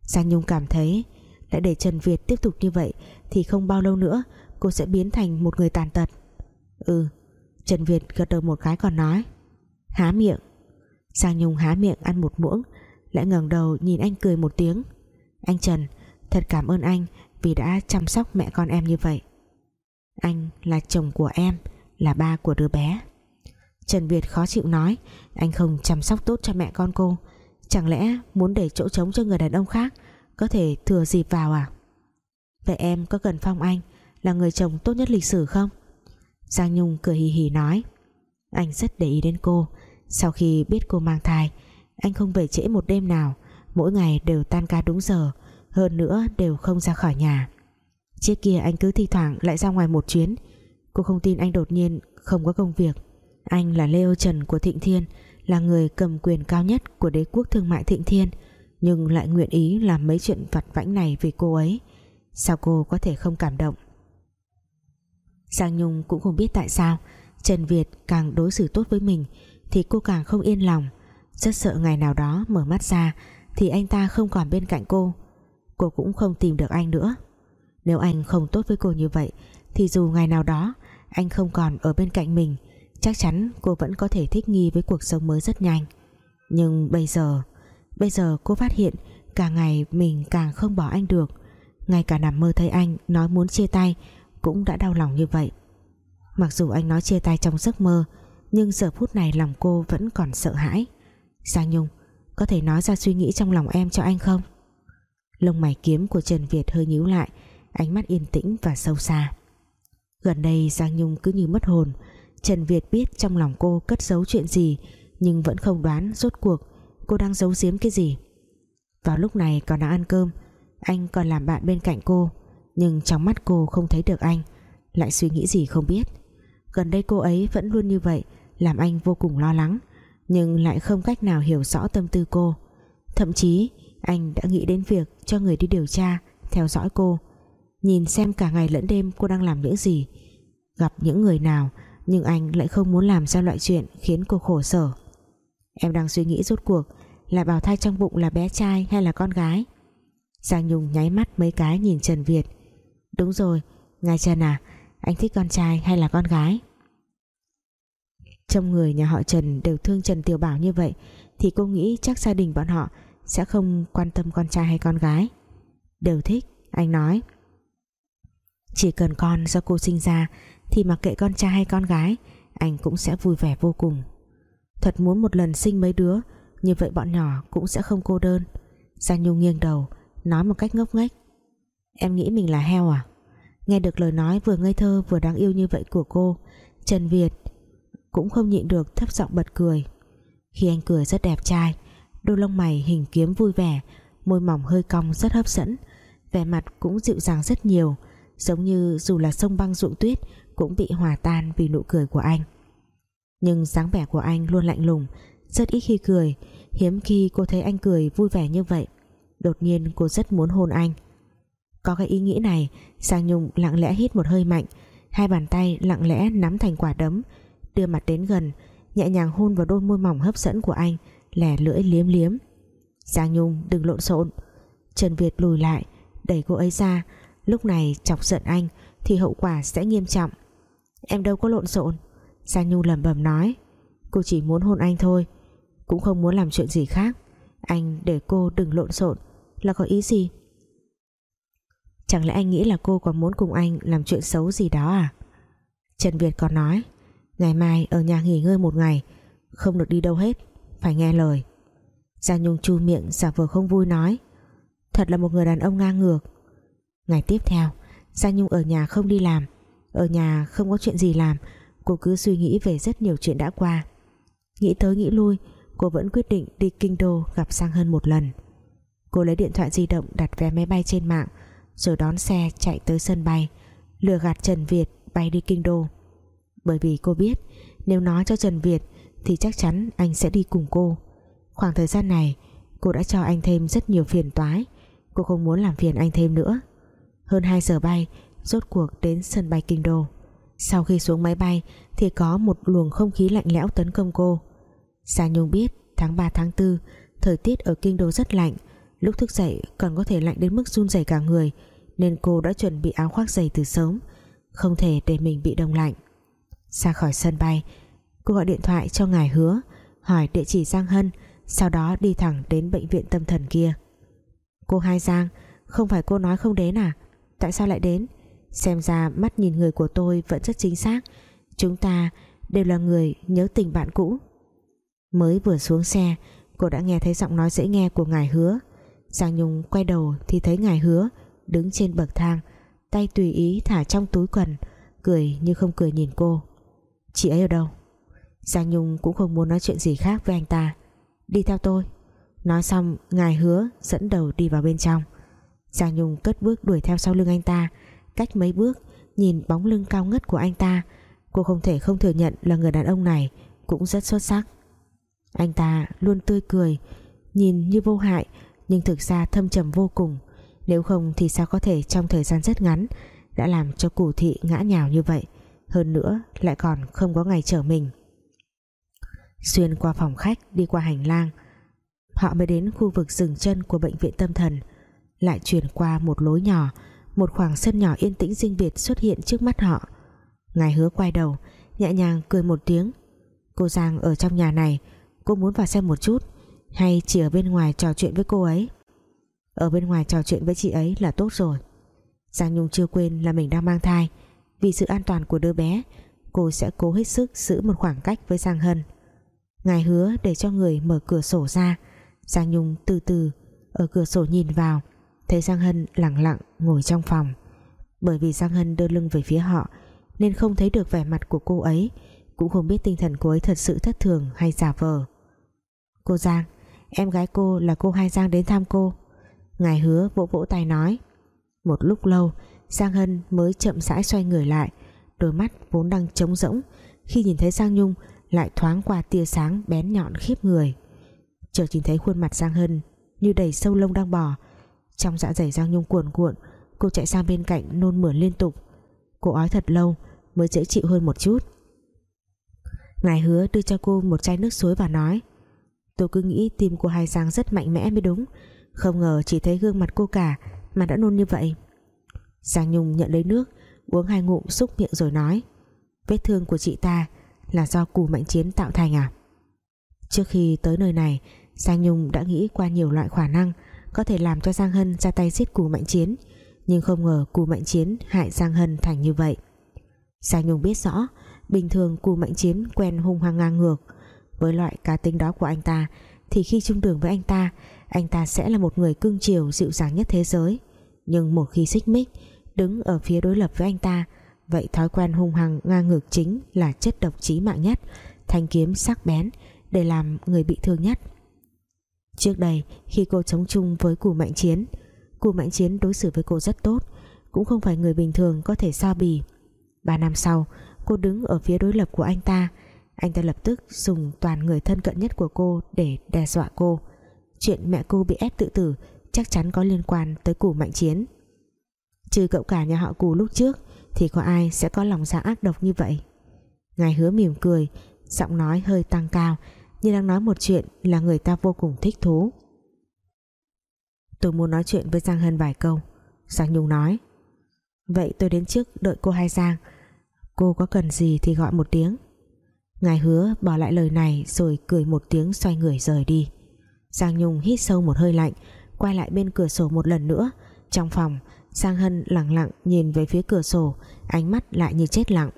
Giang Nhung cảm thấy Lại để Trần Việt tiếp tục như vậy Thì không bao lâu nữa, cô sẽ biến thành một người tàn tật. Ừ Trần Việt gật đầu một cái còn nói. Há miệng. Giang Nhung há miệng ăn một muỗng, Lại ngẩng đầu nhìn anh cười một tiếng. Anh Trần, Thật cảm ơn anh vì đã chăm sóc mẹ con em như vậy anh là chồng của em, Là ba của đứa bé. Trần Việt khó chịu nói, Anh không chăm sóc tốt cho mẹ con cô. Chẳng lẽ muốn để chỗ trống cho người đàn ông khác, Có thể thừa dịp vào à? Vậy em có cần Phong Anh Là người chồng tốt nhất lịch sử không? Giang Nhung cười hì hì nói, Anh rất để ý đến cô. Sau khi biết cô mang thai, Anh không về trễ một đêm nào, Mỗi ngày đều tan ca đúng giờ, Hơn nữa đều không ra khỏi nhà. Trước kia anh cứ thi thoảng lại ra ngoài một chuyến. Cô không tin anh đột nhiên không có công việc. Anh là Leo Trần của Thịnh Thiên, Là người cầm quyền cao nhất của đế quốc thương mại Thịnh Thiên, Nhưng lại nguyện ý làm mấy chuyện vặt vãnh này vì cô ấy. Sao cô có thể không cảm động? Giang Nhung cũng không biết tại sao Trần Việt càng đối xử tốt với mình Thì cô càng không yên lòng. Rất sợ ngày nào đó mở mắt ra Thì anh ta không còn bên cạnh cô. Cô cũng không tìm được anh nữa nếu anh không tốt với cô như vậy, Thì dù ngày nào đó, Anh không còn ở bên cạnh mình, Chắc chắn cô vẫn có thể thích nghi với cuộc sống mới rất nhanh. Nhưng bây giờ Bây giờ cô phát hiện Càng ngày mình càng không bỏ anh được. Ngay cả nằm mơ thấy anh nói muốn chia tay Cũng đã đau lòng như vậy. Mặc dù anh nói chia tay trong giấc mơ, Nhưng giờ phút này lòng cô vẫn còn sợ hãi. Giang Nhung, Có thể nói ra suy nghĩ trong lòng em cho anh không? Lông mày kiếm của Trần Việt hơi nhíu lại ánh mắt yên tĩnh và sâu xa. Gần đây, Giang Nhung cứ như mất hồn. Trần Việt biết trong lòng cô cất giấu chuyện gì, nhưng vẫn không đoán rốt cuộc cô đang giấu giếm cái gì. Vào lúc này còn đang ăn cơm, anh còn làm bạn bên cạnh cô, nhưng trong mắt cô không thấy được anh, lại suy nghĩ gì không biết. Gần đây cô ấy vẫn luôn như vậy, làm anh vô cùng lo lắng, nhưng lại không cách nào hiểu rõ tâm tư cô. Thậm chí, anh đã nghĩ đến việc cho người đi điều tra, theo dõi cô Nhìn xem cả ngày lẫn đêm cô đang làm những gì. Gặp những người nào, Nhưng anh lại không muốn làm ra loại chuyện Khiến cô khổ sở. Em đang suy nghĩ rốt cuộc Là bào thai trong bụng là bé trai hay là con gái. Giang Nhung nháy mắt mấy cái nhìn Trần Việt. Đúng rồi, Ngài Trần à Anh thích con trai hay là con gái? Trong người nhà họ Trần Đều thương Trần Tiểu Bảo như vậy Thì cô nghĩ chắc gia đình bọn họ Sẽ không quan tâm con trai hay con gái. Đều thích, Anh nói chỉ cần con do cô sinh ra, Thì mặc kệ con trai hay con gái, Anh cũng sẽ vui vẻ vô cùng. Thật muốn một lần sinh mấy đứa, Như vậy bọn nhỏ cũng sẽ không cô đơn. Giang Nhung nghiêng đầu, Nói một cách ngốc nghếch. Em nghĩ mình là heo à? Nghe được lời nói vừa ngây thơ vừa đáng yêu như vậy của cô, Trần Việt cũng không nhịn được thấp giọng bật cười. Khi anh cười rất đẹp trai, đôi lông mày hình kiếm vui vẻ, môi mỏng hơi cong rất hấp dẫn, vẻ mặt cũng dịu dàng rất nhiều giống như dù là sông băng ruộng tuyết, cũng bị hòa tan vì nụ cười của anh. Nhưng dáng vẻ của anh luôn lạnh lùng, rất ít khi cười. Hiếm khi cô thấy anh cười vui vẻ như vậy. Đột nhiên cô rất muốn hôn anh. Có cái ý nghĩ này, Giang Nhung lặng lẽ hít một hơi mạnh. Hai bàn tay lặng lẽ nắm thành quả đấm, đưa mặt đến gần, nhẹ nhàng hôn vào đôi môi mỏng hấp dẫn của anh, lẻ lưỡi liếm liếm. Giang Nhung đừng lộn xộn. Trần Việt lùi lại, đẩy cô ấy ra lúc này chọc giận anh thì hậu quả sẽ nghiêm trọng. Em đâu có lộn xộn. Giang Nhung lẩm bẩm nói. Cô chỉ muốn hôn anh thôi, cũng không muốn làm chuyện gì khác. Anh để cô đừng lộn xộn. Là có ý gì? Chẳng lẽ anh nghĩ là cô còn muốn cùng anh làm chuyện xấu gì đó à? Trần Việt còn nói. Ngày mai ở nhà nghỉ ngơi một ngày, không được đi đâu hết, phải nghe lời. Giang Nhung chu miệng giả vờ không vui nói. Thật là một người đàn ông ngang ngược ngày tiếp theo, Giang Nhung ở nhà không đi làm. Ở nhà không có chuyện gì làm, cô cứ suy nghĩ về rất nhiều chuyện đã qua. Nghĩ tới nghĩ lui, cô vẫn quyết định đi kinh đô gặp Sang Hân một lần. Cô lấy điện thoại di động đặt vé máy bay trên mạng, rồi đón xe chạy tới sân bay, lừa gạt Trần Việt bay đi kinh đô. Bởi vì cô biết, nếu nói cho Trần Việt thì chắc chắn anh sẽ đi cùng cô. Khoảng thời gian này, cô đã cho anh thêm rất nhiều phiền toái. Cô không muốn làm phiền anh thêm nữa hơn 2 giờ bay, rốt cuộc đến sân bay kinh đô. Sau khi xuống máy bay thì có một luồng không khí lạnh lẽo tấn công cô. Giang Nhung biết tháng 3 tháng 4 thời tiết ở kinh đô rất lạnh. Lúc thức dậy còn có thể lạnh đến mức run rẩy cả người, nên cô đã chuẩn bị áo khoác dày từ sớm, không thể để mình bị đông lạnh. Ra khỏi sân bay, cô gọi điện thoại cho ngài hứa, hỏi địa chỉ Giang Hân, sau đó đi thẳng đến bệnh viện tâm thần kia. Cô Hai Giang, không phải cô nói không đến à? Tại sao lại đến? Xem ra mắt nhìn người của tôi vẫn rất chính xác. Chúng ta đều là người nhớ tình bạn cũ. Mới vừa xuống xe, cô đã nghe thấy giọng nói dễ nghe của ngài hứa. Giang Nhung quay đầu thì thấy ngài hứa đứng trên bậc thang, tay tùy ý thả trong túi quần, cười như không cười nhìn cô. Chị ấy ở đâu? Giang Nhung cũng không muốn nói chuyện gì khác với anh ta. Đi theo tôi. Nói xong, ngài hứa dẫn đầu đi vào bên trong. Giang Nhung cất bước đuổi theo sau lưng anh ta. Cách mấy bước, nhìn bóng lưng cao ngất của anh ta, cô không thể không thừa nhận là người đàn ông này cũng rất xuất sắc. Anh ta luôn tươi cười, nhìn như vô hại, nhưng thực ra thâm trầm vô cùng. Nếu không thì sao có thể trong thời gian rất ngắn đã làm cho củ thị ngã nhào như vậy? Hơn nữa, lại còn không có ngày trở mình. Xuyên qua phòng khách, đi qua hành lang, họ mới đến khu vực dừng chân của bệnh viện tâm thần lại chuyển qua một lối nhỏ, một khoảng sân nhỏ yên tĩnh riêng biệt xuất hiện trước mắt họ. Ngài hứa quay đầu, nhẹ nhàng cười một tiếng. Cô Giang ở trong nhà này, cô muốn vào xem một chút, hay chỉ ở bên ngoài trò chuyện với cô ấy? Ở bên ngoài trò chuyện với chị ấy là tốt rồi. Giang Nhung chưa quên là mình đang mang thai. Vì sự an toàn của đứa bé, cô sẽ cố hết sức giữ một khoảng cách với Giang Hân. Ngài hứa để cho người mở cửa sổ ra. Giang Nhung từ từ ở cửa sổ nhìn vào thấy Giang Hân lặng lặng ngồi trong phòng. Bởi vì Giang Hân đưa lưng về phía họ, nên không thấy được vẻ mặt của cô ấy. Cũng không biết tinh thần cô ấy thật sự thất thường hay giả vờ. Cô Giang, em gái cô là cô Hai Giang đến thăm cô. Ngài hứa vỗ vỗ tay nói. Một lúc lâu, Giang Hân mới chậm rãi xoay người lại. Đôi mắt vốn đang trống rỗng. Khi nhìn thấy Giang Nhung, lại thoáng qua tia sáng bén nhọn khiếp người. Chợt nhìn thấy khuôn mặt Giang Hân như đầy sâu lông đang bò trong dạ dày Giang Nhung cuồn cuộn, cô chạy sang bên cạnh nôn mửa liên tục. Cô ói thật lâu mới dễ chịu hơn một chút. Ngài hứa đưa cho cô một chai nước suối và nói, tôi cứ nghĩ tim của hai Giang rất mạnh mẽ mới đúng. Không ngờ chỉ thấy gương mặt cô cả mà đã nôn như vậy. Giang Nhung nhận lấy nước, uống hai ngụm xúc miệng rồi nói, vết thương của chị ta là do cù mạnh chiến tạo thành à? Trước khi tới nơi này, Giang Nhung đã nghĩ qua nhiều loại khả năng có thể làm cho Giang Hân ra tay giết cù mạnh chiến. Nhưng không ngờ cù mạnh chiến hại Giang Hân thành như vậy. Giang Nhung biết rõ, bình thường cù mạnh chiến quen hung hăng ngang ngược. Với loại cá tính đó của anh ta, thì khi chung đường với anh ta anh ta sẽ là một người cưng chiều dịu dàng nhất thế giới. Nhưng một khi xích mích, đứng ở phía đối lập với anh ta, vậy thói quen hung hăng ngang ngược chính là chất độc chí mạng nhất, thanh kiếm sắc bén để làm người bị thương nhất trước đây, khi cô chống chung với cù mạnh chiến, cù mạnh chiến đối xử với cô rất tốt, cũng không phải người bình thường có thể sao bì. Ba năm sau, cô đứng ở phía đối lập của anh ta. Anh ta lập tức dùng toàn người thân cận nhất của cô để đe dọa cô. Chuyện mẹ cô bị ép tự tử chắc chắn có liên quan tới cù mạnh chiến. Trừ cậu cả nhà họ cù lúc trước, thì có ai sẽ có lòng dạ ác độc như vậy? Ngài hứa mỉm cười, giọng nói hơi tăng cao như đang nói một chuyện là người ta vô cùng thích thú. Tôi muốn nói chuyện với Giang Hân vài câu. Giang Nhung nói, vậy tôi đến trước đợi cô hai Giang. Cô có cần gì thì gọi một tiếng. Ngài hứa bỏ lại lời này rồi cười một tiếng xoay người rời đi. Giang Nhung hít sâu một hơi lạnh, quay lại bên cửa sổ một lần nữa. Trong phòng, Giang Hân lặng lặng nhìn về phía cửa sổ, ánh mắt lại như chết lặng.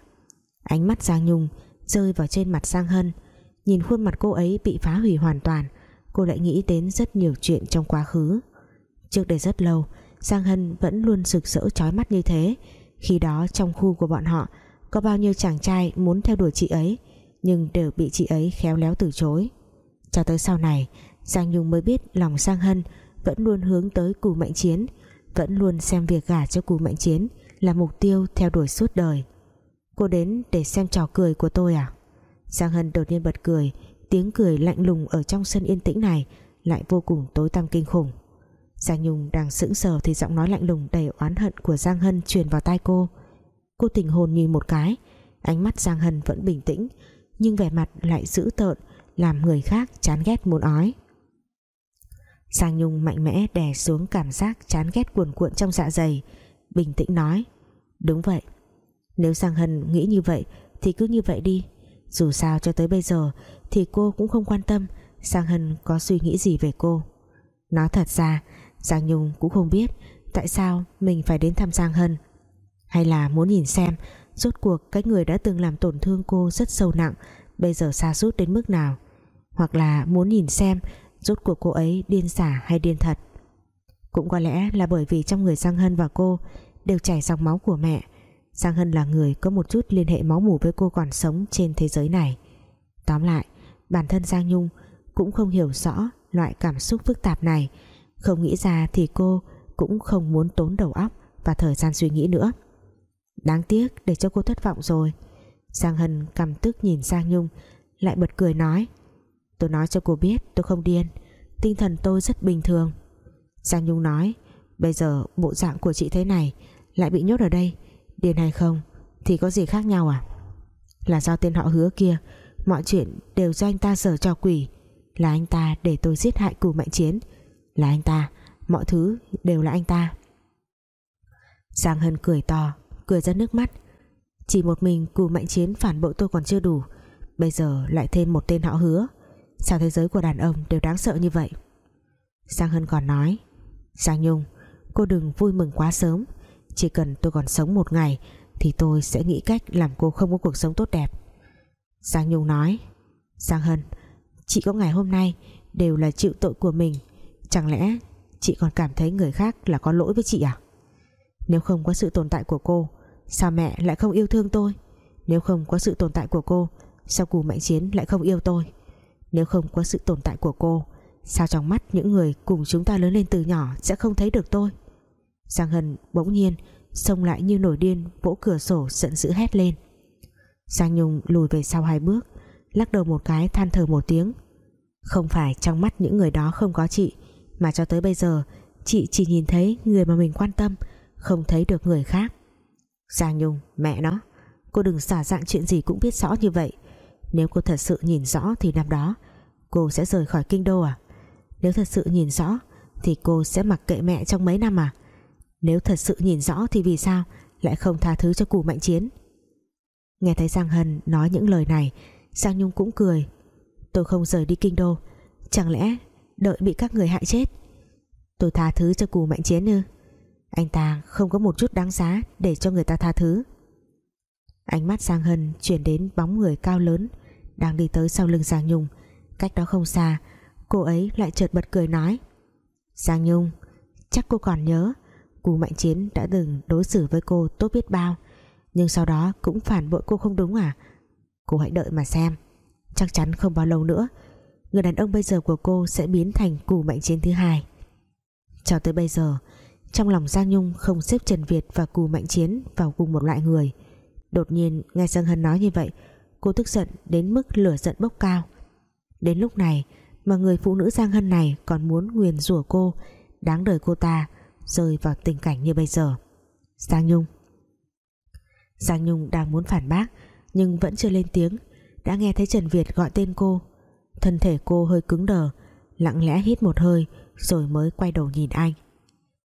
Ánh mắt Giang Nhung rơi vào trên mặt Giang Hân nhìn khuôn mặt cô ấy bị phá hủy hoàn toàn, cô lại nghĩ đến rất nhiều chuyện trong quá khứ. Trước đây rất lâu, Giang Hân vẫn luôn sực sỡ chói mắt như thế. Khi đó trong khu của bọn họ, có bao nhiêu chàng trai muốn theo đuổi chị ấy, nhưng đều bị chị ấy khéo léo từ chối. Cho tới sau này, Giang Nhung mới biết lòng Giang Hân vẫn luôn hướng tới cù mạnh chiến, vẫn luôn xem việc gả cho cù mạnh chiến là mục tiêu theo đuổi suốt đời. Cô đến để xem trò cười của tôi à? Giang Hân đột nhiên bật cười, tiếng cười lạnh lùng ở trong sân yên tĩnh này lại vô cùng tối tăm kinh khủng. Giang Nhung đang sững sờ thì giọng nói lạnh lùng đầy oán hận của Giang Hân truyền vào tai cô. Cô tình hồn nhìn một cái, ánh mắt Giang Hân vẫn bình tĩnh, nhưng vẻ mặt lại dữ tợn, làm người khác chán ghét muốn ói. Giang Nhung mạnh mẽ đè xuống cảm giác chán ghét cuồn cuộn trong dạ dày, bình tĩnh nói, đúng vậy. Nếu Giang Hân nghĩ như vậy thì cứ như vậy đi dù sao cho tới bây giờ thì cô cũng không quan tâm Giang Hân có suy nghĩ gì về cô. Nói thật ra, Giang Nhung cũng không biết tại sao mình phải đến thăm Giang Hân. Hay là muốn nhìn xem rốt cuộc cái người đã từng làm tổn thương cô rất sâu nặng bây giờ xa sút đến mức nào. Hoặc là muốn nhìn xem rốt cuộc cô ấy điên xả hay điên thật. Cũng có lẽ là bởi vì trong người Giang Hân và cô đều chảy dòng máu của mẹ Giang Hân là người có một chút liên hệ máu mủ với cô còn sống trên thế giới này. Tóm lại, bản thân Giang Nhung cũng không hiểu rõ loại cảm xúc phức tạp này. Không nghĩ ra thì cô cũng không muốn tốn đầu óc và thời gian suy nghĩ nữa. Đáng tiếc để cho cô thất vọng rồi. Giang Hân cầm tức nhìn Giang Nhung, lại bật cười nói, tôi nói cho cô biết tôi không điên, tinh thần tôi rất bình thường. Giang Nhung nói, bây giờ bộ dạng của chị thế này lại bị nhốt ở đây điên hay không? Thì có gì khác nhau à? Là do tên họ hứa kia, mọi chuyện đều do anh ta sở cho quỷ. Là anh ta để tôi giết hại cù mạnh chiến. Là anh ta, mọi thứ đều là anh ta. Giang Hân cười to, cười ra nước mắt. Chỉ một mình cù mạnh chiến phản bội tôi còn chưa đủ. Bây giờ lại thêm một tên họ hứa. Sao thế giới của đàn ông đều đáng sợ như vậy? Giang Hân còn nói, Giang Nhung, cô đừng vui mừng quá sớm chỉ cần tôi còn sống một ngày, thì tôi sẽ nghĩ cách làm cô không có cuộc sống tốt đẹp. Giang Nhung nói, Giang Hân, chị có ngày hôm nay đều là chịu tội của mình. Chẳng lẽ chị còn cảm thấy người khác là có lỗi với chị à? Nếu không có sự tồn tại của cô, sao mẹ lại không yêu thương tôi? Nếu không có sự tồn tại của cô, sao cù mạnh chiến lại không yêu tôi? Nếu không có sự tồn tại của cô, sao trong mắt những người cùng chúng ta lớn lên từ nhỏ sẽ không thấy được tôi? Giang Hân bỗng nhiên xông lại như nổi điên, vỗ cửa sổ giận dữ hét lên. Giang Nhung lùi về sau hai bước, lắc đầu một cái than thở một tiếng. Không phải trong mắt những người đó không có chị, mà cho tới bây giờ, chị chỉ nhìn thấy người mà mình quan tâm, không thấy được người khác. Giang Nhung, mẹ nó, cô đừng xả dạng chuyện gì cũng biết rõ như vậy. Nếu cô thật sự nhìn rõ thì năm đó, cô sẽ rời khỏi kinh đô à? Nếu thật sự nhìn rõ thì cô sẽ mặc kệ mẹ trong mấy năm à? Nếu thật sự nhìn rõ thì vì sao lại không tha thứ cho cù mạnh chiến? Nghe thấy Giang Hân nói những lời này, Giang Nhung cũng cười. Tôi không rời đi kinh đô, chẳng lẽ đợi bị các người hại chết? Tôi tha thứ cho cù mạnh chiến ư? Anh ta không có một chút đáng giá để cho người ta tha thứ. Ánh mắt Giang Hân chuyển đến bóng người cao lớn đang đi tới sau lưng Giang Nhung. Cách đó không xa, cô ấy lại chợt bật cười nói. Giang Nhung, chắc cô còn nhớ Cù Mạnh Chiến đã từng đối xử với cô tốt biết bao. Nhưng sau đó cũng phản bội cô không đúng à? Cô hãy đợi mà xem. Chắc chắn không bao lâu nữa, người đàn ông bây giờ của cô sẽ biến thành cù mạnh chiến thứ hai. Cho tới bây giờ, trong lòng Giang Nhung không xếp Trần Việt và cù mạnh chiến vào cùng một loại người. Đột nhiên, nghe Giang Hân nói như vậy, cô tức giận đến mức lửa giận bốc cao. Đến lúc này mà người phụ nữ Giang Hân này còn muốn nguyền rủa cô, đáng đời cô ta rơi vào tình cảnh như bây giờ. Giang Nhung. Giang Nhung đang muốn phản bác, nhưng vẫn chưa lên tiếng. Đã nghe thấy Trần Việt gọi tên cô. Thân thể cô hơi cứng đờ, lặng lẽ hít một hơi, rồi mới quay đầu nhìn anh.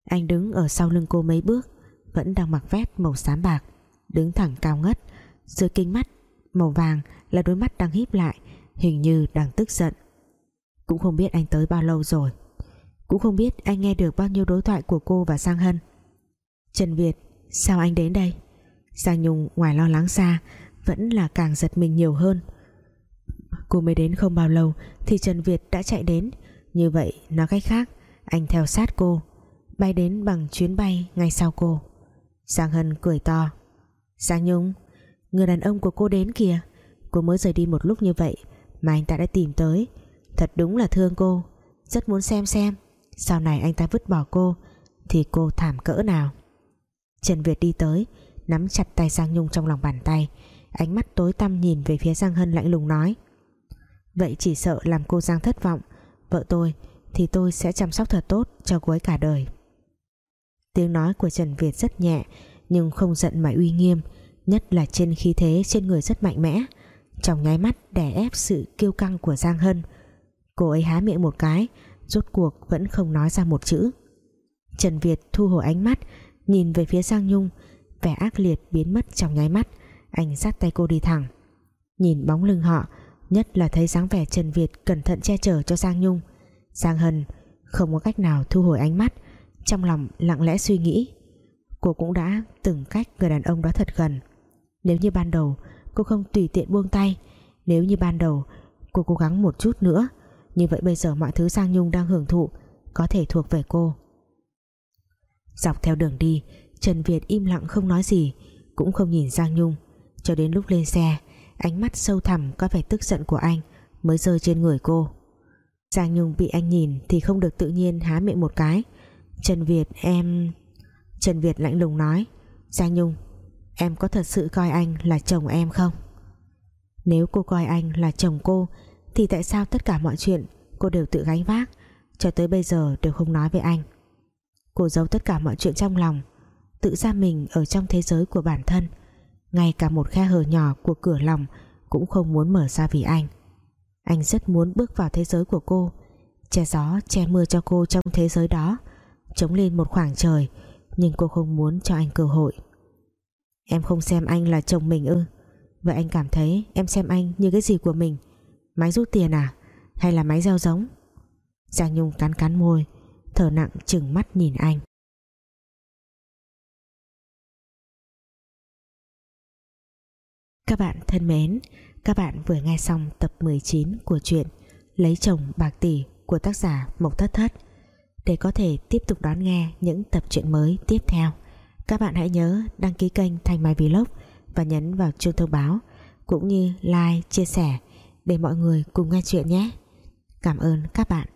Anh đứng ở sau lưng cô mấy bước, vẫn đang mặc vest màu xám bạc, đứng thẳng cao ngất. Dưới kính mắt màu vàng là đôi mắt đang híp lại, hình như đang tức giận. Cũng không biết anh tới bao lâu rồi cũng không biết anh nghe được bao nhiêu đối thoại của cô và sang Hân. Trần Việt, sao anh đến đây? Giang Nhung ngoài lo lắng xa, vẫn là càng giật mình nhiều hơn. Cô mới đến không bao lâu thì Trần Việt đã chạy đến. Như vậy, nói cách khác, anh theo sát cô, bay đến bằng chuyến bay ngay sau cô. Giang Hân cười to. Giang Nhung, người đàn ông của cô đến kìa. Cô mới rời đi một lúc như vậy mà anh ta đã tìm tới. Thật đúng là thương cô. Rất muốn xem xem sau này anh ta vứt bỏ cô, thì cô thảm cỡ nào? Trần Việt đi tới, nắm chặt tay Giang Nhung trong lòng bàn tay, ánh mắt tối tăm nhìn về phía Giang Hân lạnh lùng nói, vậy chỉ sợ làm cô Giang thất vọng, vợ tôi thì tôi sẽ chăm sóc thật tốt cho cô ấy cả đời. Tiếng nói của Trần Việt rất nhẹ, nhưng không giận mà uy nghiêm, nhất là trên khí thế trên người rất mạnh mẽ. Trong nháy mắt đè ép sự kiêu căng của Giang Hân, cô ấy há miệng một cái rốt cuộc vẫn không nói ra một chữ. Trần Việt thu hồi ánh mắt, nhìn về phía Giang Nhung, vẻ ác liệt biến mất trong nháy mắt, anh sát tay cô đi thẳng. Nhìn bóng lưng họ, nhất là thấy dáng vẻ Trần Việt cẩn thận che chở cho Giang Nhung, Giang Hân không có cách nào thu hồi ánh mắt, trong lòng lặng lẽ suy nghĩ. Cô cũng đã từng cách người đàn ông đó thật gần. Nếu như ban đầu cô không tùy tiện buông tay, nếu như ban đầu cô cố gắng một chút nữa như vậy bây giờ mọi thứ Giang Nhung đang hưởng thụ có thể thuộc về cô. Dọc theo đường đi, Trần Việt im lặng không nói gì, cũng không nhìn Giang Nhung. Cho đến lúc lên xe, ánh mắt sâu thẳm có vẻ tức giận của anh mới rơi trên người cô. Giang Nhung bị anh nhìn thì không được tự nhiên há miệng một cái. Trần Việt, em Trần Việt lạnh lùng nói, Giang Nhung, em có thật sự coi anh là chồng em không? Nếu cô coi anh là chồng cô thì tại sao tất cả mọi chuyện cô đều tự gánh vác, cho tới bây giờ đều không nói với anh? Cô giấu tất cả mọi chuyện trong lòng, tự ra mình ở trong thế giới của bản thân. Ngay cả một khe hở nhỏ của cửa lòng cũng không muốn mở ra vì anh. Anh rất muốn bước vào thế giới của cô, che gió, che mưa cho cô trong thế giới đó, chống lên một khoảng trời, nhưng cô không muốn cho anh cơ hội. Em không xem anh là chồng mình ư? Vậy anh cảm thấy em xem anh như cái gì của mình? Máy rút tiền à? Hay là máy gieo giống? Giang Nhung cắn cắn môi thở nặng chừng mắt nhìn anh. Các bạn thân mến, các bạn vừa nghe xong tập 19 của truyện Lấy chồng bạc tỷ của tác giả Mộc Thất Thất. Để có thể tiếp tục đón nghe những tập truyện mới tiếp theo, các bạn hãy nhớ đăng ký kênh Thanh Mai Vlog và nhấn vào chuông thông báo cũng như like, chia sẻ để mọi người cùng nghe chuyện nhé. Cảm ơn các bạn.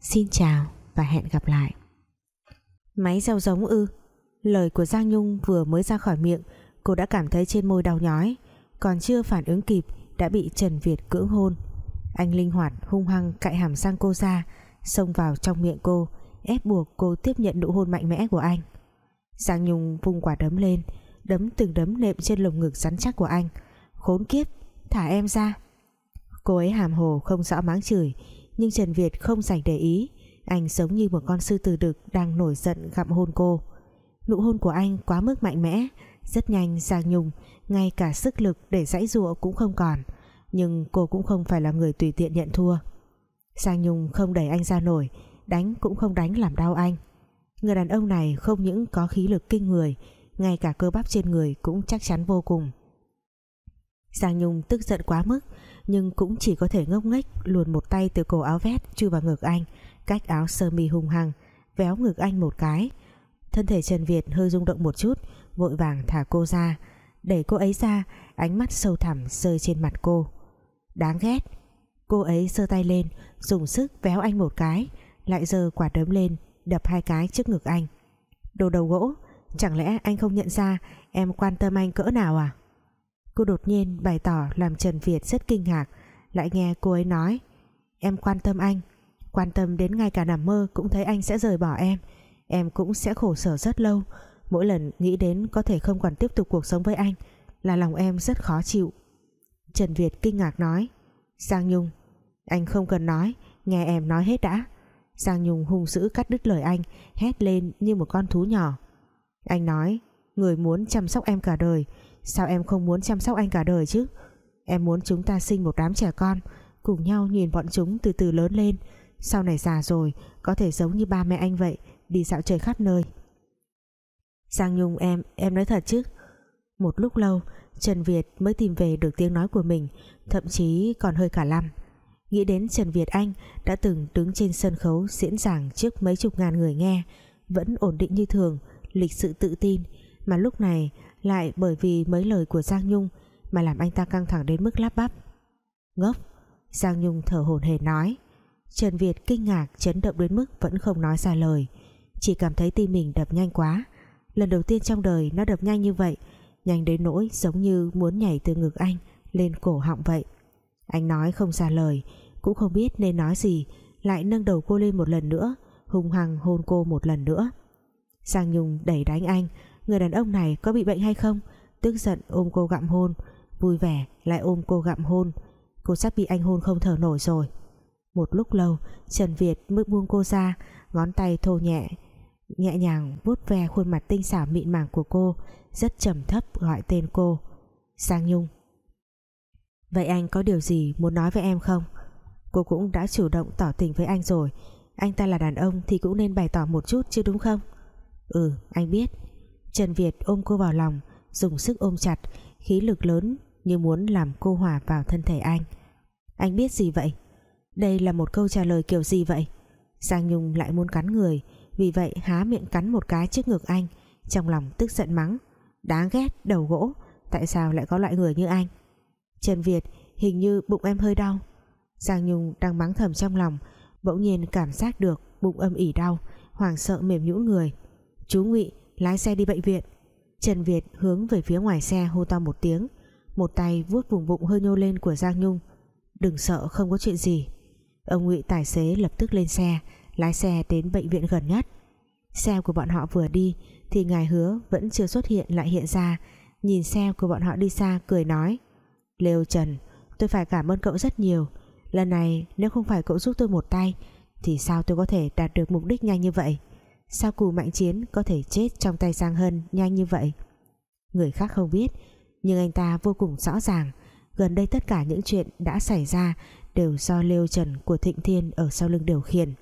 Xin chào và hẹn gặp lại. Máy gieo giống ư? Lời của Giang Nhung vừa mới ra khỏi miệng, cô đã cảm thấy trên môi đau nhói còn chưa phản ứng kịp đã bị Trần Việt cưỡng hôn anh linh hoạt hung hăng cạy hàm sang cô ra xông vào trong miệng cô ép buộc cô tiếp nhận nụ hôn mạnh mẽ của anh Giang Nhung vung quả đấm lên đấm từng đấm nệm trên lồng ngực rắn chắc của anh khốn kiếp thả em ra cô ấy hàm hồ không rõ máng chửi, nhưng Trần Việt không dành để ý. Anh giống như một con sư tử đực đang nổi giận gặm hôn cô. Nụ hôn của anh quá mức mạnh mẽ, rất nhanh Giang Nhung, ngay cả sức lực để dãy dụa cũng không còn. Nhưng cô cũng không phải là người tùy tiện nhận thua. Giang Nhung không đẩy anh ra nổi, đánh cũng không đánh làm đau anh. Người đàn ông này không những có khí lực kinh người, ngay cả cơ bắp trên người cũng chắc chắn vô cùng. Giang Nhung tức giận quá mức nhưng cũng chỉ có thể ngốc nghếch luồn một tay từ cổ áo vét chui vào ngực anh, cách áo sơ mi hung hăng, véo ngực anh một cái. Thân thể Trần Việt hơi rung động một chút, vội vàng thả cô ra. Đẩy cô ấy ra, Ánh mắt sâu thẳm rơi trên mặt cô. Đáng ghét. Cô ấy giơ tay lên, Dùng sức véo anh một cái, Lại giơ quả đấm lên, Đập hai cái trước ngực anh. Đồ đầu gỗ, Chẳng lẽ anh không nhận ra Em quan tâm anh cỡ nào à? Cô đột nhiên bày tỏ làm Trần Việt rất kinh ngạc. Lại nghe cô ấy nói, Em quan tâm anh, Quan tâm đến ngay cả nằm mơ cũng thấy anh sẽ rời bỏ em. Em cũng sẽ khổ sở rất lâu. Mỗi lần nghĩ đến có thể không còn tiếp tục cuộc sống với anh Là lòng em rất khó chịu. Trần Việt kinh ngạc nói, Giang Nhung, Anh không cần nói, Nghe em nói hết đã. Giang Nhung hung dữ cắt đứt lời anh, Hét lên như một con thú nhỏ. Anh nói, Người muốn chăm sóc em cả đời Sao em không muốn chăm sóc anh cả đời chứ? Em muốn chúng ta sinh một đám trẻ con Cùng nhau nhìn bọn chúng từ từ lớn lên. Sau này già rồi Có thể giống như ba mẹ anh vậy Đi dạo chơi khắp nơi. Giang Nhung em, em nói thật chứ? Một lúc lâu Trần Việt mới tìm về được tiếng nói của mình Thậm chí còn hơi cả lăm. Nghĩ đến Trần Việt Anh đã từng đứng trên sân khấu diễn giảng trước mấy chục ngàn người nghe Vẫn ổn định như thường Lịch sự tự tin. Mà lúc này lại bởi vì mấy lời của Giang Nhung Mà làm anh ta căng thẳng đến mức lắp bắp. Ngốc, Giang Nhung thở hổn hển nói. Trần Việt kinh ngạc, chấn động đến mức vẫn không nói ra lời. Chỉ cảm thấy tim mình đập nhanh quá. Lần đầu tiên trong đời nó đập nhanh như vậy, Nhanh đến nỗi giống như muốn nhảy từ ngực anh Lên cổ họng vậy. Anh nói không ra lời, Cũng không biết nên nói gì, Lại nâng đầu cô lên một lần nữa, Hung hăng hôn cô một lần nữa. Giang Nhung đẩy đánh anh Người đàn ông này có bị bệnh hay không? Tức giận ôm cô gặm hôn, Vui vẻ lại ôm cô gặm hôn. Cô sắp bị anh hôn không thở nổi rồi. Một lúc lâu, Trần Việt mới buông cô ra, Ngón tay thô nhẹ Nhẹ nhàng vuốt ve khuôn mặt tinh xảo mịn màng của cô, Rất trầm thấp gọi tên cô. Sang Nhung. Vậy anh có điều gì muốn nói với em không? Cô cũng đã chủ động tỏ tình với anh rồi. Anh ta là đàn ông thì cũng nên bày tỏ một chút chứ đúng không? Ừ anh biết. Trần Việt ôm cô vào lòng, Dùng sức ôm chặt, Khí lực lớn như muốn làm cô hòa vào thân thể anh. Anh biết gì vậy? Đây là một câu trả lời kiểu gì vậy? Giang Nhung lại muốn cắn người, Vì vậy há miệng cắn một cái trước ngực anh, Trong lòng tức giận mắng. Đáng ghét, đầu gỗ, Tại sao lại có loại người như anh? Trần Việt, hình như bụng em hơi đau. Giang Nhung đang mắng thầm trong lòng, Bỗng nhiên cảm giác được bụng âm ỉ đau Hoàng sợ mềm nhũn người. Chú Ngụy lái xe đi bệnh viện. Trần Việt hướng về phía ngoài xe hô to một tiếng, một tay vuốt vùng bụng hơi nhô lên của Giang Nhung. Đừng sợ, không có chuyện gì. Ông Ngụy tài xế lập tức lên xe, lái xe đến bệnh viện gần nhất. Xe của bọn họ vừa đi thì ngài hứa vẫn chưa xuất hiện lại hiện ra. Nhìn xe của bọn họ đi xa cười nói, Lêu Trần, tôi phải cảm ơn cậu rất nhiều. Lần này nếu không phải cậu giúp tôi một tay thì sao tôi có thể đạt được mục đích nhanh như vậy? Sao cù mạnh chiến có thể chết trong tay Giang Hân nhanh như vậy? Người khác không biết, nhưng anh ta vô cùng rõ ràng. Gần đây tất cả những chuyện đã xảy ra đều do Lêu Trần của Thịnh Thiên ở sau lưng điều khiển.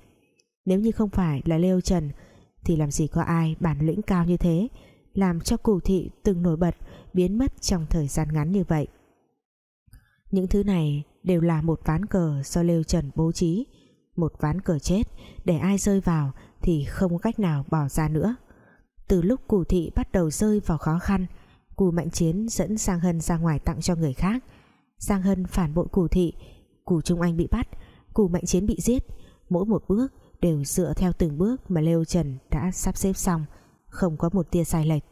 Nếu như không phải là Lêu Trần, thì làm gì có ai bản lĩnh cao như thế, làm cho cù thị từng nổi bật, biến mất trong thời gian ngắn như vậy. Những thứ này đều là một ván cờ do Lêu Trần bố trí. Một ván cờ chết để ai rơi vào thì không có cách nào bỏ ra nữa. Từ lúc cù thị bắt đầu rơi vào khó khăn, cù mạnh chiến dẫn Giang Hân ra ngoài tặng cho người khác. Giang Hân phản bội cù thị, cù Trung Anh bị bắt, cù mạnh chiến bị giết. Mỗi một bước đều dựa theo từng bước mà Lêu Trần đã sắp xếp xong, không có một tia sai lệch.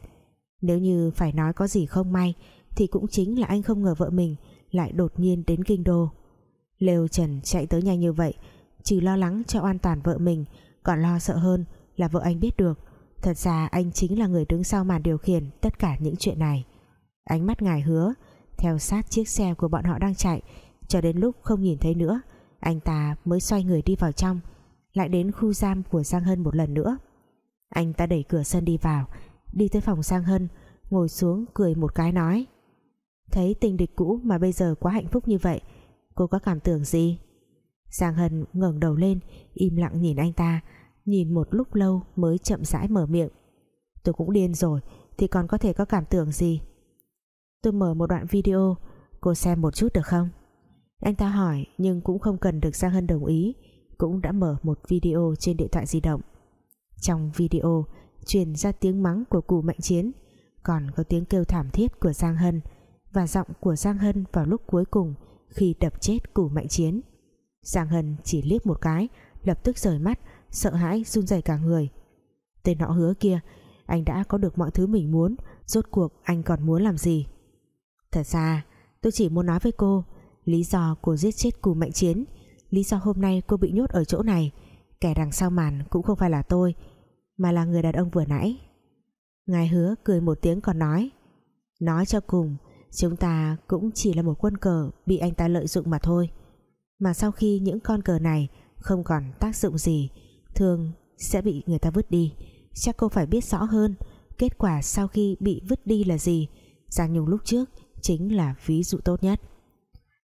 Nếu như phải nói có gì không may, thì cũng chính là anh không ngờ vợ mình lại đột nhiên đến kinh đô. Lêu Trần chạy tới nhanh như vậy, chỉ lo lắng cho an toàn vợ mình còn lo sợ hơn là vợ anh biết được. Thật ra anh chính là người đứng sau màn điều khiển tất cả những chuyện này. Ánh mắt ngài hứa, Theo sát chiếc xe của bọn họ đang chạy, Cho đến lúc không nhìn thấy nữa, Anh ta mới xoay người đi vào trong, Lại đến khu giam của Giang Hân một lần nữa. Anh ta đẩy cửa sân đi vào, Đi tới phòng Giang Hân, Ngồi xuống cười một cái nói, Thấy tình địch cũ mà bây giờ quá hạnh phúc như vậy, Cô có cảm tưởng gì? Giang Hân ngẩng đầu lên, Im lặng nhìn anh ta Nhìn một lúc lâu mới chậm rãi mở miệng. Tôi cũng điên rồi, Thì còn có thể có cảm tưởng gì? Tôi mở một đoạn video, Cô xem một chút được không? Anh ta hỏi, nhưng cũng không cần được Giang Hân đồng ý, Cũng đã mở một video trên điện thoại di động. Trong video, truyền ra tiếng mắng của cù mạnh chiến, còn có tiếng kêu thảm thiết của Giang Hân và giọng của Giang Hân vào lúc cuối cùng khi đập chết cụ mạnh chiến. Giang Hân chỉ liếc một cái, lập tức rời mắt sợ hãi, run rẩy cả người. Tên nọ hứa kia, anh đã có được mọi thứ mình muốn, rốt cuộc anh còn muốn làm gì? Thật ra, tôi chỉ muốn nói với cô, lý do cô giết chết cù mạnh chiến, lý do hôm nay cô bị nhốt ở chỗ này, kẻ đằng sau màn cũng không phải là tôi, mà là người đàn ông vừa nãy. Ngài hứa cười một tiếng còn nói nói cho cùng, chúng ta cũng chỉ là một quân cờ bị anh ta lợi dụng mà thôi. Mà sau khi những con cờ này không còn tác dụng gì thường sẽ bị người ta vứt đi. Chắc cô phải biết rõ hơn, kết quả sau khi bị vứt đi là gì. Giang Nhung lúc trước chính là ví dụ tốt nhất.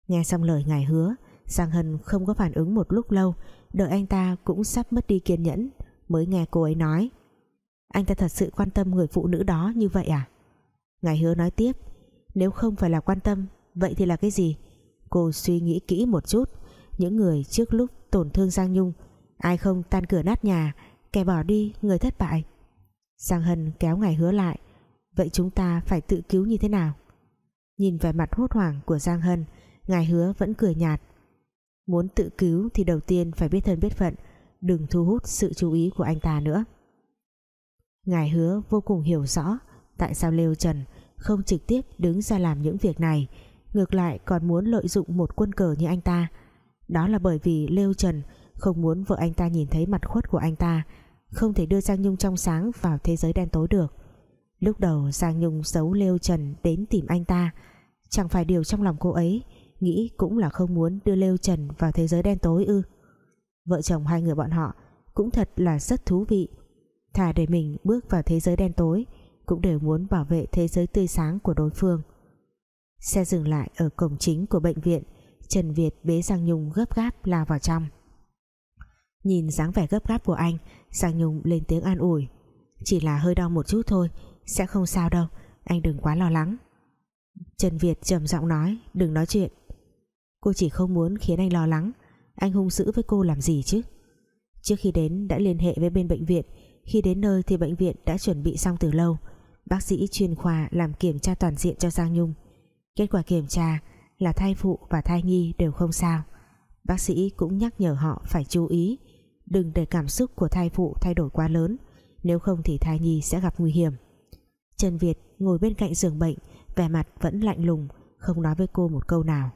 Nghe xong lời ngài hứa, Giang Hân không có phản ứng một lúc lâu. Đợi anh ta cũng sắp mất đi kiên nhẫn, mới nghe cô ấy nói. Anh ta thật sự quan tâm người phụ nữ đó như vậy à? Ngài hứa nói tiếp, nếu không phải là quan tâm, vậy thì là cái gì? Cô suy nghĩ kỹ một chút. Những người trước lúc tổn thương Giang Nhung ai không tan cửa nát nhà, kẻ bỏ đi, người thất bại. Giang Hân kéo ngài hứa lại, vậy chúng ta phải tự cứu như thế nào? Nhìn vẻ mặt hốt hoảng của Giang Hân, ngài hứa vẫn cười nhạt. Muốn tự cứu thì đầu tiên phải biết thân biết phận, đừng thu hút sự chú ý của anh ta nữa. Ngài hứa vô cùng hiểu rõ tại sao Lêu Trần không trực tiếp đứng ra làm những việc này, ngược lại còn muốn lợi dụng một quân cờ như anh ta. Đó là bởi vì Lêu Trần không muốn vợ anh ta nhìn thấy mặt khuất của anh ta, không thể đưa Giang Nhung trong sáng vào thế giới đen tối được. Lúc đầu Giang Nhung giấu Lêu Trần đến tìm anh ta, chẳng phải điều trong lòng cô ấy, nghĩ cũng là không muốn đưa Lêu Trần vào thế giới đen tối ư. Vợ chồng hai người bọn họ cũng thật là rất thú vị. Thà để mình bước vào thế giới đen tối, cũng đều muốn bảo vệ thế giới tươi sáng của đối phương. Xe dừng lại ở cổng chính của bệnh viện, Trần Việt bế Giang Nhung gấp gáp lao vào trong nhìn dáng vẻ gấp gáp của anh, Giang Nhung lên tiếng an ủi. Chỉ là hơi đau một chút thôi, sẽ không sao đâu, anh đừng quá lo lắng. Trần Việt trầm giọng nói, đừng nói chuyện. Cô chỉ không muốn khiến anh lo lắng, anh hung dữ với cô làm gì chứ? Trước khi đến, đã liên hệ với bên bệnh viện. Khi đến nơi thì bệnh viện đã chuẩn bị xong từ lâu. Bác sĩ chuyên khoa làm kiểm tra toàn diện cho Giang Nhung. Kết quả kiểm tra là thai phụ và thai nhi đều không sao. Bác sĩ cũng nhắc nhở họ phải chú ý đừng để cảm xúc của thai phụ thay đổi quá lớn. Nếu không thì thai nhi sẽ gặp nguy hiểm. Trần Việt ngồi bên cạnh giường bệnh, vẻ mặt vẫn lạnh lùng, không nói với cô một câu nào.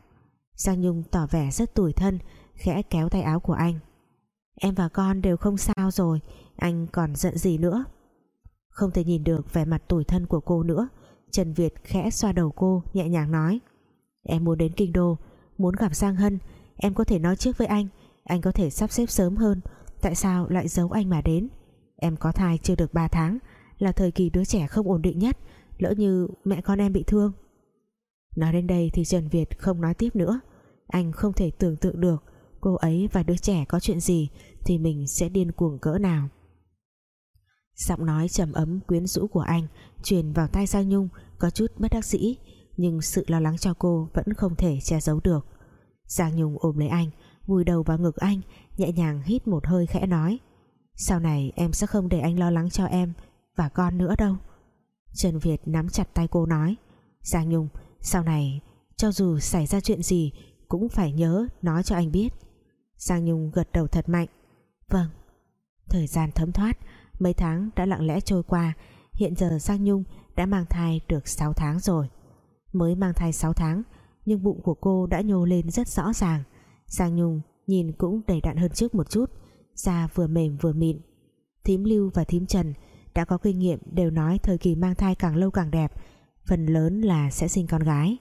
Giang Nhung tỏ vẻ rất tủi thân, khẽ kéo tay áo của anh. Em và con đều không sao rồi, anh còn giận gì nữa? Không thể nhìn được vẻ mặt tủi thân của cô nữa. Trần Việt khẽ xoa đầu cô, nhẹ nhàng nói. Em muốn đến Kinh Đô, Muốn gặp Giang Hân, Em có thể nói trước với anh Anh có thể sắp xếp sớm hơn. Tại sao lại giấu anh mà đến? Em có thai chưa được 3 tháng, Là thời kỳ đứa trẻ không ổn định nhất, Lỡ như mẹ con em bị thương. Nói đến đây thì Trần Việt không nói tiếp nữa. Anh không thể tưởng tượng được Cô ấy và đứa trẻ có chuyện gì Thì mình sẽ điên cuồng cỡ nào. Giọng nói trầm ấm quyến rũ của anh Truyền vào tai Giang Nhung Có chút bất đắc dĩ, Nhưng sự lo lắng cho cô vẫn không thể che giấu được. Giang Nhung ôm lấy anh Vùi đầu vào ngực anh, Nhẹ nhàng hít một hơi khẽ nói. Sau này em sẽ không để anh lo lắng cho em Và con nữa đâu. Trần Việt nắm chặt tay cô nói. Giang Nhung, sau này Cho dù xảy ra chuyện gì, Cũng phải nhớ nói cho anh biết. Giang Nhung gật đầu thật mạnh. Vâng. Thời gian thấm thoát, Mấy tháng đã lặng lẽ trôi qua. Hiện giờ Giang Nhung đã mang thai được 6 tháng rồi. Mới mang thai 6 tháng, Nhưng bụng của cô đã nhô lên rất rõ ràng. Giang Nhung nhìn cũng đầy đặn hơn trước một chút, Da vừa mềm vừa mịn. Thím Lưu và thím Trần đã có kinh nghiệm đều nói thời kỳ mang thai càng lâu càng đẹp, phần lớn là sẽ sinh con gái.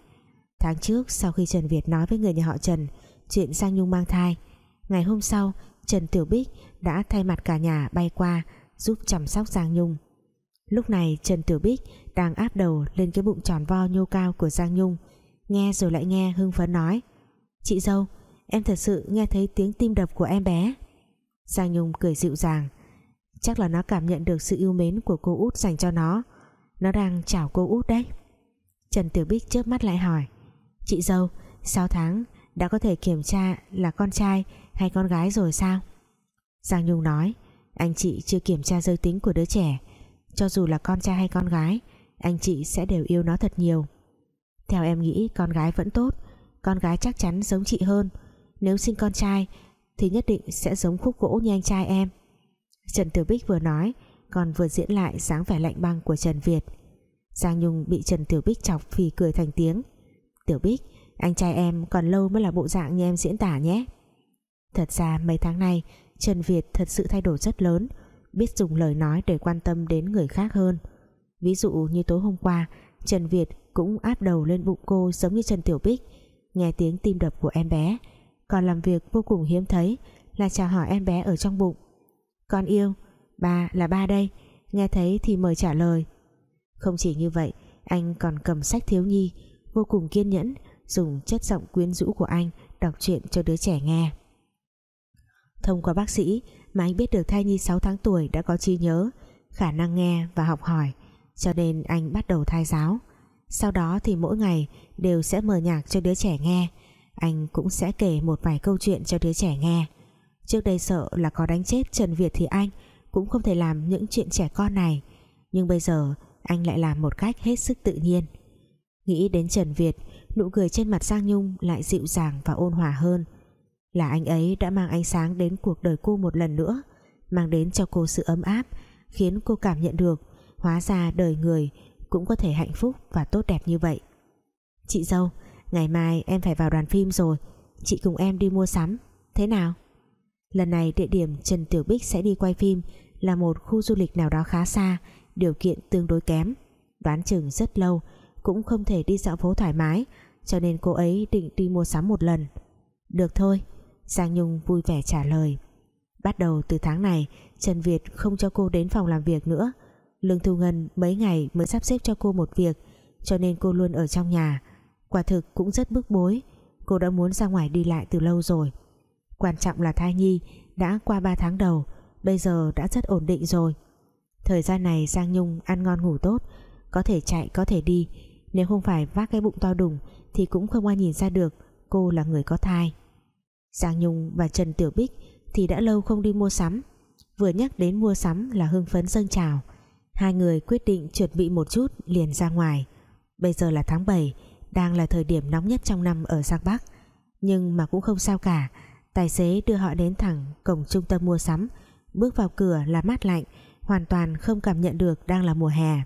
Tháng trước, sau khi Trần Việt nói với người nhà họ Trần chuyện Giang Nhung mang thai, ngày hôm sau, Trần Tiểu Bích đã thay mặt cả nhà bay qua giúp chăm sóc Giang Nhung. Lúc này, Trần Tiểu Bích đang áp đầu lên cái bụng tròn vo nhô cao của Giang Nhung, nghe rồi lại nghe hưng phấn nói, chị dâu em thật sự nghe thấy tiếng tim đập của em bé. Giang Nhung cười dịu dàng. Chắc là nó cảm nhận được sự yêu mến của cô út dành cho nó. Nó đang chào cô út đấy. Trần Tiểu Bích chớp mắt lại hỏi. Chị dâu 6 tháng, đã có thể kiểm tra là con trai hay con gái rồi sao? Giang Nhung nói. Anh chị chưa kiểm tra giới tính của đứa trẻ. Cho dù là con trai hay con gái, anh chị sẽ đều yêu nó thật nhiều. Theo em nghĩ, con gái vẫn tốt. Con gái chắc chắn giống chị hơn nếu sinh con trai, thì nhất định sẽ giống khúc gỗ như anh trai em. Trần Tiểu Bích vừa nói, còn vừa diễn lại dáng vẻ lạnh băng của Trần Việt. Giang Nhung bị Trần Tiểu Bích chọc phì cười thành tiếng. Tiểu Bích, anh trai em còn lâu mới là bộ dạng như em diễn tả nhé. Thật ra mấy tháng nay, Trần Việt thật sự thay đổi rất lớn, Biết dùng lời nói để quan tâm đến người khác hơn. Ví dụ như tối hôm qua, Trần Việt cũng áp đầu lên bụng cô giống như Trần Tiểu Bích, Nghe tiếng tim đập của em bé. Còn làm việc vô cùng hiếm thấy Là chào hỏi em bé ở trong bụng. Con yêu Ba là ba đây Nghe thấy thì mời trả lời. Không chỉ như vậy Anh còn cầm sách thiếu nhi Vô cùng kiên nhẫn Dùng chất giọng quyến rũ của anh Đọc truyện cho đứa trẻ nghe. Thông qua bác sĩ mà anh biết được thai nhi 6 tháng tuổi đã có trí nhớ, khả năng nghe và học hỏi, cho nên anh bắt đầu thai giáo. Sau đó thì mỗi ngày đều sẽ mở nhạc cho đứa trẻ nghe, anh cũng sẽ kể một vài câu chuyện cho đứa trẻ nghe. Trước đây sợ là có đánh chết Trần Việt thì anh cũng không thể làm những chuyện trẻ con này, nhưng bây giờ anh lại làm một cách hết sức tự nhiên. Nghĩ đến Trần Việt, nụ cười trên mặt Giang Nhung lại dịu dàng và ôn hòa hơn. Là anh ấy đã mang ánh sáng đến cuộc đời cô một lần nữa Mang đến cho cô sự ấm áp Khiến cô cảm nhận được Hóa ra đời người cũng có thể hạnh phúc và tốt đẹp như vậy Chị dâu Ngày mai em phải vào đoàn phim rồi. Chị cùng em đi mua sắm. Thế nào? Lần này địa điểm Trần Tiểu Bích sẽ đi quay phim Là một khu du lịch nào đó khá xa, Điều kiện tương đối kém. Đoán chừng rất lâu, Cũng không thể đi dạo phố thoải mái, Cho nên cô ấy định đi mua sắm một lần. Được thôi. Giang Nhung vui vẻ trả lời. Bắt đầu từ tháng này, Trần Việt không cho cô đến phòng làm việc nữa. Lương Thu Ngân mấy ngày mới sắp xếp cho cô một việc, Cho nên cô luôn ở trong nhà. Quả thực cũng rất bức bối. Cô đã muốn ra ngoài đi lại từ lâu rồi. Quan trọng là thai nhi, Đã qua 3 tháng đầu, Bây giờ đã rất ổn định rồi. Thời gian này Giang Nhung ăn ngon ngủ tốt, Có thể chạy, có thể đi. Nếu không phải vác cái bụng to đùng Thì cũng không ai nhìn ra được Cô là người có thai. Giang Nhung và Trần Tiểu Bích thì đã lâu không đi mua sắm. Vừa nhắc đến mua sắm là hưng phấn dâng trào. Hai người quyết định chuẩn bị một chút liền ra ngoài. Bây giờ là tháng 7 đang là thời điểm nóng nhất trong năm ở Giang Bắc. Nhưng mà cũng không sao cả. Tài xế đưa họ đến thẳng cổng trung tâm mua sắm. Bước vào cửa là mát lạnh, hoàn toàn không cảm nhận được đang là mùa hè.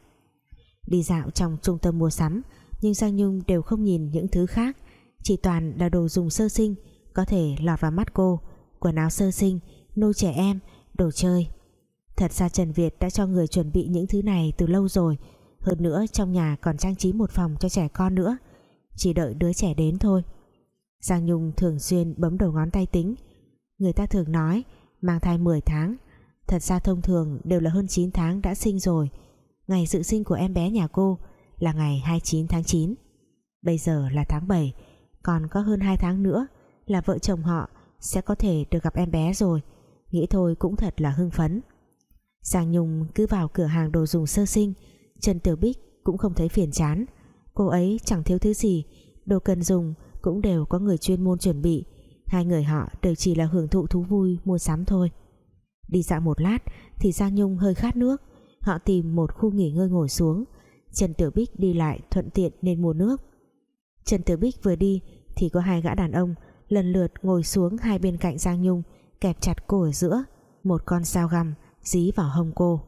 Đi dạo trong trung tâm mua sắm, nhưng Giang Nhung đều không nhìn những thứ khác. Chỉ toàn là đồ dùng sơ sinh, có thể lọt vào mắt cô. Quần áo sơ sinh, nô trẻ em, đồ chơi. Thật ra Trần Việt đã cho người chuẩn bị những thứ này từ lâu rồi. Hơn nữa trong nhà còn trang trí một phòng cho trẻ con nữa chỉ đợi đứa trẻ đến thôi. Giang Nhung thường xuyên bấm đầu ngón tay tính. Người ta thường nói, mang thai 10 tháng. Thật ra thông thường đều là hơn 9 tháng đã sinh rồi. Ngày dự sinh của em bé nhà cô là ngày 29 tháng 9 bây giờ là tháng 7 còn có hơn 2 tháng nữa là vợ chồng họ sẽ có thể được gặp em bé rồi. Nghĩ thôi cũng thật là hưng phấn. Giang Nhung cứ vào cửa hàng đồ dùng sơ sinh, Trần Tiểu Bích cũng không thấy phiền chán cô ấy chẳng thiếu thứ gì. Đồ cần dùng cũng đều có người chuyên môn chuẩn bị. Hai người họ đều chỉ là hưởng thụ thú vui mua sắm thôi. Đi dạo một lát thì Giang Nhung hơi khát nước. Họ tìm một khu nghỉ ngơi ngồi xuống. Trần Tiểu Bích đi lại thuận tiện nên mua nước. Trần Tiểu Bích vừa đi thì có hai gã đàn ông lần lượt ngồi xuống hai bên cạnh Giang Nhung, kẹp chặt cô ở giữa. Một con dao găm dí vào hông cô.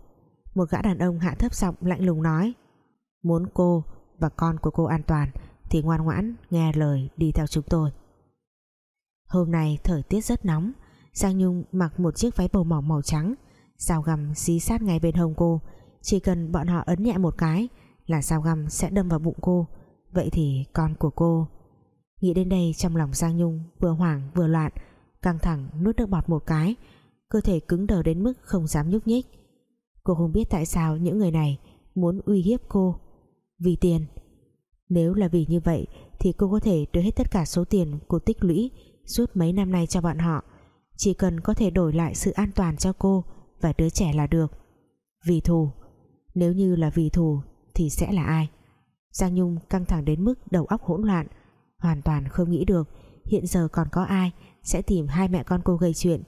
Một gã đàn ông hạ thấp giọng lạnh lùng nói, muốn cô và con của cô an toàn, thì ngoan ngoãn nghe lời đi theo chúng tôi. Hôm nay thời tiết rất nóng, Giang Nhung mặc một chiếc váy bầu mỏng màu trắng, dao găm dí sát ngay bên hông cô. Chỉ cần bọn họ ấn nhẹ một cái là dao găm sẽ đâm vào bụng cô. Vậy thì con của cô, Nghĩ đến đây trong lòng Giang Nhung vừa hoảng vừa loạn, căng thẳng nuốt nước bọt một cái, cơ thể cứng đờ đến mức không dám nhúc nhích. Cô không biết tại sao những người này muốn uy hiếp cô vì tiền. Nếu là vì như vậy thì cô có thể đưa hết tất cả số tiền cô tích lũy suốt mấy năm nay cho bọn họ. Chỉ cần có thể đổi lại sự an toàn cho cô và đứa trẻ là được. Vì thù. Nếu như là vì thù thì sẽ là ai? Giang Nhung căng thẳng đến mức đầu óc hỗn loạn, hoàn toàn không nghĩ được hiện giờ còn có ai sẽ tìm hai mẹ con cô gây chuyện.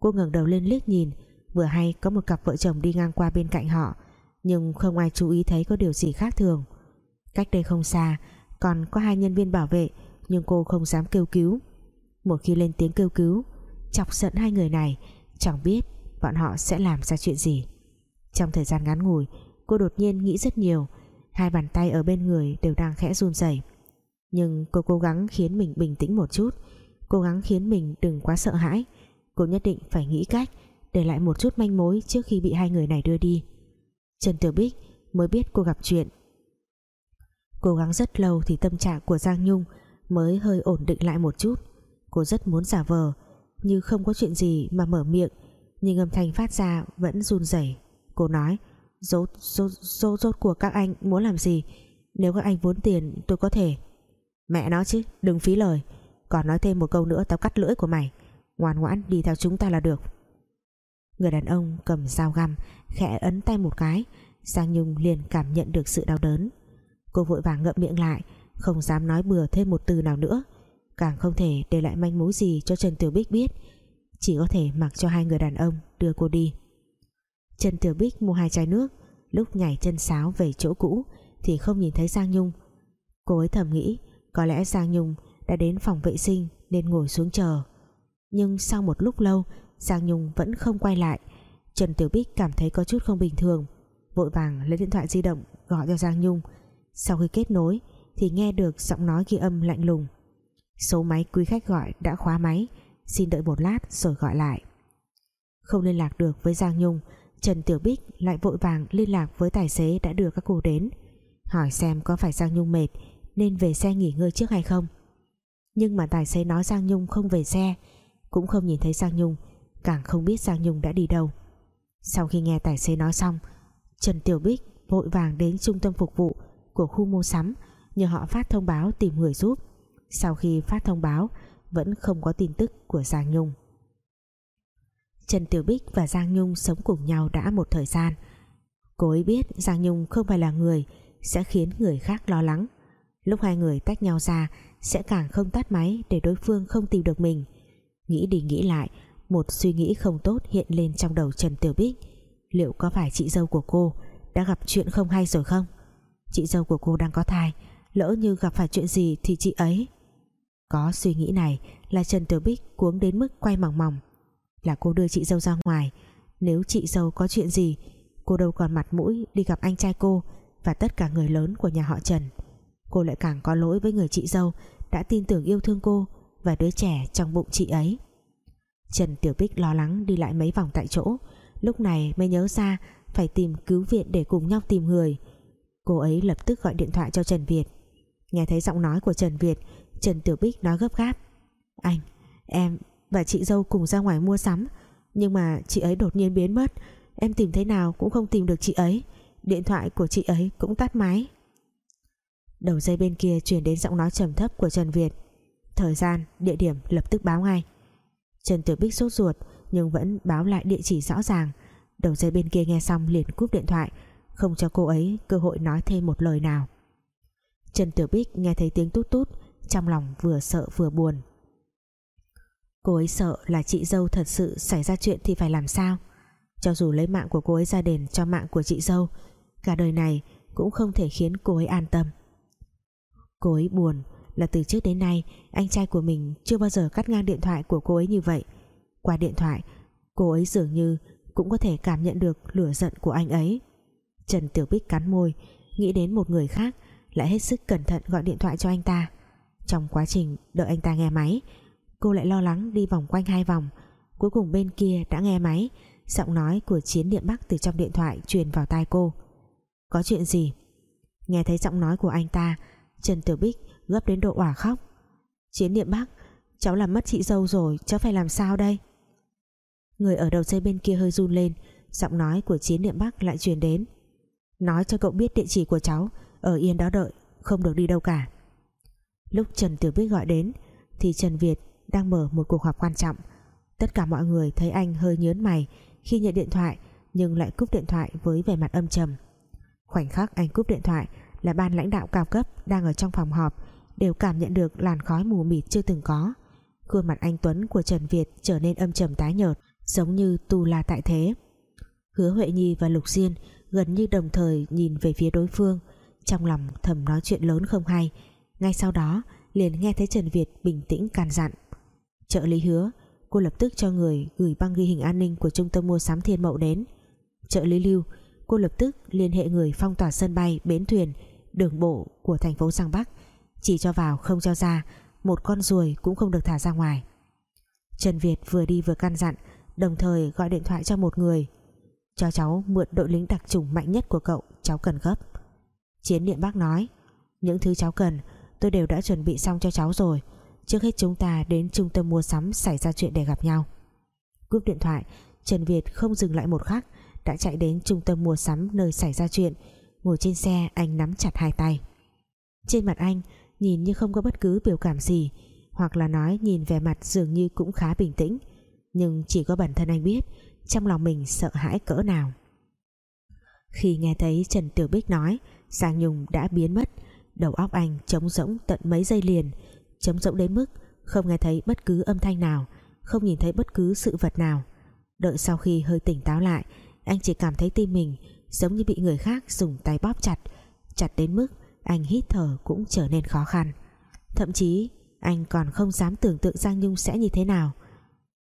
Cô ngẩng đầu lên liếc nhìn, vừa hay có một cặp vợ chồng đi ngang qua bên cạnh họ nhưng không ai chú ý thấy có điều gì khác thường. Cách đây không xa, còn có hai nhân viên bảo vệ, nhưng cô không dám kêu cứu. Một khi lên tiếng kêu cứu, chọc giận hai người này, chẳng biết bọn họ sẽ làm ra chuyện gì. Trong thời gian ngắn ngủi, cô đột nhiên nghĩ rất nhiều, hai bàn tay ở bên người đều đang khẽ run rẩy. Nhưng cô cố gắng khiến mình bình tĩnh một chút, cố gắng khiến mình đừng quá sợ hãi. Cô nhất định phải nghĩ cách để lại một chút manh mối trước khi bị hai người này đưa đi. Trần Tiểu Bích mới biết cô gặp chuyện. Cố gắng rất lâu thì tâm trạng của Giang Nhung mới hơi ổn định lại một chút. Cô rất muốn giả vờ như không có chuyện gì mà mở miệng, nhưng âm thanh phát ra vẫn run rẩy. Cô nói, rốt rốt rốt rốt của các anh muốn làm gì? Nếu các anh muốn tiền, tôi có thể. Mẹ nó chứ, đừng phí lời. Còn nói thêm một câu nữa tao cắt lưỡi của mày. Ngoan ngoãn đi theo chúng ta là được người đàn ông cầm dao găm, khẽ ấn tay một cái. Giang Nhung liền cảm nhận được sự đau đớn. Cô vội vàng ngậm miệng lại, không dám nói bừa thêm một từ nào nữa. Càng không thể để lại manh mối gì cho Trần Tiểu Bích biết. Chỉ có thể mặc cho hai người đàn ông đưa cô đi. Trần Tiểu Bích mua hai chai nước, lúc nhảy chân sáo về chỗ cũ thì không nhìn thấy Giang Nhung. Cô ấy thầm nghĩ, có lẽ Giang Nhung đã đến phòng vệ sinh nên ngồi xuống chờ. Nhưng sau một lúc lâu Giang Nhung vẫn không quay lại. Trần Tiểu Bích cảm thấy có chút không bình thường. Vội vàng lấy điện thoại di động gọi cho Giang Nhung. Sau khi kết nối thì nghe được giọng nói ghi âm lạnh lùng. Số máy quý khách gọi đã khóa máy. Xin đợi một lát rồi gọi lại. Không liên lạc được với Giang Nhung, Trần Tiểu Bích lại vội vàng liên lạc với tài xế đã đưa các cô đến. Hỏi xem có phải Giang Nhung mệt nên về xe nghỉ ngơi trước hay không. Nhưng mà tài xế nói Giang Nhung không về xe. Cũng không nhìn thấy Giang Nhung càng không biết Giang Nhung đã đi đâu. Sau khi nghe tài xế nói xong, Trần Tiểu Bích vội vàng đến trung tâm phục vụ của khu mua sắm nhờ họ phát thông báo tìm người giúp. Sau khi phát thông báo, vẫn không có tin tức của Giang Nhung. Trần Tiểu Bích và Giang Nhung sống cùng nhau đã một thời gian. Cô ấy biết Giang Nhung không phải là người sẽ khiến người khác lo lắng. Lúc hai người tách nhau ra, sẽ càng không tắt máy để đối phương không tìm được mình. Nghĩ đi nghĩ lại một suy nghĩ không tốt hiện lên trong đầu Trần Tiểu Bích. Liệu có phải chị dâu của cô đã gặp chuyện không hay rồi không? Chị dâu của cô đang có thai, lỡ như gặp phải chuyện gì thì chị ấy. Có suy nghĩ này là Trần Tiểu Bích cuống đến mức quay mỏng mỏng là cô đưa chị dâu ra ngoài. Nếu chị dâu có chuyện gì, cô đâu còn mặt mũi đi gặp anh trai cô và tất cả người lớn của nhà họ Trần. Cô lại càng có lỗi với người chị dâu đã tin tưởng yêu thương cô và đứa trẻ trong bụng chị ấy. Trần Tiểu Bích lo lắng đi lại mấy vòng tại chỗ. Lúc này mới nhớ ra, phải tìm cứu viện để cùng nhau tìm người. Cô ấy lập tức gọi điện thoại cho Trần Việt. Nghe thấy giọng nói của Trần Việt, Trần Tiểu Bích nói gấp gáp. Anh, em và chị dâu cùng ra ngoài mua sắm, nhưng mà chị ấy đột nhiên biến mất. Em tìm thế nào cũng không tìm được chị ấy. Điện thoại của chị ấy cũng tắt máy. Đầu dây bên kia chuyển đến giọng nói trầm thấp của Trần Việt. Thời gian, địa điểm lập tức báo ngay. Trần Tiểu Bích sốt ruột, nhưng vẫn báo lại địa chỉ rõ ràng. Đầu dây bên kia nghe xong liền cúp điện thoại, không cho cô ấy cơ hội nói thêm một lời nào. Trần Tiểu Bích nghe thấy tiếng tút tút, trong lòng vừa sợ vừa buồn. Cô ấy sợ là chị dâu thật sự xảy ra chuyện thì phải làm sao? Cho dù lấy mạng của cô ấy ra đền cho mạng của chị dâu, cả đời này cũng không thể khiến cô ấy an tâm. Cô ấy buồn là từ trước đến nay, anh trai của mình chưa bao giờ cắt ngang điện thoại của cô ấy như vậy. Qua điện thoại, cô ấy dường như cũng có thể cảm nhận được lửa giận của anh ấy. Trần Tiểu Bích cắn môi, nghĩ đến một người khác, lại hết sức cẩn thận gọi điện thoại cho anh ta. Trong quá trình đợi anh ta nghe máy, cô lại lo lắng đi vòng quanh hai vòng. Cuối cùng bên kia đã nghe máy, giọng nói của chiến điện bắc từ trong điện thoại truyền vào tai cô. Có chuyện gì? Nghe thấy giọng nói của anh ta, Trần Tiểu Bích gấp đến độ òa khóc. Chiến niệm bác, cháu làm mất chị dâu rồi cháu phải làm sao đây? Người ở đầu dây bên kia hơi run lên giọng nói của chiến niệm bắc lại truyền đến. Nói cho cậu biết địa chỉ của cháu ở yên đó đợi không được đi đâu cả. Lúc Trần Tiểu Bích gọi đến thì Trần Việt đang mở một cuộc họp quan trọng. Tất cả mọi người thấy anh hơi nhớn mày khi nhận điện thoại nhưng lại cúp điện thoại với vẻ mặt âm trầm. Khoảnh khắc anh cúp điện thoại là ban lãnh đạo cao cấp đang ở trong phòng họp đều cảm nhận được làn khói mù mịt chưa từng có. Khuôn mặt anh Tuấn của Trần Việt trở nên âm trầm tái nhợt, giống như tu la tại thế. Hứa Huệ Nhi và Lục Diên gần như đồng thời nhìn về phía đối phương. Trong lòng thầm nói chuyện lớn không hay. Ngay sau đó, liền nghe thấy Trần Việt bình tĩnh càn dặn. Trợ lý hứa, cô lập tức cho người gửi băng ghi hình an ninh của trung tâm mua sắm Thiên Mậu đến. Trợ lý lưu, cô lập tức liên hệ người phong tỏa sân bay, bến thuyền, đường bộ của thành phố Giang Bắc chỉ cho vào, không cho ra. Một con ruồi cũng không được thả ra ngoài. Trần Việt vừa đi vừa căn dặn, đồng thời gọi điện thoại cho một người. Cho cháu mượn đội lính đặc trùng mạnh nhất của cậu, cháu cần gấp. Chiến niệm bác nói, những thứ cháu cần, tôi đều đã chuẩn bị xong cho cháu rồi. Trước hết chúng ta đến trung tâm mua sắm xảy ra chuyện để gặp nhau. Cúp điện thoại, Trần Việt không dừng lại một khắc, đã chạy đến trung tâm mua sắm nơi xảy ra chuyện. Ngồi trên xe, anh nắm chặt hai tay. Trên mặt anh nhìn như không có bất cứ biểu cảm gì, hoặc là nói nhìn vẻ mặt dường như cũng khá bình tĩnh, nhưng chỉ có bản thân anh biết trong lòng mình sợ hãi cỡ nào. Khi nghe thấy Trần Tiểu Bích nói, Giang Nhung đã biến mất, đầu óc anh trống rỗng tận mấy giây liền, trống rỗng đến mức không nghe thấy bất cứ âm thanh nào, không nhìn thấy bất cứ sự vật nào. Đợi sau khi hơi tỉnh táo lại, anh chỉ cảm thấy tim mình giống như bị người khác dùng tay bóp chặt chặt đến mức anh hít thở cũng trở nên khó khăn. Thậm chí, anh còn không dám tưởng tượng Giang Nhung sẽ như thế nào.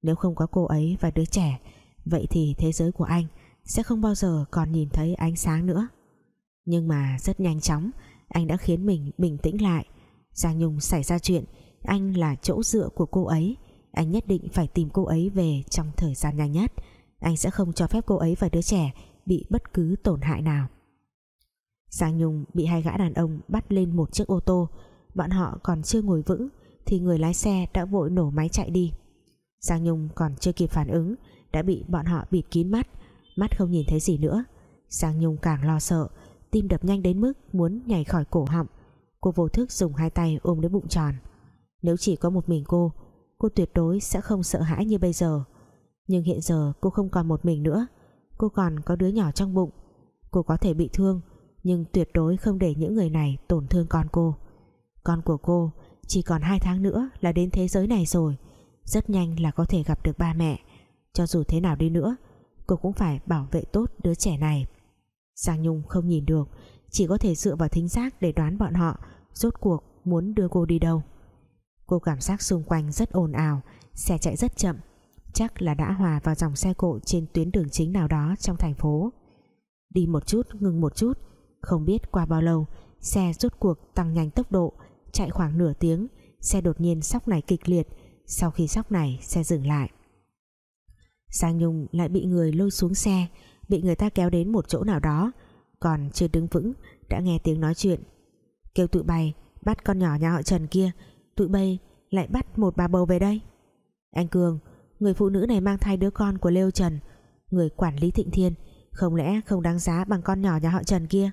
Nếu không có cô ấy và đứa trẻ, vậy thì thế giới của anh sẽ không bao giờ còn nhìn thấy ánh sáng nữa. Nhưng mà rất nhanh chóng, anh đã khiến mình bình tĩnh lại. Giang Nhung xảy ra chuyện, anh là chỗ dựa của cô ấy. Anh nhất định phải tìm cô ấy về trong thời gian nhanh nhất. Anh sẽ không cho phép cô ấy và đứa trẻ bị bất cứ tổn hại nào. Giang Nhung bị hai gã đàn ông bắt lên một chiếc ô tô. Bọn họ còn chưa ngồi vững thì người lái xe đã vội nổ máy chạy đi. Giang Nhung còn chưa kịp phản ứng, đã bị bọn họ bịt kín mắt mắt không nhìn thấy gì nữa. Giang Nhung càng lo sợ, tim đập nhanh đến mức muốn nhảy khỏi cổ họng. Cô vô thức dùng hai tay ôm lấy bụng tròn. Nếu chỉ có một mình cô cô tuyệt đối sẽ không sợ hãi như bây giờ. Nhưng hiện giờ cô không còn một mình nữa, cô còn có đứa nhỏ trong bụng. Cô có thể bị thương nhưng tuyệt đối không để những người này tổn thương con cô. Con của cô chỉ còn hai tháng nữa là đến thế giới này rồi. Rất nhanh là có thể gặp được ba mẹ. Cho dù thế nào đi nữa, cô cũng phải bảo vệ tốt đứa trẻ này. Giang Nhung không nhìn được, chỉ có thể dựa vào thính giác để đoán bọn họ rốt cuộc muốn đưa cô đi đâu. Cô cảm giác xung quanh rất ồn ào, xe chạy rất chậm. Chắc là đã hòa vào dòng xe cộ trên tuyến đường chính nào đó trong thành phố. Đi một chút, ngừng một chút không biết qua bao lâu, xe rút cuộc tăng nhanh tốc độ, chạy khoảng nửa tiếng, xe đột nhiên sóc này kịch liệt. Sau khi sóc này, xe dừng lại. Giang Nhung lại bị người lôi xuống xe, bị người ta kéo đến một chỗ nào đó, còn chưa đứng vững, đã nghe tiếng nói chuyện. Kêu tụi bay, bắt con nhỏ nhà họ Trần kia, tụi bay lại bắt một bà bầu về đây. Anh Cường, người phụ nữ này mang thai đứa con của Lêu Trần, người quản lý Thịnh Thiên, không lẽ không đáng giá bằng con nhỏ nhà họ Trần kia?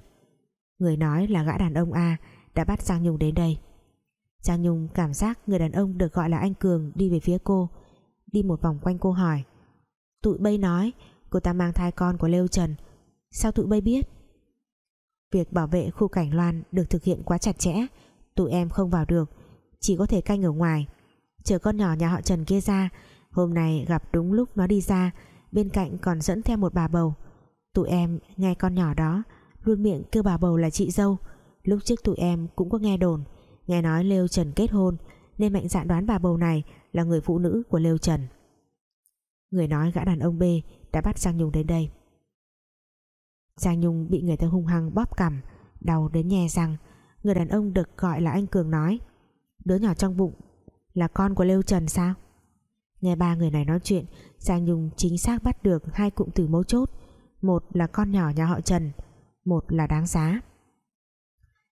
Người nói là gã đàn ông A, đã bắt Giang Nhung đến đây. Giang Nhung cảm giác người đàn ông được gọi là anh Cường đi về phía cô, đi một vòng quanh cô hỏi, tụi bây nói, cô ta mang thai con của Lêu Trần, sao tụi bây biết? Việc bảo vệ khu cảnh loan được thực hiện quá chặt chẽ, tụi em không vào được, chỉ có thể canh ở ngoài. Chờ con nhỏ nhà họ Trần kia ra, hôm nay gặp đúng lúc nó đi ra, bên cạnh còn dẫn theo một bà bầu. Tụi em nghe con nhỏ đó luôn miệng kêu bà bầu là chị dâu. Lúc trước tụi em cũng có nghe đồn, nghe nói Lêu Trần kết hôn, nên mạnh dạn đoán bà bầu này là người phụ nữ của Lêu Trần. Người nói gã đàn ông B đã bắt Giang Nhung đến đây. Giang Nhung bị người ta hung hăng bóp cằm, đau đến nhè răng. Người đàn ông được gọi là anh Cường nói, đứa nhỏ trong bụng là con của Lêu Trần sao? Nghe ba người này nói chuyện, Giang Nhung chính xác bắt được hai cụm từ mấu chốt. Một là con nhỏ nhà họ Trần một là đáng giá.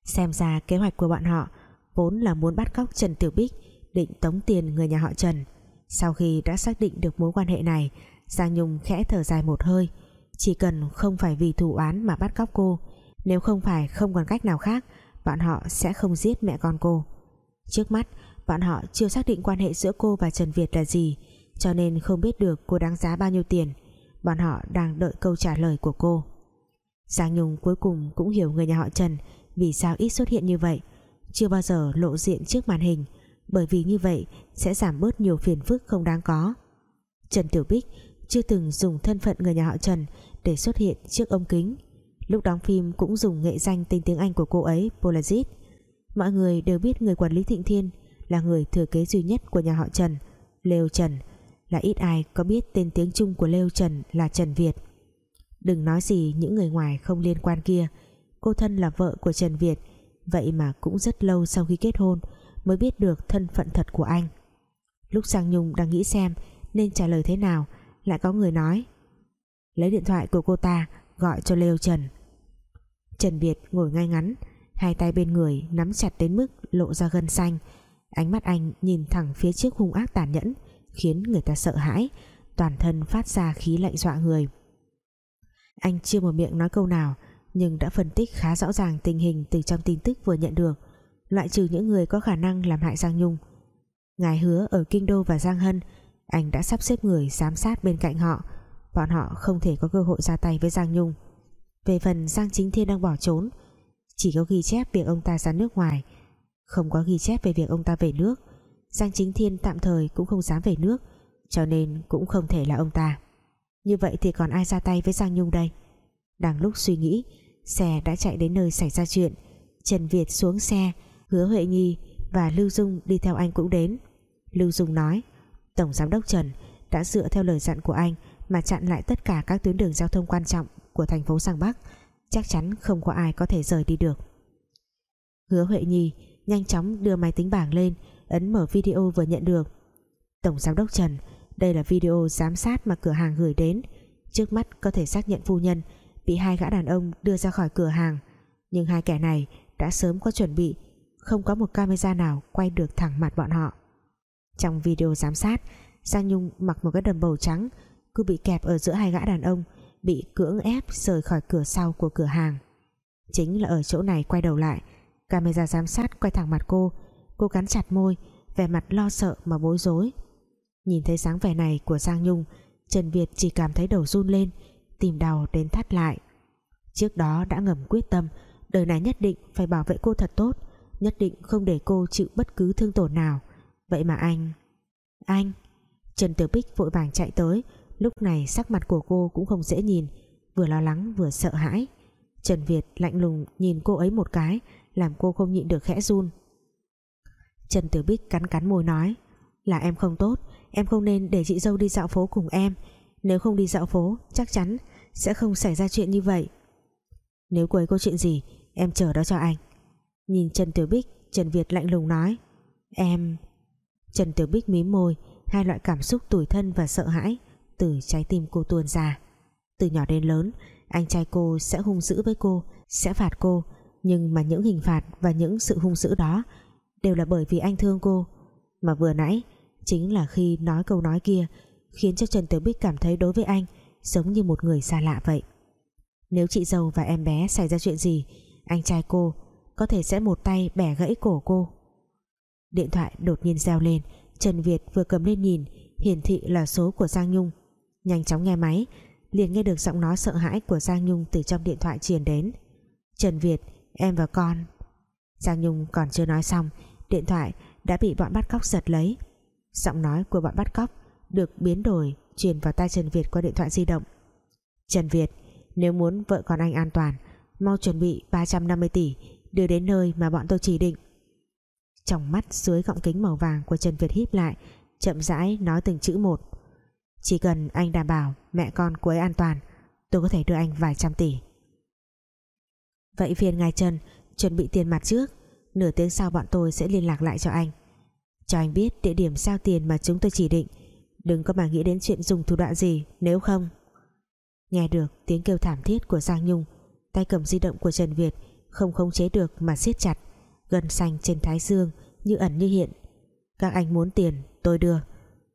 Xem ra kế hoạch của bọn họ vốn là muốn bắt cóc Trần Tiểu Bích, định tống tiền người nhà họ Trần. Sau khi đã xác định được mối quan hệ này, Giang Nhung khẽ thở dài một hơi. Chỉ cần không phải vì thủ án mà bắt cóc cô, nếu không phải không còn cách nào khác, bọn họ sẽ không giết mẹ con cô. Trước mắt, bọn họ chưa xác định quan hệ giữa cô và Trần Việt là gì, cho nên không biết được cô đáng giá bao nhiêu tiền. Bọn họ đang đợi câu trả lời của cô. Giang Nhung cuối cùng cũng hiểu người nhà họ Trần vì sao ít xuất hiện như vậy. Chưa bao giờ lộ diện trước màn hình, bởi vì như vậy sẽ giảm bớt nhiều phiền phức không đáng có. Trần Tiểu Bích chưa từng dùng thân phận người nhà họ Trần để xuất hiện trước ống kính. Lúc đóng phim cũng dùng nghệ danh tên tiếng Anh của cô ấy Polazit mọi người đều biết người quản lý Thịnh Thiên là người thừa kế duy nhất của nhà họ Trần, Lêu Trần. Là ít ai có biết tên tiếng Trung của Lêu Trần là Trần Việt đừng nói gì những người ngoài không liên quan kia. Cô thân là vợ của Trần Việt, vậy mà cũng rất lâu sau khi kết hôn mới biết được thân phận thật của anh. Lúc Giang Nhung đang nghĩ xem nên trả lời thế nào, lại có người nói, lấy điện thoại của cô ta, gọi cho Lêu Trần. Trần Việt ngồi ngay ngắn, hai tay bên người nắm chặt đến mức lộ ra gân xanh. Ánh mắt anh nhìn thẳng phía trước hung ác tàn nhẫn, khiến người ta sợ hãi, toàn thân phát ra khí lạnh dọa người anh chưa một miệng nói câu nào, nhưng đã phân tích khá rõ ràng tình hình từ trong tin tức vừa nhận được, loại trừ những người có khả năng làm hại Giang Nhung. Ngài hứa ở Kinh Đô và Giang Hân, anh đã sắp xếp người giám sát bên cạnh họ, bọn họ không thể có cơ hội ra tay với Giang Nhung. Về phần Giang Chính Thiên đang bỏ trốn, chỉ có ghi chép việc ông ta ra nước ngoài, không có ghi chép về việc ông ta về nước. Giang Chính Thiên tạm thời cũng không dám về nước, cho nên cũng không thể là ông ta như vậy thì còn ai ra tay với Giang Nhung đây? Đang lúc suy nghĩ, xe đã chạy đến nơi xảy ra chuyện. Trần Việt xuống xe, hứa Huệ Nhi và Lưu Dung đi theo anh cũng đến. Lưu Dung nói, Tổng Giám đốc Trần đã dựa theo lời dặn của anh mà chặn lại tất cả các tuyến đường giao thông quan trọng của thành phố Giang Bắc. Chắc chắn không có ai có thể rời đi được. Hứa Huệ Nhi nhanh chóng đưa máy tính bảng lên, ấn mở video vừa nhận được. Tổng Giám đốc Trần đây là video giám sát mà cửa hàng gửi đến. Trước mắt có thể xác nhận phu nhân, bị hai gã đàn ông đưa ra khỏi cửa hàng. Nhưng hai kẻ này đã sớm có chuẩn bị, không có một camera nào quay được thẳng mặt bọn họ. Trong video giám sát, Giang Nhung mặc một cái đầm bầu trắng, cứ bị kẹp ở giữa hai gã đàn ông, bị cưỡng ép rời khỏi cửa sau của cửa hàng. Chính là ở chỗ này quay đầu lại, camera giám sát quay thẳng mặt cô. Cô cắn chặt môi, vẻ mặt lo sợ mà bối rối nhìn thấy dáng vẻ này của Giang Nhung, Trần Việt chỉ cảm thấy đầu run lên, tìm đau đến thắt lại. Trước đó đã ngầm quyết tâm, đời này nhất định phải bảo vệ cô thật tốt, nhất định không để cô chịu bất cứ thương tổn nào. Vậy mà anh anh, Trần Tiểu Bích vội vàng chạy tới, lúc này sắc mặt của cô cũng không dễ nhìn, vừa lo lắng vừa sợ hãi. Trần Việt lạnh lùng nhìn cô ấy một cái, làm cô không nhịn được khẽ run. Trần Tiểu Bích cắn cắn môi nói, là em không tốt em không nên để chị dâu đi dạo phố cùng em. Nếu không đi dạo phố, chắc chắn sẽ không xảy ra chuyện như vậy. Nếu cô ấy có chuyện gì, em chờ đó cho anh. Nhìn Trần Tiểu Bích, Trần Việt lạnh lùng nói. Em, Trần Tiểu Bích mím môi, hai loại cảm xúc tủi thân và sợ hãi từ trái tim cô tuôn ra. Từ nhỏ đến lớn, anh trai cô sẽ hung dữ với cô, sẽ phạt cô, nhưng mà những hình phạt và những sự hung dữ đó đều là bởi vì anh thương cô. Mà vừa nãy chính là khi nói câu nói kia, khiến cho Trần Tiểu Bích cảm thấy đối với anh giống như một người xa lạ vậy. Nếu chị dâu và em bé xảy ra chuyện gì, anh trai cô có thể sẽ một tay bẻ gãy cổ cô. Điện thoại đột nhiên reo lên, Trần Việt vừa cầm lên nhìn, hiển thị là số của Giang Nhung. Nhanh chóng nghe máy, liền nghe được giọng nói sợ hãi của Giang Nhung từ trong điện thoại truyền đến. Trần Việt, em và con. Giang Nhung còn chưa nói xong, điện thoại đã bị bọn bắt cóc giật lấy giọng nói của bọn bắt cóc được biến đổi, truyền vào tai Trần Việt qua điện thoại di động. Trần Việt, nếu muốn vợ con anh an toàn, mau chuẩn bị 350 tỷ đưa đến nơi mà bọn tôi chỉ định. Trong mắt dưới gọng kính màu vàng của Trần Việt híp lại, chậm rãi nói từng chữ một. Chỉ cần anh đảm bảo mẹ con cô ấy an toàn, tôi có thể đưa anh vài trăm tỷ. Vậy phiền ngài Trần chuẩn bị tiền mặt trước, nửa tiếng sau bọn tôi sẽ liên lạc lại cho anh cho anh biết địa điểm giao tiền mà chúng tôi chỉ định. Đừng có mà nghĩ đến chuyện dùng thủ đoạn gì, nếu không. Nghe được tiếng kêu thảm thiết của Giang Nhung, tay cầm di động của Trần Việt không khống chế được mà siết chặt, gần xanh trên thái dương như ẩn như hiện. Các anh muốn tiền, tôi đưa.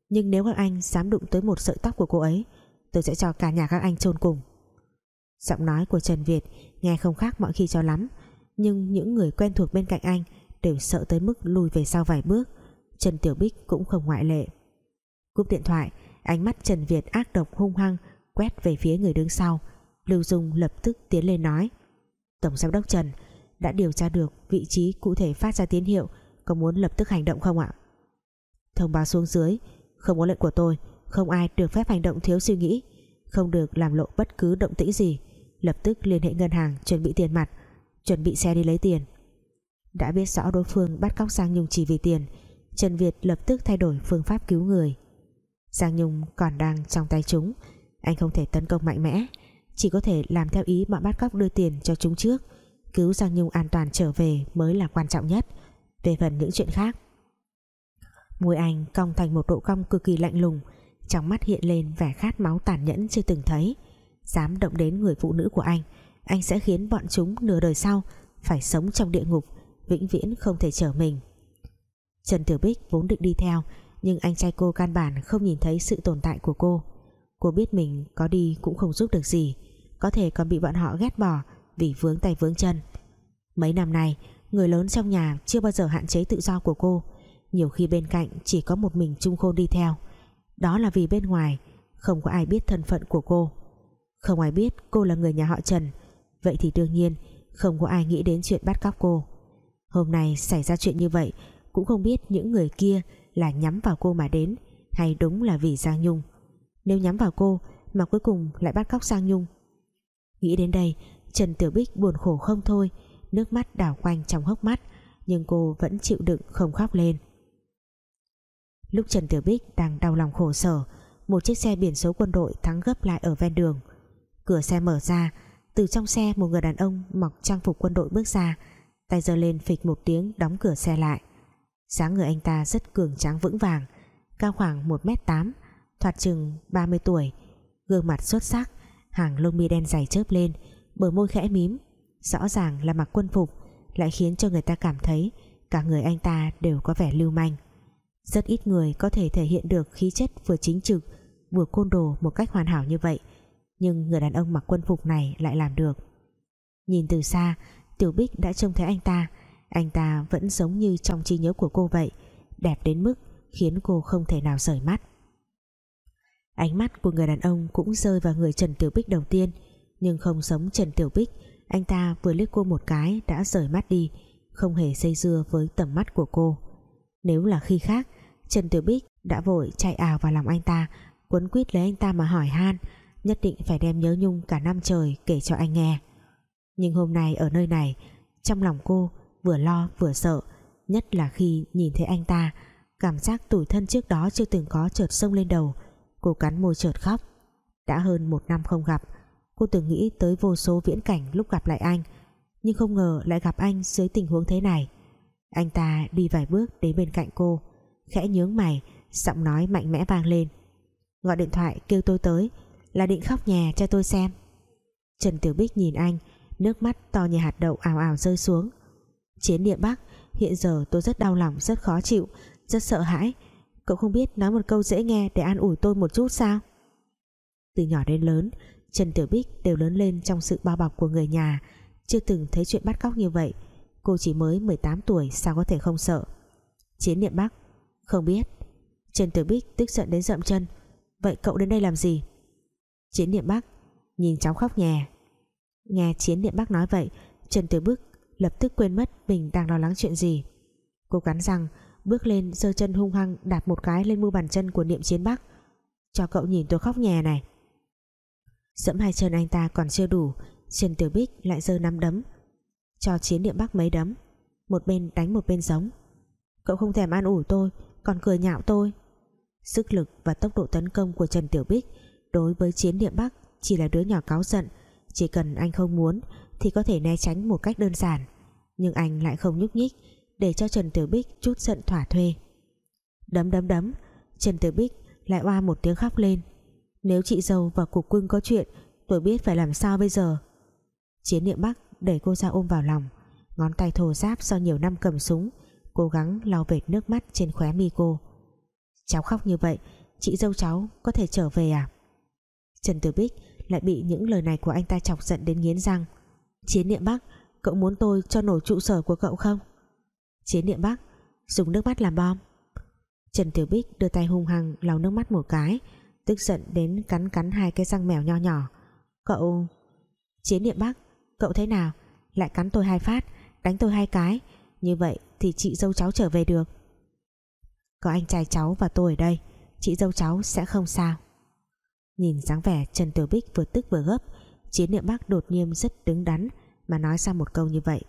Nhưng nếu các anh dám đụng tới một sợi tóc của cô ấy, tôi sẽ cho cả nhà các anh chôn cùng. Giọng nói của Trần Việt nghe không khác mọi khi cho lắm, nhưng những người quen thuộc bên cạnh anh đều sợ tới mức lùi về sau vài bước. Trần Tiểu Bích cũng không ngoại lệ. Cúp điện thoại, ánh mắt Trần Việt ác độc hung hăng quét về phía người đứng sau. Lưu Dung lập tức tiến lên nói, Tổng giám đốc Trần đã điều tra được vị trí cụ thể phát ra tín hiệu, có muốn lập tức hành động không ạ? Thông báo xuống dưới, không có lệnh của tôi, không ai được phép hành động thiếu suy nghĩ, không được làm lộ bất cứ động tĩnh gì. Lập tức liên hệ ngân hàng chuẩn bị tiền mặt, chuẩn bị xe đi lấy tiền. Đã biết rõ đối phương bắt cóc Giang Nhung chỉ vì tiền Trần Việt lập tức thay đổi phương pháp cứu người. Giang Nhung còn đang trong tay chúng. Anh không thể tấn công mạnh mẽ, chỉ có thể làm theo ý bọn bắt cóc đưa tiền cho chúng trước. Cứu Giang Nhung an toàn trở về mới là quan trọng nhất. Về phần những chuyện khác, môi anh cong thành một độ cong cực kỳ lạnh lùng, trong mắt hiện lên vẻ khát máu tàn nhẫn chưa từng thấy. Dám động đến người phụ nữ của anh anh sẽ khiến bọn chúng nửa đời sau phải sống trong địa ngục, vĩnh viễn không thể trở mình. Trần Tiểu Bích vốn định đi theo, nhưng anh trai cô căn bản không nhìn thấy sự tồn tại của cô. Cô biết mình có đi cũng không giúp được gì, có thể còn bị bọn họ ghét bỏ vì vướng tay vướng chân. Mấy năm nay, người lớn trong nhà chưa bao giờ hạn chế tự do của cô. Nhiều khi bên cạnh chỉ có một mình Trung Khôn đi theo. Đó là vì bên ngoài, không có ai biết thân phận của cô. Không ai biết cô là người nhà họ Trần. Vậy thì đương nhiên, không có ai nghĩ đến chuyện bắt cóc cô. Hôm nay xảy ra chuyện như vậy cũng không biết những người kia là nhắm vào cô mà đến, hay đúng là vì Giang Nhung. Nếu nhắm vào cô mà cuối cùng lại bắt cóc Giang Nhung. Nghĩ đến đây, Trần Tiểu Bích buồn khổ không thôi, nước mắt đảo quanh trong hốc mắt, nhưng cô vẫn chịu đựng không khóc lên. Lúc Trần Tiểu Bích đang đau lòng khổ sở, một chiếc xe biển số quân đội thắng gấp lại ở ven đường. Cửa xe mở ra, từ trong xe một người đàn ông mặc trang phục quân đội bước ra, tay giơ lên phịch một tiếng đóng cửa xe lại dáng người anh ta rất cường tráng vững vàng, cao khoảng 1m8 thoạt chừng 30 tuổi, gương mặt xuất sắc, hàng lông mi đen dày chớp lên, bờ môi khẽ mím, rõ ràng là mặc quân phục, lại khiến cho người ta cảm thấy cả người anh ta đều có vẻ lưu manh. Rất ít người có thể thể hiện được khí chất vừa chính trực, vừa côn đồ một cách hoàn hảo như vậy, nhưng người đàn ông mặc quân phục này lại làm được. Nhìn từ xa, Tiểu Bích đã trông thấy anh ta anh ta vẫn giống như trong trí nhớ của cô vậy, đẹp đến mức khiến cô không thể nào rời mắt. Ánh mắt của người đàn ông cũng rơi vào người Trần Tiểu Bích đầu tiên, nhưng không giống Trần Tiểu Bích, anh ta vừa liếc cô một cái đã rời mắt đi, không hề dây dưa với tầm mắt của cô. Nếu là khi khác, Trần Tiểu Bích đã vội chạy ào vào lòng anh ta, quấn quýt lấy anh ta mà hỏi han, nhất định phải đem nhớ nhung cả năm trời kể cho anh nghe. Nhưng hôm nay ở nơi này, trong lòng cô vừa lo, vừa sợ. Nhất là khi nhìn thấy anh ta, cảm giác tủi thân trước đó chưa từng có chợt sông lên đầu. Cô cắn môi chợt khóc. Đã hơn một năm không gặp, cô từng nghĩ tới vô số viễn cảnh lúc gặp lại anh, nhưng không ngờ lại gặp anh dưới tình huống thế này. Anh ta đi vài bước đến bên cạnh cô, khẽ nhướng mày, giọng nói mạnh mẽ vang lên. Gọi điện thoại kêu tôi tới, là định khóc nhè cho tôi xem. Trần Tiểu Bích nhìn anh, nước mắt to như hạt đậu ảo ảo rơi xuống chiến địa Bắc. Hiện giờ tôi rất đau lòng, rất khó chịu, rất sợ hãi. Cậu không biết nói một câu dễ nghe để an ủi tôi một chút sao? Từ nhỏ đến lớn, Trần Tiểu Bích đều lớn lên trong sự bao bọc của người nhà. Chưa từng thấy chuyện bắt cóc như vậy. Cô chỉ mới 18 tuổi, sao có thể không sợ? Chiến niệm Bắc? Không biết. Trần Tiểu Bích tức giận đến dậm chân. Vậy cậu đến đây làm gì? Chiến niệm Bắc? Nhìn cháu khóc nhè. Nghe chiến niệm Bắc nói vậy, Trần Tiểu Bích lập tức quên mất mình đang lo lắng chuyện gì. Cô cắn răng, bước lên, giơ chân hung hăng đạp một cái lên mu bàn chân của niệm chiến bắc cho cậu nhìn tôi khóc nhè này. Dẫm hai chân anh ta còn chưa đủ, Trần Tiểu Bích lại giơ năm đấm. Cho chiến niệm bắc mấy đấm? Một bên đánh một bên giống. Cậu không thèm an ủi tôi, còn cười nhạo tôi. Sức lực và tốc độ tấn công của Trần Tiểu Bích đối với chiến niệm bắc chỉ là đứa nhỏ cáu giận. Chỉ cần anh không muốn thì có thể né tránh một cách đơn giản. Nhưng anh lại không nhúc nhích, để cho Trần Tiểu Bích chút giận thỏa thuê. Đấm đấm đấm, Trần Tiểu Bích lại oa một tiếng khóc lên. Nếu chị dâu và cục Quân có chuyện, tôi biết phải làm sao bây giờ? Chiến niệm bắc đẩy cô ra ôm vào lòng, ngón tay thô giáp sau nhiều năm cầm súng, cố gắng lau vệt nước mắt trên khóe mi cô. Cháu khóc như vậy, chị dâu cháu có thể trở về à? Trần Tử Bích lại bị những lời này của anh ta chọc giận đến nghiến răng chiến niệm bắc, cậu muốn tôi cho nổ trụ sở của cậu không? Chiến niệm bắc, dùng nước mắt làm bom. Trần Tiểu Bích đưa tay hung hăng lau nước mắt một cái, tức giận đến cắn cắn hai cái răng mèo nho nhỏ. Cậu, chiến niệm bắc, cậu thế nào? Lại cắn tôi hai phát, đánh tôi hai cái. Như vậy thì chị dâu cháu trở về được. Có anh trai cháu và tôi ở đây, chị dâu cháu sẽ không sao. Nhìn dáng vẻ Trần Tiểu Bích vừa tức vừa gấp Chiến niệm Bắc đột nhiên rất đứng đắn mà nói ra một câu như vậy.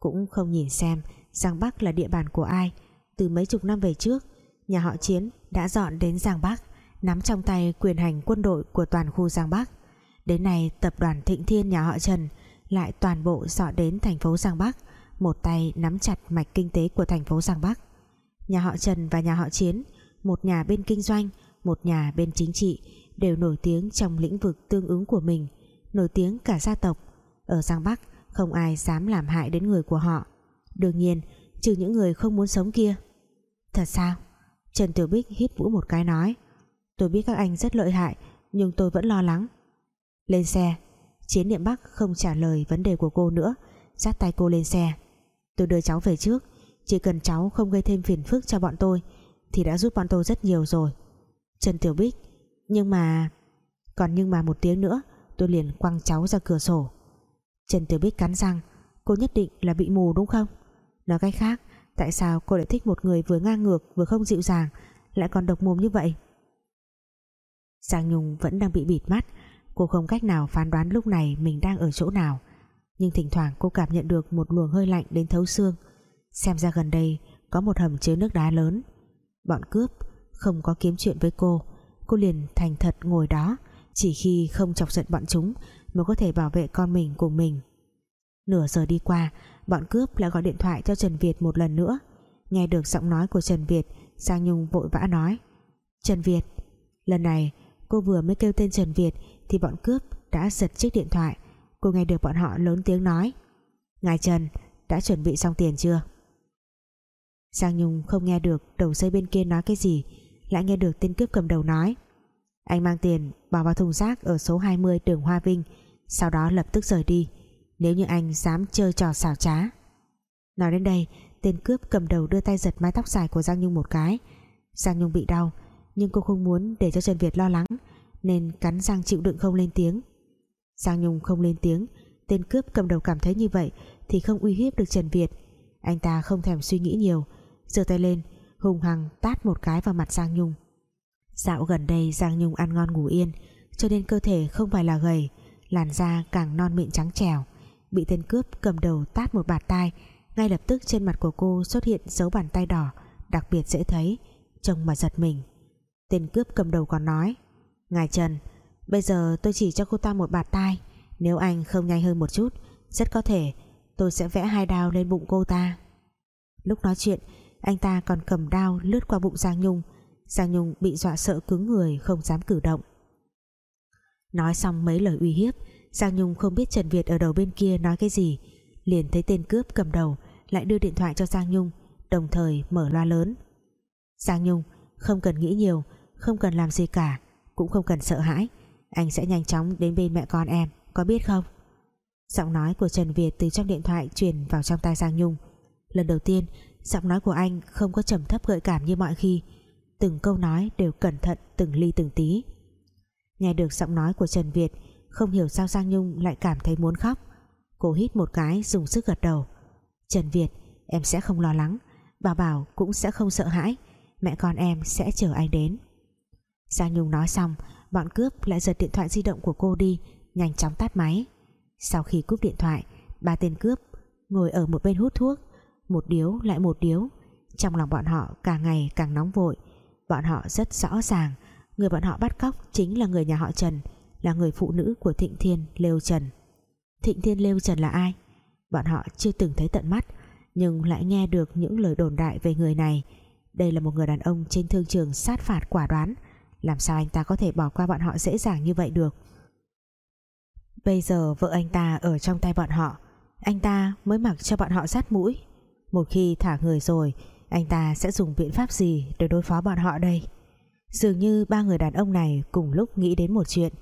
Cũng không nhìn xem Giang Bắc là địa bàn của ai. Từ mấy chục năm về trước, nhà họ Chiến đã dọn đến Giang Bắc, nắm trong tay quyền hành quân đội của toàn khu Giang Bắc. Đến nay, tập đoàn Thịnh Thiên nhà họ Trần lại toàn bộ dọn đến thành phố Giang Bắc, một tay nắm chặt mạch kinh tế của thành phố Giang Bắc. Nhà họ Trần và nhà họ Chiến, một nhà bên kinh doanh, một nhà bên chính trị, đều nổi tiếng trong lĩnh vực tương ứng của mình nổi tiếng cả gia tộc. Ở Giang Bắc, không ai dám làm hại đến người của họ. Đương nhiên, trừ những người không muốn sống kia. Thật sao? Trần Tiểu Bích hít vũ một cái nói, tôi biết các anh rất lợi hại, nhưng tôi vẫn lo lắng. Lên xe, Chiến niệm Bắc không trả lời vấn đề của cô nữa dắt tay cô lên xe. Tôi đưa cháu về trước, chỉ cần cháu không gây thêm phiền phức cho bọn tôi, thì đã giúp bọn tôi rất nhiều rồi. Trần Tiểu Bích, nhưng mà, còn nhưng mà một tiếng nữa tôi liền quăng cháu ra cửa sổ. Trần Tiểu Bích cắn răng, cô nhất định là bị mù, đúng không? Nói cách khác, tại sao cô lại thích một người vừa ngang ngược vừa không dịu dàng, lại còn độc mồm như vậy? Giang Nhung vẫn đang bị bịt mắt, cô không cách nào phán đoán lúc này mình đang ở chỗ nào. Nhưng thỉnh thoảng cô cảm nhận được một luồng hơi lạnh đến thấu xương. Xem ra gần đây có một hầm chứa nước đá lớn. Bọn cướp không có kiếm chuyện với cô cô liền thành thật ngồi đó chỉ khi không chọc giận bọn chúng mới có thể bảo vệ con mình cùng mình. Nửa giờ đi qua, bọn cướp lại gọi điện thoại cho Trần Việt một lần nữa. Nghe được giọng nói của Trần Việt, Giang Nhung vội vã nói, Trần Việt. Lần này, cô vừa mới kêu tên Trần Việt thì bọn cướp đã giật chiếc điện thoại. Cô nghe được bọn họ lớn tiếng nói, Ngài Trần, đã chuẩn bị xong tiền chưa? Giang Nhung không nghe được đầu dây bên kia nói cái gì, lại nghe được tên cướp cầm đầu nói anh mang tiền, bỏ vào thùng rác ở số 20 đường Hoa Vinh, sau đó lập tức rời đi. Nếu như anh dám chơi trò xảo trá. Nói đến đây, tên cướp cầm đầu đưa tay giật mái tóc dài của Giang Nhung một cái. Giang Nhung bị đau, nhưng cô không muốn để cho Trần Việt lo lắng, nên cắn răng chịu đựng không lên tiếng. Giang Nhung không lên tiếng, tên cướp cầm đầu cảm thấy như vậy thì không uy hiếp được Trần Việt. Anh ta không thèm suy nghĩ nhiều, giơ tay lên, hùng hằng tát một cái vào mặt Giang Nhung dạo gần đây Giang Nhung ăn ngon ngủ yên, cho nên cơ thể không phải là gầy, làn da càng non mịn trắng trẻo. Bị tên cướp cầm đầu tát một bạt tai, ngay lập tức trên mặt của cô xuất hiện dấu bàn tay đỏ, đặc biệt dễ thấy, trông mà giật mình. Tên cướp cầm đầu còn nói, ngài Trần, bây giờ tôi chỉ cho cô ta một bạt tai, nếu anh không nhanh hơn một chút, rất có thể tôi sẽ vẽ hai đao lên bụng cô ta. Lúc nói chuyện, anh ta còn cầm đao lướt qua bụng Giang Nhung Giang Nhung bị dọa sợ cứng người, không dám cử động. Nói xong mấy lời uy hiếp, Giang Nhung không biết Trần Việt ở đầu bên kia nói cái gì. Liền thấy tên cướp cầm đầu, lại đưa điện thoại cho Giang Nhung, đồng thời mở loa lớn. Giang Nhung, không cần nghĩ nhiều, không cần làm gì cả, cũng không cần sợ hãi. Anh sẽ nhanh chóng đến bên mẹ con em, có biết không? Giọng nói của Trần Việt từ trong điện thoại truyền vào trong tai Giang Nhung. Lần đầu tiên, giọng nói của anh không có trầm thấp gợi cảm như mọi khi từng câu nói đều cẩn thận từng ly từng tí. Nghe được giọng nói của Trần Việt, không hiểu sao Giang Nhung lại cảm thấy muốn khóc. Cô hít một cái dùng sức gật đầu. Trần Việt, em sẽ không lo lắng. Bảo Bảo cũng sẽ không sợ hãi. Mẹ con em sẽ chờ anh đến. Giang Nhung nói xong, bọn cướp lại giật điện thoại di động của cô đi, nhanh chóng tắt máy. Sau khi cúp điện thoại, ba tên cướp ngồi ở một bên hút thuốc, một điếu lại một điếu. Trong lòng bọn họ càng ngày càng nóng vội bọn họ rất rõ ràng. Người bọn họ bắt cóc chính là người nhà họ Trần, là người phụ nữ của Thịnh Thiên Lêu Trần. Thịnh Thiên Lêu Trần là ai? Bọn họ chưa từng thấy tận mắt, nhưng lại nghe được những lời đồn đại về người này. Đây là một người đàn ông trên thương trường sát phạt quả đoán. Làm sao anh ta có thể bỏ qua bọn họ dễ dàng như vậy được? Bây giờ vợ anh ta ở trong tay bọn họ. Anh ta mới mặc cho bọn họ sát mũi. Một khi thả người rồi anh ta sẽ dùng biện pháp gì để đối phó bọn họ đây? Dường như ba người đàn ông này cùng lúc nghĩ đến một chuyện.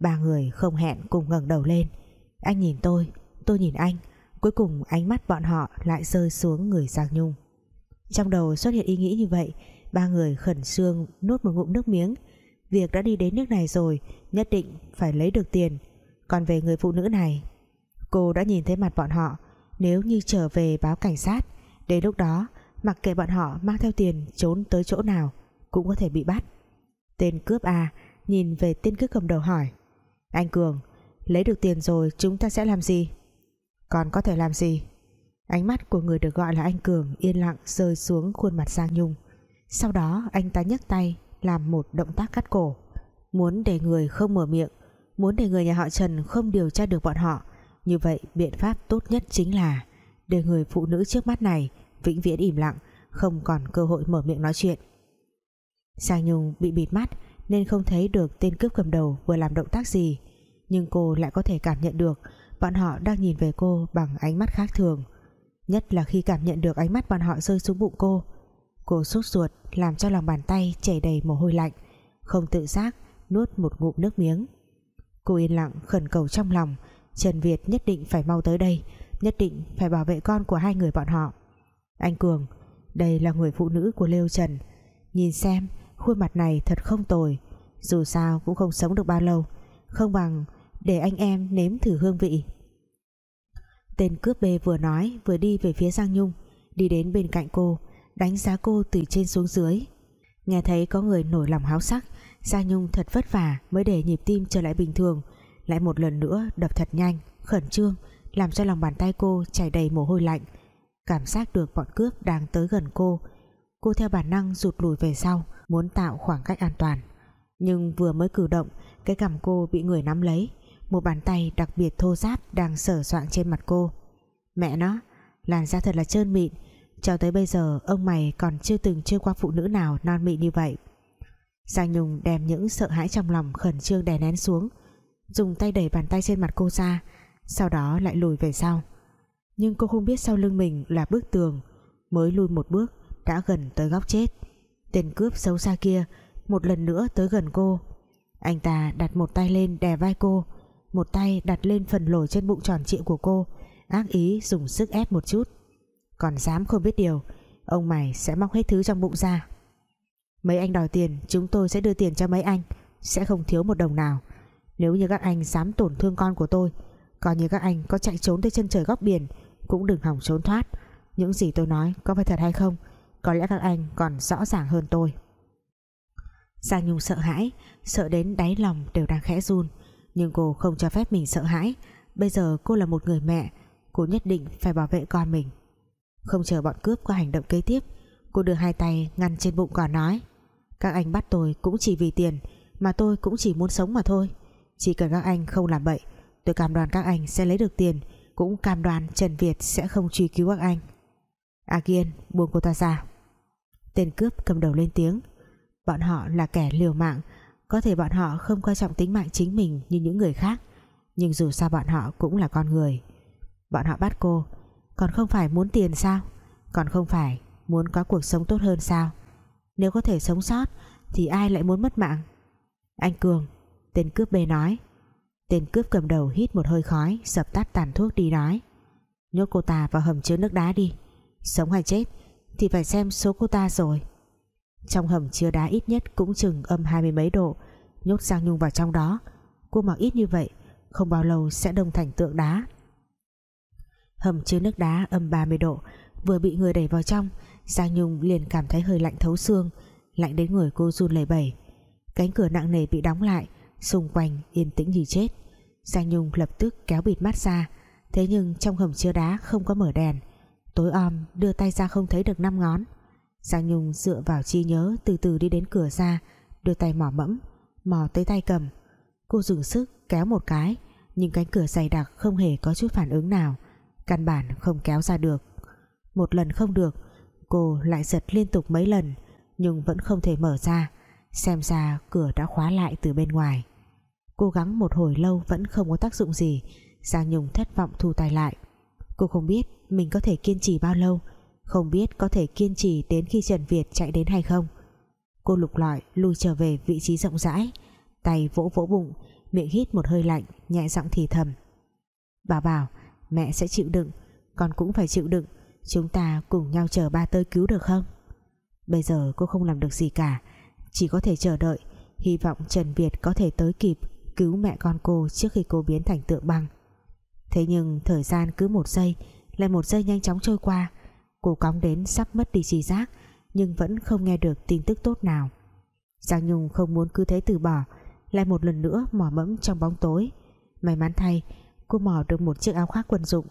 Ba người không hẹn cùng ngẩng đầu lên. Anh nhìn tôi tôi nhìn anh. Cuối cùng ánh mắt bọn họ lại rơi xuống người Giang Nhung. Trong đầu xuất hiện ý nghĩ như vậy, ba người khẩn trương nuốt một ngụm nước miếng. Việc đã đi đến nước này rồi, nhất định phải lấy được tiền. Còn về người phụ nữ này, cô đã nhìn thấy mặt bọn họ. Nếu như trở về báo cảnh sát, đến lúc đó mặc kệ bọn họ mang theo tiền trốn tới chỗ nào, cũng có thể bị bắt. Tên cướp A nhìn về tên cướp cầm đầu hỏi, anh Cường, Lấy được tiền rồi chúng ta sẽ làm gì? Còn có thể làm gì? Ánh mắt của người được gọi là anh Cường Yên lặng rơi xuống khuôn mặt Giang Nhung. Sau đó, anh ta nhấc tay Làm một động tác cắt cổ, Muốn để người không mở miệng, Muốn để người nhà họ Trần không điều tra được bọn họ. Như vậy, biện pháp tốt nhất chính là Để người phụ nữ trước mắt này Vĩnh viễn im lặng, Không còn cơ hội mở miệng nói chuyện. Giang Nhung bị bịt mắt Nên không thấy được tên cướp cầm đầu vừa làm động tác gì, Nhưng cô lại có thể cảm nhận được Bọn họ đang nhìn về cô bằng ánh mắt khác thường. Nhất là khi cảm nhận được ánh mắt bọn họ rơi xuống bụng cô Cô sốt ruột làm cho lòng bàn tay chảy đầy mồ hôi lạnh, Không tự giác nuốt một ngụm nước miếng. Cô yên lặng khẩn cầu trong lòng, Trần Việt nhất định phải mau tới đây, Nhất định phải bảo vệ con của hai người bọn họ. Anh Cường, Đây là người phụ nữ của Lêu Trần. Nhìn xem, khuôn mặt này thật không tồi. Dù sao cũng không sống được bao lâu. Không bằng để anh em nếm thử hương vị. Tên cướp bê vừa nói, Vừa đi về phía Giang Nhung. Đi đến bên cạnh cô, Đánh giá cô từ trên xuống dưới. Nghe thấy có người nổi lòng háo sắc, Giang Nhung thật vất vả mới để nhịp tim trở lại bình thường. Lại một lần nữa đập thật nhanh, Khẩn trương, Làm cho lòng bàn tay cô chảy đầy mồ hôi lạnh. Cảm giác được bọn cướp đang tới gần cô. Cô theo bản năng rụt lùi về sau, Muốn tạo khoảng cách an toàn. Nhưng vừa mới cử động, Cái cằm cô bị người nắm lấy. Một bàn tay đặc biệt thô ráp Đang sở soạn trên mặt cô. Mẹ nó, Làn da thật là trơn mịn. Cho tới bây giờ, ông mày còn chưa từng chưa qua phụ nữ nào non mịn như vậy. Giang Nhung đem những sợ hãi trong lòng khẩn trương đè nén xuống, Dùng tay đẩy bàn tay trên mặt cô ra, Sau đó lại lùi về sau. Nhưng cô không biết sau lưng mình là bức tường Mới lùi một bước Đã gần tới góc chết. Tên cướp xấu xa kia Một lần nữa tới gần cô. Anh ta đặt một tay lên đè vai cô, Một tay đặt lên phần lồi trên bụng tròn trịa của cô, Ác ý dùng sức ép một chút. Còn dám không biết điều, Ông mày sẽ móc hết thứ trong bụng ra. Mấy anh đòi tiền, Chúng tôi sẽ đưa tiền cho mấy anh, Sẽ không thiếu một đồng nào. Nếu như các anh dám tổn thương con của tôi, Coi như các anh có chạy trốn tới chân trời góc biển cũng đừng hòng trốn thoát. Những gì tôi nói có phải thật hay không, Có lẽ các anh còn rõ ràng hơn tôi. Giang Nhung sợ hãi, Sợ đến đáy lòng đều đang khẽ run. Nhưng cô không cho phép mình sợ hãi. Bây giờ cô là một người mẹ, Cô nhất định phải bảo vệ con mình. Không chờ bọn cướp có hành động kế tiếp, Cô đưa hai tay ngăn trên bụng còn nói, các anh bắt tôi cũng chỉ vì tiền, Mà tôi cũng chỉ muốn sống mà thôi. Chỉ cần các anh không làm bậy, Tôi cam đoan các anh sẽ lấy được tiền cũng cam đoan Trần Việt sẽ không truy cứu các anh. A Kiên buông cô ta ra. Tên cướp cầm đầu lên tiếng. Bọn họ là kẻ liều mạng. Có thể bọn họ không coi trọng tính mạng chính mình Như những người khác, Nhưng dù sao bọn họ cũng là con người. Bọn họ bắt cô, Còn không phải muốn tiền sao? Còn không phải muốn có cuộc sống tốt hơn sao? Nếu có thể sống sót, Thì ai lại muốn mất mạng? Anh Cường, Tên cướp bê nói. Tên cướp cầm đầu hít một hơi khói, Dập tắt tàn thuốc đi nói. Nhốt cô ta vào hầm chứa nước đá đi. Sống hay chết, Thì phải xem số cô ta rồi. Trong hầm chứa đá ít nhất cũng chừng âm hai mươi mấy độ, Nhốt Giang Nhung vào trong đó. Cô mặc ít như vậy, Không bao lâu sẽ đông thành tượng đá. Hầm chứa nước đá âm 30 độ, Vừa bị người đẩy vào trong, Giang Nhung liền cảm thấy hơi lạnh thấu xương, Lạnh đến người cô run lẩy bẩy. Cánh cửa nặng nề bị đóng lại, Xung quanh yên tĩnh như chết. Giang Nhung lập tức kéo bịt mắt ra. Thế nhưng trong hầm chứa đá không có mở đèn. Tối om đưa tay ra không thấy được năm ngón. Giang Nhung dựa vào chi nhớ Từ từ đi đến cửa ra, Đưa tay mỏ mẫm, Mò tới tay cầm. Cô dùng sức kéo một cái, Nhưng cánh cửa dày đặc không hề có chút phản ứng nào. Căn bản không kéo ra được. Một lần không được, Cô lại giật liên tục mấy lần, Nhưng vẫn không thể mở ra. Xem ra cửa đã khóa lại từ bên ngoài. Cố gắng một hồi lâu Vẫn không có tác dụng gì. Giang Nhung thất vọng thu tay lại. Cô không biết mình có thể kiên trì bao lâu, Không biết có thể kiên trì Đến khi Trần Việt chạy đến hay không. Cô lục lọi lui trở về vị trí rộng rãi, Tay vỗ vỗ bụng, Miệng hít một hơi lạnh, Nhẹ giọng thì thầm. Bảo bảo, mẹ sẽ chịu đựng, Con cũng phải chịu đựng, Chúng ta cùng nhau chờ ba tới cứu được không? Bây giờ cô không làm được gì cả, Chỉ có thể chờ đợi, Hy vọng Trần Việt có thể tới kịp Cứu mẹ con cô trước khi cô biến thành tượng băng. Thế nhưng thời gian cứ một giây, Lại một giây nhanh chóng trôi qua. Cô cóng đến sắp mất đi trí giác, Nhưng vẫn không nghe được tin tức tốt nào. Giang Nhung không muốn cứ thế từ bỏ, Lại một lần nữa mò mẫm trong bóng tối. May mắn thay, cô mò được một chiếc áo khoác quân dụng.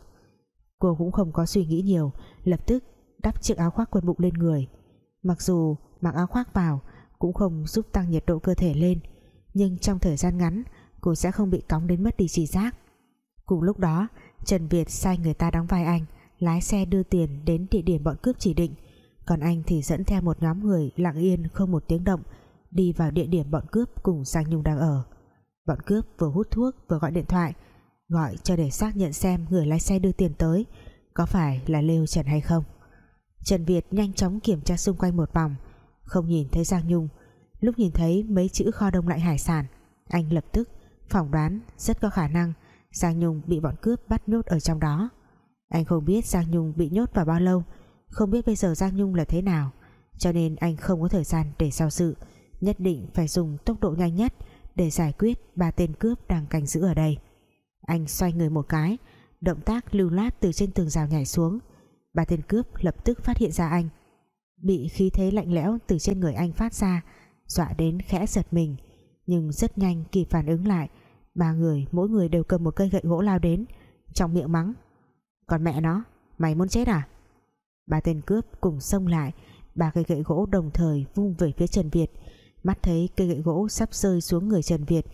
Cô cũng không có suy nghĩ nhiều, lập tức đắp chiếc áo khoác quần bụng lên người. Mặc dù mặc áo khoác vào cũng không giúp tăng nhiệt độ cơ thể lên, nhưng trong thời gian ngắn cô sẽ không bị cóng đến mất đi trí giác. Cùng lúc đó, Trần Việt sai người ta đóng vai anh, lái xe đưa tiền đến địa điểm bọn cướp chỉ định. Còn anh thì dẫn theo một nhóm người lặng yên không một tiếng động, đi vào địa điểm bọn cướp cùng Giang Nhung đang ở. Bọn cướp vừa hút thuốc vừa gọi điện thoại, gọi cho để xác nhận xem người lái xe đưa tiền tới, có phải là Lêu Trần hay không. Trần Việt nhanh chóng kiểm tra xung quanh một vòng, không nhìn thấy Giang Nhung. Lúc nhìn thấy mấy chữ kho đông lạnh hải sản, anh lập tức phỏng đoán rất có khả năng Giang Nhung bị bọn cướp bắt nhốt ở trong đó. Anh không biết Giang Nhung bị nhốt vào bao lâu, không biết bây giờ Giang Nhung là thế nào, cho nên anh không có thời gian để sao sự. Nhất định phải dùng tốc độ nhanh nhất để giải quyết ba tên cướp đang canh giữ ở đây. Anh xoay người một cái, động tác lưu lát từ trên tường rào nhảy xuống. Ba tên cướp lập tức phát hiện ra anh. Bị khí thế lạnh lẽo từ trên người anh phát ra, dọa đến khẽ giật mình, nhưng rất nhanh kịp phản ứng lại ba người, mỗi người đều cầm một cây gậy gỗ lao đến, trong miệng mắng còn mẹ nó, mày muốn chết à? Ba tên cướp cùng xông lại, ba cây gậy gỗ đồng thời vung về phía Trần Việt. Mắt thấy cây gậy gỗ sắp rơi xuống người Trần Việt,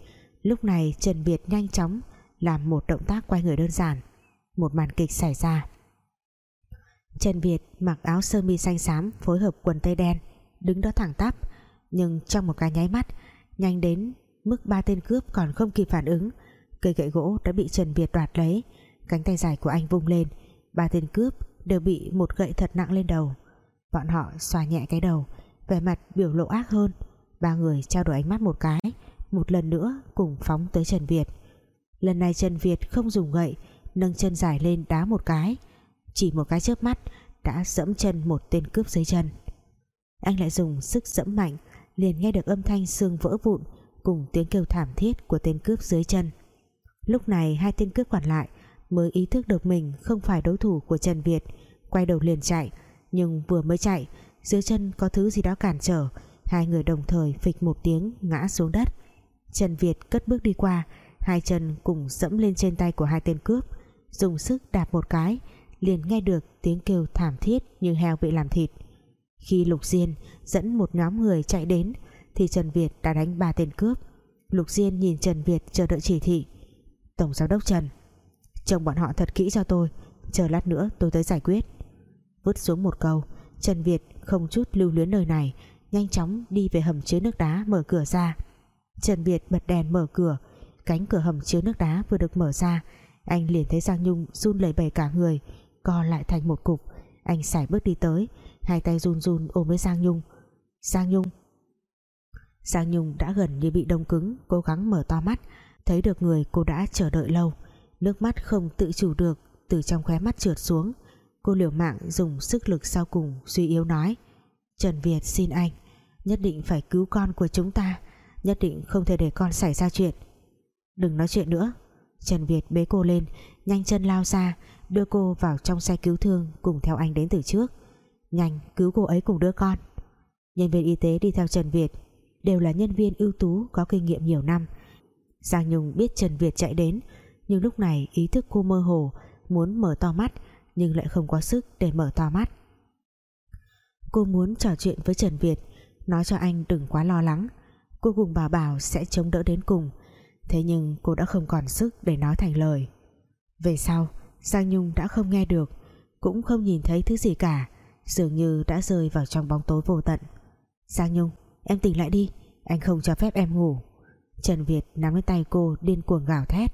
lúc này Trần Việt nhanh chóng làm một động tác quay người đơn giản. Một màn kịch xảy ra. Trần Việt mặc áo sơ mi xanh xám, phối hợp quần tây đen, đứng đó thẳng tắp, nhưng trong một cái nháy mắt, nhanh đến mức ba tên cướp còn không kịp phản ứng. Cây gậy gỗ đã bị Trần Việt đoạt lấy. Cánh tay dài của anh vung lên. Ba tên cướp đều bị một gậy thật nặng lên đầu. Bọn họ xoa nhẹ cái đầu, vẻ mặt biểu lộ ác hơn. Ba người trao đổi ánh mắt một cái, một lần nữa cùng phóng tới Trần Việt. Lần này Trần Việt không dùng gậy, nâng chân dài lên đá một cái. Chỉ một cái chớp mắt, đã dẫm chân một tên cướp dưới chân. Anh lại dùng sức dẫm mạnh, liền nghe được âm thanh xương vỡ vụn cùng tiếng kêu thảm thiết của tên cướp dưới chân. Lúc này hai tên cướp còn lại mới ý thức được mình không phải đối thủ của Trần Việt, quay đầu liền chạy, nhưng vừa mới chạy, dưới chân có thứ gì đó cản trở, hai người đồng thời phịch một tiếng ngã xuống đất. Trần Việt cất bước đi qua, hai chân cùng dẫm lên trên tay của hai tên cướp, dùng sức đạp một cái, liền nghe được tiếng kêu thảm thiết như heo bị làm thịt. Khi Lục Diên dẫn một nhóm người chạy đến thì Trần Việt đã đánh ba tên cướp. Lục Diên nhìn Trần Việt chờ đợi chỉ thị. Tổng giám đốc Trần, Trông bọn họ thật kỹ cho tôi, Chờ lát nữa tôi tới giải quyết. Vứt xuống một câu, Trần Việt không chút lưu luyến nơi này, Nhanh chóng đi về hầm chứa nước đá mở cửa ra. Trần Việt bật đèn mở cửa, Cánh cửa hầm chứa nước đá vừa được mở ra, Anh liền thấy Giang Nhung run lẩy bẩy cả người, Co lại thành một cục. Anh sải bước đi tới, Hai tay run run ôm lấy Giang Nhung. Giang Nhung Giang Nhung đã gần như bị đông cứng, Cố gắng mở to mắt. Thấy được người cô đã chờ đợi lâu. Nước mắt không tự chủ được Từ trong khóe mắt trượt xuống. Cô liều mạng dùng sức lực sau cùng, Suy yếu nói, Trần Việt xin anh, Nhất định phải cứu con của chúng ta, Nhất định không thể để con xảy ra chuyện. Đừng nói chuyện nữa. Trần Việt bế cô lên, Nhanh chân lao ra, Đưa cô vào trong xe cứu thương Cùng theo anh đến từ trước. Nhanh, cứu cô ấy cùng đứa con. Nhân viên y tế đi theo Trần Việt Đều là nhân viên ưu tú, có kinh nghiệm nhiều năm. Giang Nhung biết Trần Việt chạy đến, Nhưng lúc này ý thức cô mơ hồ, Muốn mở to mắt, Nhưng lại không có sức để mở to mắt. Cô muốn trò chuyện với Trần Việt, Nói cho anh đừng quá lo lắng, Cô cùng bà bảo sẽ chống đỡ đến cùng. Thế nhưng cô đã không còn sức để nói thành lời. Về sau, Giang Nhung đã không nghe được, Cũng không nhìn thấy thứ gì cả, Dường như đã rơi vào trong bóng tối vô tận. Giang Nhung Em tỉnh lại đi, Anh không cho phép em ngủ. Trần Việt nắm lấy tay cô điên cuồng gào thét.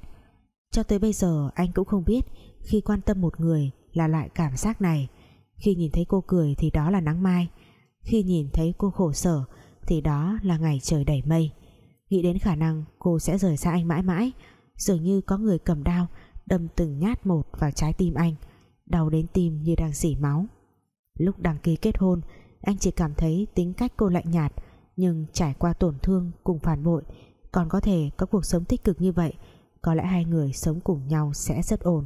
Cho tới bây giờ, anh cũng không biết Khi quan tâm một người là loại cảm giác này. Khi nhìn thấy cô cười thì đó là nắng mai. Khi nhìn thấy cô khổ sở Thì đó là ngày trời đầy mây. Nghĩ đến khả năng cô sẽ rời xa anh mãi mãi, Dường như có người cầm đao Đâm từng nhát một vào trái tim anh, Đau đến tim như đang dỉ máu. Lúc đăng ký kết hôn, Anh chỉ cảm thấy tính cách cô lạnh nhạt nhưng trải qua tổn thương cùng phản bội, Còn có thể có cuộc sống tích cực như vậy, Có lẽ hai người sống cùng nhau sẽ rất ổn.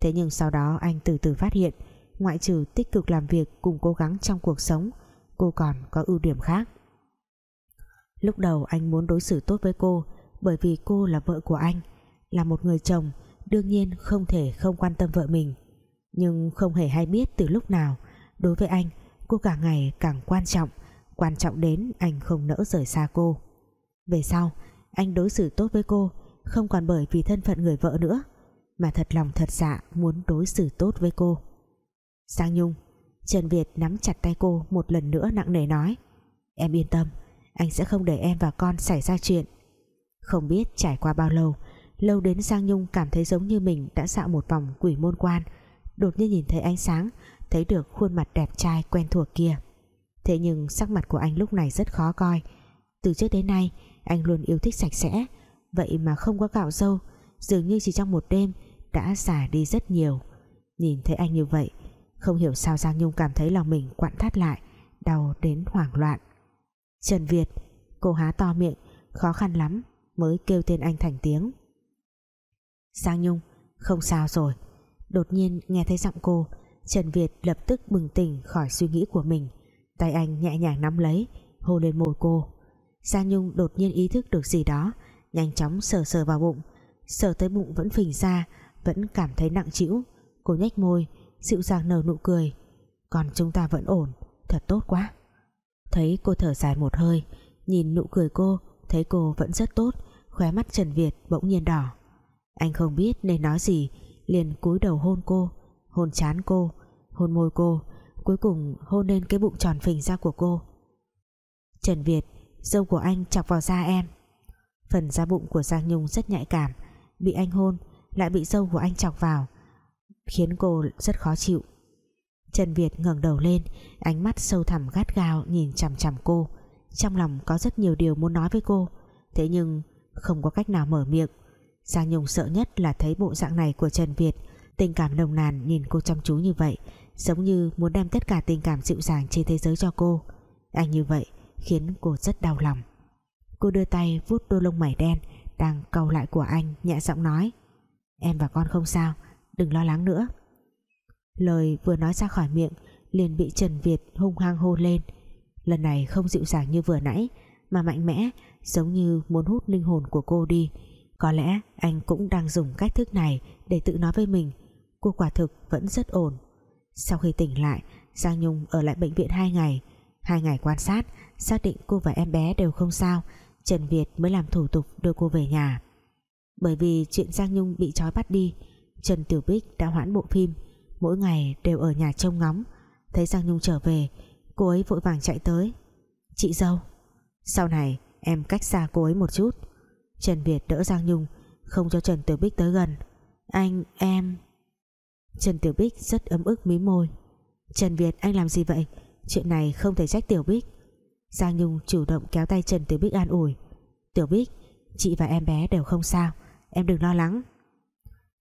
Thế nhưng sau đó anh từ từ phát hiện, Ngoại trừ tích cực làm việc cùng cố gắng trong cuộc sống, Cô còn có ưu điểm khác. Lúc đầu anh muốn đối xử tốt với cô Bởi vì cô là vợ của anh, là một người chồng, đương nhiên không thể không quan tâm vợ mình. Nhưng không hề hay biết từ lúc nào, đối với anh, cô càng ngày càng quan trọng quan trọng đến anh không nỡ rời xa cô. Về sau, anh đối xử tốt với cô, không còn bởi vì thân phận người vợ nữa, mà thật lòng thật dạ muốn đối xử tốt với cô. Sang Nhung, Trần Việt nắm chặt tay cô một lần nữa nặng nề nói, Em yên tâm, Anh sẽ không để em và con xảy ra chuyện. Không biết trải qua bao lâu Lâu đến Giang Nhung cảm thấy giống như mình Đã dạo một vòng quỷ môn quan, Đột nhiên nhìn thấy ánh sáng, Thấy được khuôn mặt đẹp trai quen thuộc kia. Thế nhưng sắc mặt của anh lúc này rất khó coi. Từ trước đến nay, Anh luôn yêu thích sạch sẽ, Vậy mà không có cạo râu Dường như chỉ trong một đêm Đã xả đi rất nhiều. Nhìn thấy anh như vậy, Không hiểu sao Giang Nhung cảm thấy lòng mình quặn thắt lại, Đau đến hoảng loạn. Trần Việt, Cô há to miệng, Khó khăn lắm mới kêu tên anh thành tiếng. Giang Nhung, Không sao rồi. Đột nhiên nghe thấy giọng cô, Trần Việt lập tức bừng tỉnh khỏi suy nghĩ của mình. Tay anh nhẹ nhàng nắm lấy, Hôn lên môi cô. Giang Nhung đột nhiên ý thức được gì đó, Nhanh chóng sờ sờ vào bụng. Sờ tới bụng vẫn phình ra, Vẫn cảm thấy nặng trĩu. Cô nhếch môi, dịu dàng nở nụ cười. Còn chúng ta vẫn ổn, Thật tốt quá. Thấy cô thở dài một hơi, Nhìn nụ cười cô, Thấy cô vẫn rất tốt, Khóe mắt Trần Việt bỗng nhiên đỏ. Anh không biết nên nói gì, Liền cúi đầu hôn cô, Hôn chán cô, Hôn môi cô Cuối cùng hôn lên cái bụng tròn phình ra của cô. Trần Việt, Dâu của anh chọc vào da em. Phần da bụng của Giang Nhung rất nhạy cảm, Bị anh hôn, Lại bị dâu của anh chọc vào, Khiến cô rất khó chịu. Trần Việt ngẩng đầu lên, Ánh mắt sâu thẳm gắt gao nhìn chằm chằm cô. Trong lòng có rất nhiều điều muốn nói với cô, Thế nhưng không có cách nào mở miệng. Giang Nhung sợ nhất là thấy bộ dạng này của Trần Việt, Tình cảm nồng nàn nhìn cô chăm chú như vậy Giống như muốn đem tất cả tình cảm dịu dàng trên thế giới cho cô. Anh như vậy khiến cô rất đau lòng. Cô đưa tay vuốt đôi lông mày đen Đang cau lại của anh, nhẹ giọng nói, Em và con không sao, Đừng lo lắng nữa. Lời vừa nói ra khỏi miệng liền bị Trần Việt hung hăng hô lên. Lần này không dịu dàng như vừa nãy, Mà mạnh mẽ, Giống như muốn hút linh hồn của cô đi. Có lẽ anh cũng đang dùng cách thức này Để tự nói với mình Cô quả thực vẫn rất ổn. Sau khi tỉnh lại, Giang Nhung ở lại bệnh viện 2 ngày. Hai ngày quan sát, Xác định cô và em bé đều không sao. Trần Việt mới làm thủ tục đưa cô về nhà. Bởi vì chuyện Giang Nhung bị trói bắt đi, Trần Tiểu Bích đã hoãn bộ phim. Mỗi ngày đều ở nhà trông ngóng. Thấy Giang Nhung trở về, Cô ấy vội vàng chạy tới. Chị dâu, Sau này em cách xa cô ấy một chút. Trần Việt đỡ Giang Nhung, Không cho Trần Tiểu Bích tới gần. Anh, em Trần Tiểu Bích rất ấm ức mí môi. Trần Việt, anh làm gì vậy? Chuyện này không thể trách Tiểu Bích. Giang Nhung chủ động kéo tay Trần Tiểu Bích an ủi. Tiểu Bích, Chị và em bé đều không sao. Em đừng lo lắng.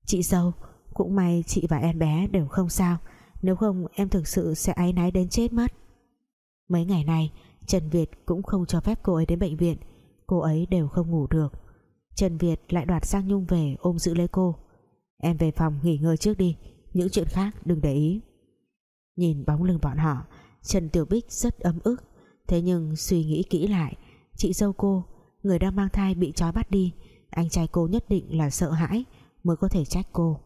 Chị dâu, Cũng may chị và em bé đều không sao. Nếu không, em thực sự sẽ áy náy đến chết mất. Mấy ngày này Trần Việt cũng không cho phép cô ấy đến bệnh viện. Cô ấy đều không ngủ được. Trần Việt lại đoạt Giang Nhung về ôm giữ lấy cô. Em về phòng nghỉ ngơi trước đi. Những chuyện khác đừng để ý. Nhìn bóng lưng bọn họ, Trần Tiểu Bích rất ấm ức. Thế nhưng suy nghĩ kỹ lại, Chị dâu cô, Người đang mang thai bị trói bắt đi, Anh trai cô nhất định là sợ hãi Mới có thể trách cô.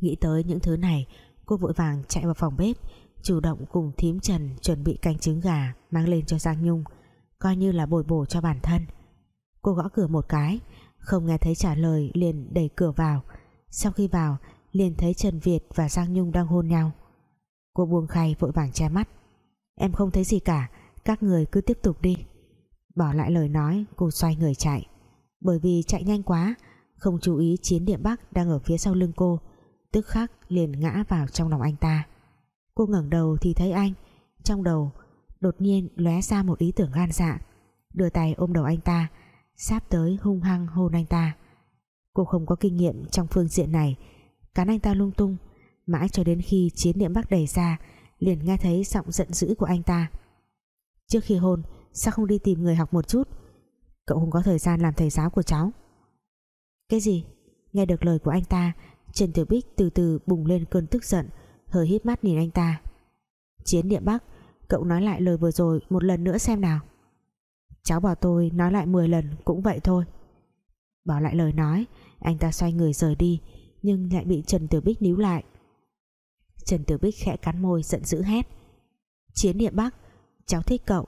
Nghĩ tới những thứ này, Cô vội vàng chạy vào phòng bếp, Chủ động cùng thím Trần chuẩn bị canh trứng gà Mang lên cho Giang Nhung, Coi như là bồi bổ cho bản thân. Cô gõ cửa một cái, Không nghe thấy trả lời liền đẩy cửa vào. Sau khi vào liền thấy Trần Việt và Giang Nhung đang hôn nhau. Cô buông khay vội vàng che mắt. Em không thấy gì cả, Các người cứ tiếp tục đi. Bỏ lại lời nói, cô xoay người chạy. Bởi vì chạy nhanh quá, Không chú ý chiến địa Bắc đang ở phía sau lưng cô, Tức khắc liền ngã vào trong lòng anh ta. Cô ngẩng đầu thì thấy anh, Trong đầu đột nhiên lóe ra một ý tưởng gan dạ. Đưa tay ôm đầu anh ta, Sáp tới hung hăng hôn anh ta. Cô không có kinh nghiệm trong phương diện này Cắn anh ta lung tung. Mãi cho đến khi chiến niệm bắc đẩy ra, Liền nghe thấy giọng giận dữ của anh ta. Trước khi hôn, Sao không đi tìm người học một chút? Cậu không có thời gian làm thầy giáo của cháu. Cái gì? Nghe được lời của anh ta, Trần Tiểu Bích từ từ bùng lên cơn tức giận, Hơi hít mắt nhìn anh ta. Chiến niệm bắc, Cậu nói lại lời vừa rồi một lần nữa xem nào. Cháu bảo tôi nói lại 10 lần cũng vậy thôi. Bỏ lại lời nói, Anh ta xoay người rời đi nhưng lại bị Trần Tử Bích níu lại. Trần Tử Bích khẽ cắn môi giận dữ hét. Chiến địa Bắc, Cháu thích cậu.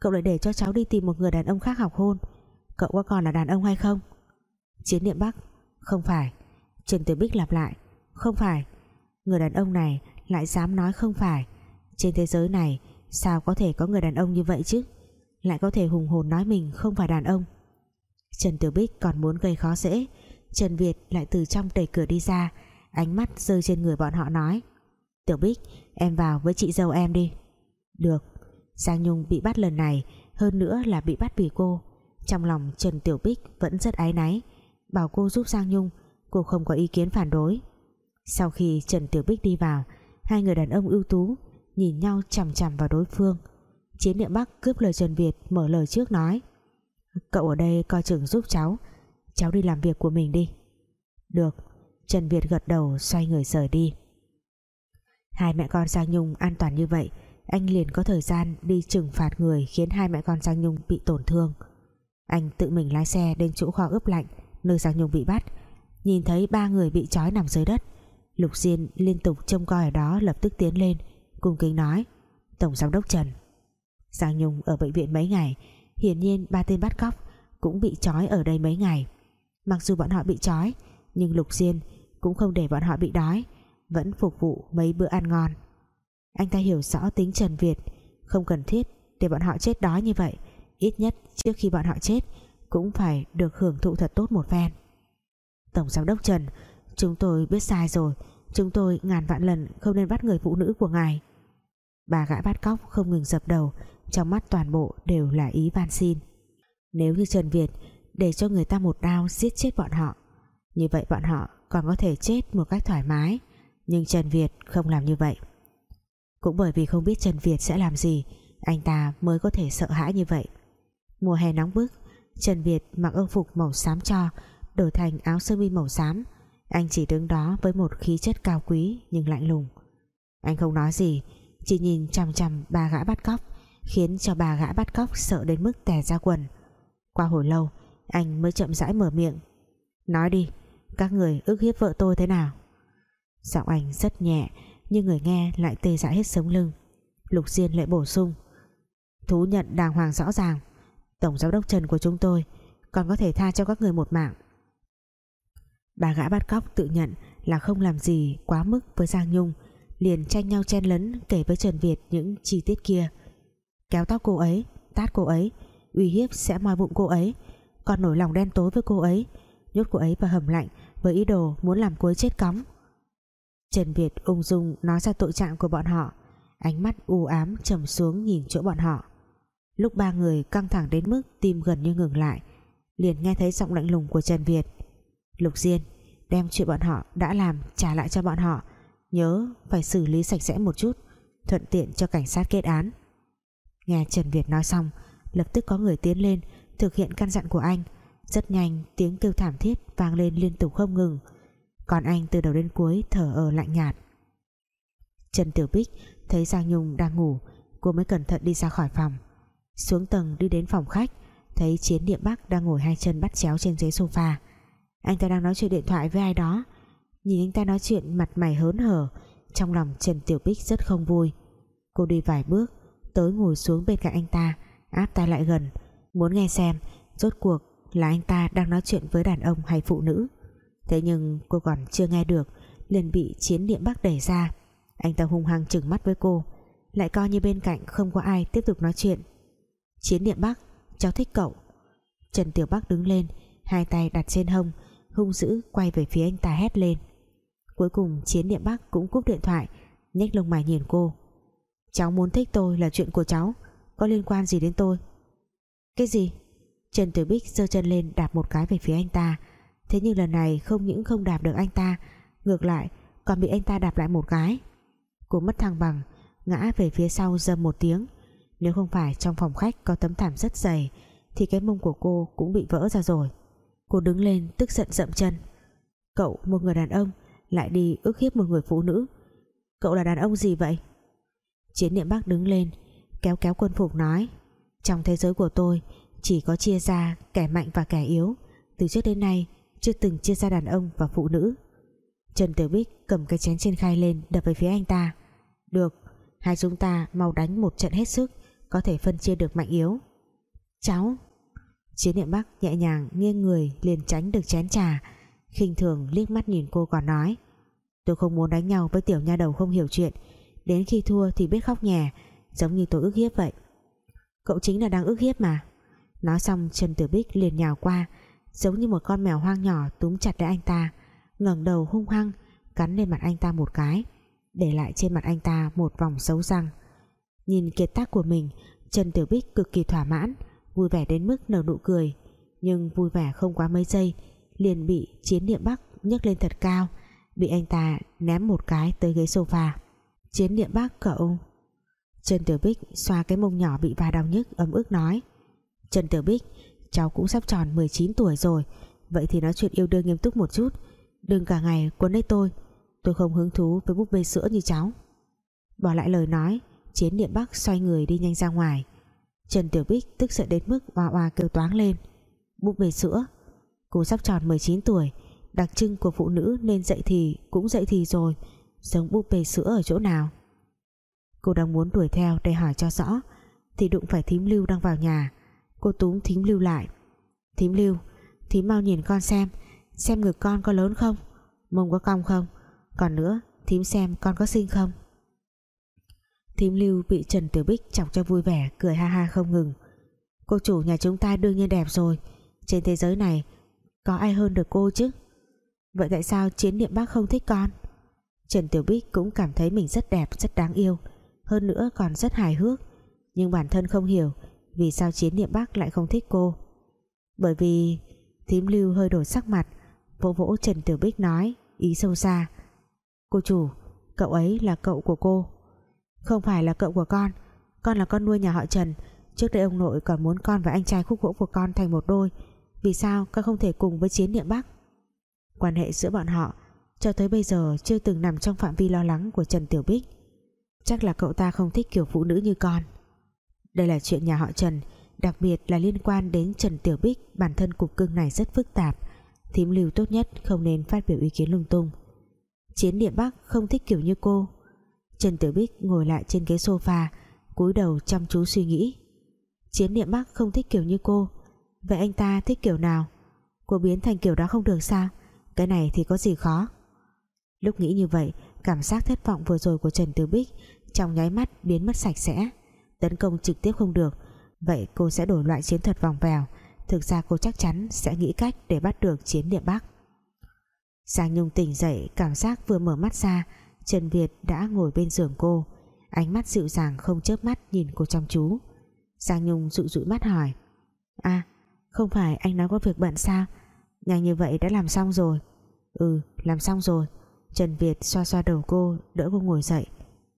Cậu lại để cho cháu đi tìm một người đàn ông khác học hôn. Cậu có còn là đàn ông hay không? Chiến địa Bắc, Không phải. Trần Tử Bích lặp lại. Không phải. Người đàn ông này lại dám nói không phải. Trên thế giới này, Sao có thể có người đàn ông như vậy chứ? Lại có thể hùng hồn nói mình không phải đàn ông. Trần Tử Bích còn muốn gây khó dễ Trần Việt lại từ trong đẩy cửa đi ra, Ánh mắt rơi trên người bọn họ nói, Tiểu Bích, em vào với chị dâu em đi. Được. Giang Nhung bị bắt lần này, Hơn nữa là bị bắt vì cô. Trong lòng Trần Tiểu Bích vẫn rất áy náy, Bảo cô giúp Giang Nhung, Cô không có ý kiến phản đối. Sau khi Trần Tiểu Bích đi vào, Hai người đàn ông ưu tú Nhìn nhau chằm chằm vào đối phương. Chiến địa Bắc cướp lời Trần Việt Mở lời trước nói, Cậu ở đây coi chừng giúp cháu Cháu đi làm việc của mình đi. Được. Trần Việt gật đầu, xoay người rời đi. Hai mẹ con Giang Nhung an toàn như vậy, Anh liền có thời gian đi trừng phạt người Khiến hai mẹ con Giang Nhung bị tổn thương. Anh tự mình lái xe đến chỗ kho ướp lạnh, Nơi Giang Nhung bị bắt. Nhìn thấy ba người bị trói nằm dưới đất, Lục Diên liên tục trông coi ở đó, Lập tức tiến lên, Cung kính nói, Tổng giám đốc Trần. Giang Nhung ở bệnh viện mấy ngày, Hiển nhiên ba tên bắt cóc Cũng bị trói ở đây mấy ngày. Mặc dù bọn họ bị trói, Nhưng Lục Diên cũng không để bọn họ bị đói, Vẫn phục vụ mấy bữa ăn ngon. Anh ta hiểu rõ tính Trần Việt, Không cần thiết để bọn họ chết đói như vậy, Ít nhất trước khi bọn họ chết Cũng phải được hưởng thụ thật tốt một phen. Tổng giám đốc Trần, Chúng tôi biết sai rồi, Chúng tôi ngàn vạn lần không nên bắt người phụ nữ của ngài. Bà gã bắt cóc không ngừng dập đầu, Trong mắt toàn bộ đều là ý van xin. Nếu như Trần Việt để cho người ta một đao giết chết bọn họ. Như vậy bọn họ còn có thể chết một cách thoải mái, Nhưng Trần Việt không làm như vậy. Cũng bởi vì không biết Trần Việt sẽ làm gì, Anh ta mới có thể sợ hãi như vậy. Mùa hè nóng bức, Trần Việt mặc âu phục màu xám cho, Đổi thành áo sơ mi màu xám. Anh chỉ đứng đó với một khí chất cao quý Nhưng lạnh lùng. Anh không nói gì, Chỉ nhìn chằm chằm ba gã bắt cóc, Khiến cho ba gã bắt cóc sợ đến mức tè ra quần. Qua hồi lâu anh mới chậm rãi mở miệng. Nói đi, Các người ức hiếp vợ tôi thế nào? Giọng anh rất nhẹ, Nhưng người nghe lại tê dại hết sống lưng. Lục Diên lại bổ sung. Thú nhận đàng hoàng rõ ràng. Tổng giám đốc Trần của chúng tôi Còn có thể tha cho các người một mạng. Bà gã bắt cóc tự nhận là không làm gì quá mức với Giang Nhung, liền tranh nhau chen lấn kể với Trần Việt những chi tiết kia. Kéo tóc cô ấy, tát cô ấy, uy hiếp sẽ moi bụng cô ấy còn nổi lòng đen tối với cô ấy. Nhốt cô ấy vào hầm lạnh với ý đồ muốn làm cô ấy chết cóng. Trần Việt ung dung nói ra tội trạng của bọn họ. Ánh mắt u ám trầm xuống nhìn chỗ bọn họ. Lúc ba người căng thẳng đến mức tim gần như ngừng lại, liền nghe thấy giọng lạnh lùng của Trần Việt. Lục Diên, đem chuyện bọn họ đã làm trả lại cho bọn họ. Nhớ phải xử lý sạch sẽ một chút, thuận tiện cho cảnh sát kết án. Nghe Trần Việt nói xong, lập tức có người tiến lên thực hiện căn dặn của anh. Rất nhanh, tiếng kêu thảm thiết vang lên liên tục không ngừng. Còn anh từ đầu đến cuối thở ở lạnh nhạt. Trần Tiểu Bích thấy Giang Nhung đang ngủ, cô mới cẩn thận đi ra khỏi phòng. Xuống tầng đi đến phòng khách, thấy Chiến Niệm Bắc đang ngồi hai chân bắt chéo trên ghế sofa. Anh ta đang nói chuyện điện thoại với ai đó. Nhìn anh ta nói chuyện mặt mày hớn hở, trong lòng Trần Tiểu Bích rất không vui. Cô đi vài bước, tới ngồi xuống bên cạnh anh ta, áp tay lại gần muốn nghe xem rốt cuộc là anh ta đang nói chuyện với đàn ông hay phụ nữ. Thế nhưng cô còn chưa nghe được, liền bị chiến niệm bắc đẩy ra. Anh ta hung hăng chừng mắt với cô, lại coi như bên cạnh không có ai tiếp tục nói chuyện. Chiến niệm bắc, cháu thích cậu. Trần Tiểu Bắc đứng lên, hai tay đặt trên hông, hung dữ quay về phía anh ta hét lên. Cuối cùng chiến niệm bắc cũng cúp điện thoại, nhếch lông mày nhìn cô. Cháu muốn thích tôi là chuyện của cháu, có liên quan gì đến tôi? Cái gì? Trần Tử Bích giơ chân lên đạp một cái về phía anh ta. Thế nhưng lần này không những không đạp được anh ta, ngược lại còn bị anh ta đạp lại một cái. Cô mất thăng bằng, ngã về phía sau dâm một tiếng. Nếu không phải trong phòng khách có tấm thảm rất dày, thì cái mông của cô cũng bị vỡ ra rồi. Cô đứng lên tức giận dậm chân. Cậu, một người đàn ông, Lại đi ức hiếp một người phụ nữ. Cậu là đàn ông gì vậy? Chiến niệm bác đứng lên, Kéo kéo quân phục nói. Trong thế giới của tôi Chỉ có chia ra kẻ mạnh và kẻ yếu. Từ trước đến nay, chưa từng chia ra đàn ông và phụ nữ. Trần Tiểu Bích cầm cái chén trên khay lên, đập về phía anh ta. Được, hai chúng ta mau đánh một trận hết sức, có thể phân chia được mạnh yếu. Cháu. Chiến niệm bắc nhẹ nhàng, nghiêng người, liền tránh được chén trà. Khinh thường liếc mắt nhìn cô còn nói, tôi không muốn đánh nhau với tiểu nha đầu không hiểu chuyện. Đến khi thua thì biết khóc nhè, giống như tôi ước hiếp vậy cậu chính là đang ức hiếp mà. Nói xong, Trần tử Bích liền nhào qua, giống như một con mèo hoang nhỏ túm chặt lấy anh ta, ngẩng đầu hung hăng, cắn lên mặt anh ta một cái, để lại trên mặt anh ta một vòng xấu răng nhìn kiệt tác của mình, Trần tử Bích cực kỳ thỏa mãn, vui vẻ đến mức nở nụ cười. Nhưng vui vẻ không quá mấy giây, liền bị chiến niệm bắc nhấc lên thật cao, bị anh ta ném một cái tới ghế sofa. Chiến niệm bắc cậu Trần Tiểu Bích xoa cái mông nhỏ bị va đau nhức, ấm ức nói. Trần Tiểu Bích, cháu cũng sắp tròn 19 tuổi rồi, vậy thì nói chuyện yêu đương nghiêm túc một chút. Đừng cả ngày quấn lấy tôi tôi không hứng thú với búp bê sữa như cháu. Bỏ lại lời nói, chiến niệm bắc xoay người đi nhanh ra ngoài. Trần Tiểu Bích tức giận đến mức oa oa kêu toáng lên. Búp bê sữa, cô sắp tròn 19 tuổi, đặc trưng của phụ nữ nên dậy thì cũng dậy thì rồi, giống búp bê sữa ở chỗ nào? Cô đang muốn đuổi theo để hỏi cho rõ. Thì đụng phải thím lưu đang vào nhà. Cô túm thím lưu lại. Thím lưu, thím mau nhìn con xem. Xem ngực con có lớn không? Mông có cong không? Còn nữa, thím xem con có xinh không? Thím lưu bị Trần Tiểu Bích chọc cho vui vẻ, cười ha ha không ngừng. Cô chủ nhà chúng ta đương nhiên đẹp rồi. Trên thế giới này, có ai hơn được cô chứ? Vậy tại sao chiến niệm bác không thích con? Trần Tiểu Bích cũng cảm thấy mình rất đẹp, rất đáng yêu hơn nữa còn rất hài hước. Nhưng bản thân không hiểu vì sao chiến niệm bắc lại không thích cô. Bởi vì thím lưu hơi đổi sắc mặt, vỗ vỗ Trần Tiểu Bích nói, ý sâu xa. Cô chủ, cậu ấy là cậu của cô. Không phải là cậu của con con là con nuôi nhà họ Trần. Trước đây ông nội còn muốn con và anh trai khúc gỗ của con thành một đôi. Vì sao con không thể cùng với chiến niệm Bắc? Quan hệ giữa bọn họ cho tới bây giờ chưa từng nằm trong phạm vi lo lắng của Trần Tiểu Bích chắc là cậu ta không thích kiểu phụ nữ như con. Đây là chuyện nhà họ Trần, đặc biệt là liên quan đến Trần Tiểu Bích. Bản thân cục cưng này rất phức tạp, thím lưu tốt nhất không nên phát biểu ý kiến lung tung. Chiến địa Bắc không thích kiểu như cô. Trần Tiểu Bích ngồi lại trên ghế sofa, cúi đầu chăm chú suy nghĩ. Chiến địa Bắc không thích kiểu như cô. Vậy anh ta thích kiểu nào? Cô biến thành kiểu đó không được sao? Cái này thì có gì khó? Lúc nghĩ như vậy cảm giác thất vọng vừa rồi của Trần Tử Bích, trong nháy mắt biến mất sạch sẽ. Tấn công trực tiếp không được. Vậy cô sẽ đổi loại chiến thuật vòng vèo. Thực ra cô chắc chắn sẽ nghĩ cách để bắt được chiến địa Bắc. Giang Nhung tỉnh dậy, cảm giác vừa mở mắt ra. Trần Việt đã ngồi bên giường cô. Ánh mắt dịu dàng không chớp mắt nhìn cô chăm chú. Giang Nhung dụ dụi mắt hỏi À không phải anh nói có việc bận sao? Nhanh như vậy đã làm xong rồi. Ừ làm xong rồi. Trần Việt xoa xoa đầu cô, Đỡ cô ngồi dậy.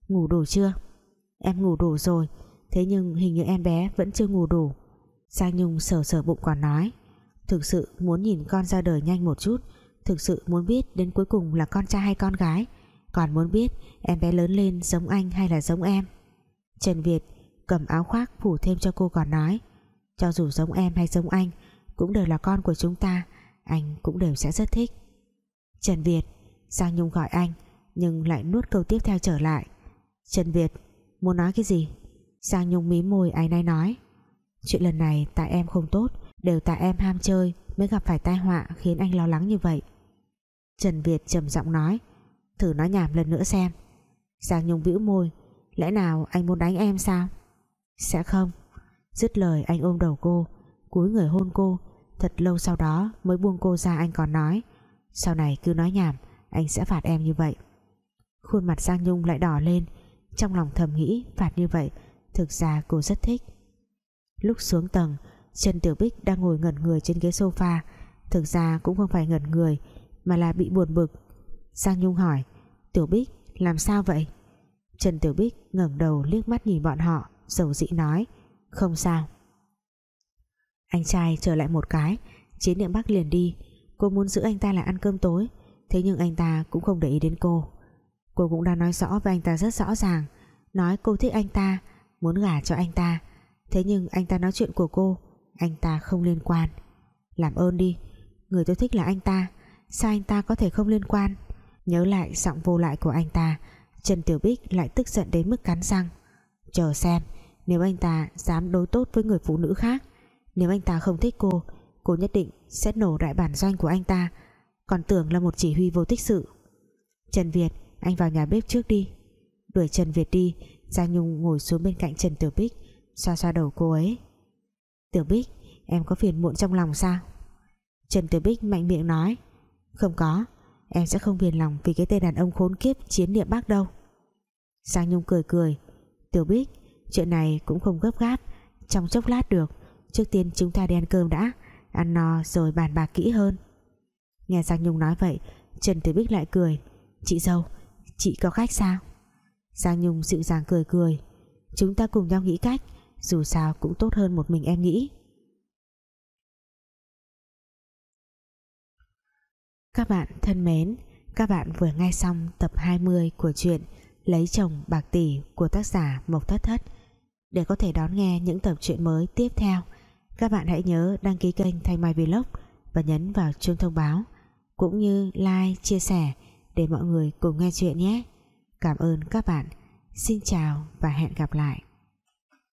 Ngủ đủ chưa? Em ngủ đủ rồi, Thế nhưng hình như em bé vẫn chưa ngủ đủ. Giang Nhung sờ sờ bụng còn nói. Thực sự muốn nhìn con ra đời nhanh một chút, Thực sự muốn biết đến cuối cùng là con trai hay con gái. Còn muốn biết em bé lớn lên giống anh hay là giống em? Trần Việt cầm áo khoác phủ thêm cho cô còn nói. Cho dù giống em hay giống anh, Cũng đều là con của chúng ta, Anh cũng đều sẽ rất thích. Trần Việt Giang Nhung gọi anh, Nhưng lại nuốt câu tiếp theo trở lại. Trần Việt, Muốn nói cái gì? Giang Nhung mí môi ái nay nói. Chuyện lần này tại em không tốt, Đều tại em ham chơi Mới gặp phải tai họa khiến anh lo lắng như vậy. Trần Việt trầm giọng nói, Thử nói nhảm lần nữa xem. Giang Nhung bĩu môi, Lẽ nào anh muốn đánh em sao? Sẽ không. Dứt lời anh ôm đầu cô, cúi người hôn cô. Thật lâu sau đó mới buông cô ra anh còn nói, Sau này cứ nói nhảm. Anh sẽ phạt em như vậy. Khuôn mặt Giang Nhung lại đỏ lên, Trong lòng thầm nghĩ phạt như vậy, Thực ra cô rất thích. Lúc xuống tầng, Trần Tiểu Bích đang ngồi ngẩn người trên ghế sofa, Thực ra cũng không phải ngẩn người, Mà là bị buồn bực. Giang Nhung hỏi, Tiểu Bích, làm sao vậy? Trần Tiểu Bích ngẩng đầu liếc mắt nhìn bọn họ, Dầu dĩ nói, Không sao. Anh trai trở lại một cái Chiến niệm Bắc liền đi, Cô muốn giữ anh ta lại ăn cơm tối Thế nhưng anh ta cũng không để ý đến cô. Cô cũng đã nói rõ với anh ta rất rõ ràng, Nói cô thích anh ta, Muốn gả cho anh ta. Thế nhưng anh ta nói chuyện của cô, Anh ta không liên quan. Làm ơn đi, Người tôi thích là anh ta, Sao anh ta có thể không liên quan? Nhớ lại giọng vô lại của anh ta, Trần Tiểu Bích lại tức giận đến mức cắn răng. Chờ xem, Nếu anh ta dám đối tốt với người phụ nữ khác, Nếu anh ta không thích cô Cô nhất định sẽ nổ đại bản doanh của anh ta. Còn tưởng là một chỉ huy vô tích sự. Trần Việt, Anh vào nhà bếp trước đi. Đuổi Trần Việt đi, Giang Nhung ngồi xuống bên cạnh Trần Tiểu Bích, Xoa xoa đầu cô ấy. Tiểu Bích, em có phiền muộn trong lòng sao? Trần Tiểu Bích mạnh miệng nói, Không có, Em sẽ không phiền lòng vì cái tên đàn ông khốn kiếp Chiến địa bác đâu. Giang Nhung cười cười, Tiểu Bích, chuyện này cũng không gấp gáp, Trong chốc lát được, Trước tiên chúng ta đi ăn cơm đã, Ăn no rồi bàn bạc kỹ hơn. Nghe Giang Nhung nói vậy, Trần Tử Bích lại cười. Chị dâu, Chị có khách sao? Giang Nhung dịu dàng cười cười. Chúng ta cùng nhau nghĩ cách, Dù sao cũng tốt hơn một mình em nghĩ. Các bạn thân mến, Các bạn vừa nghe xong tập 20 của truyện Lấy chồng bạc tỷ của tác giả Mộc Thất Thất. Để có thể đón nghe những tập truyện mới tiếp theo, Các bạn hãy nhớ đăng ký kênh Thanh Mai Vlog Và nhấn vào chuông thông báo. Cũng như like, chia sẻ Để mọi người cùng nghe chuyện nhé. Cảm ơn các bạn. Xin chào và hẹn gặp lại.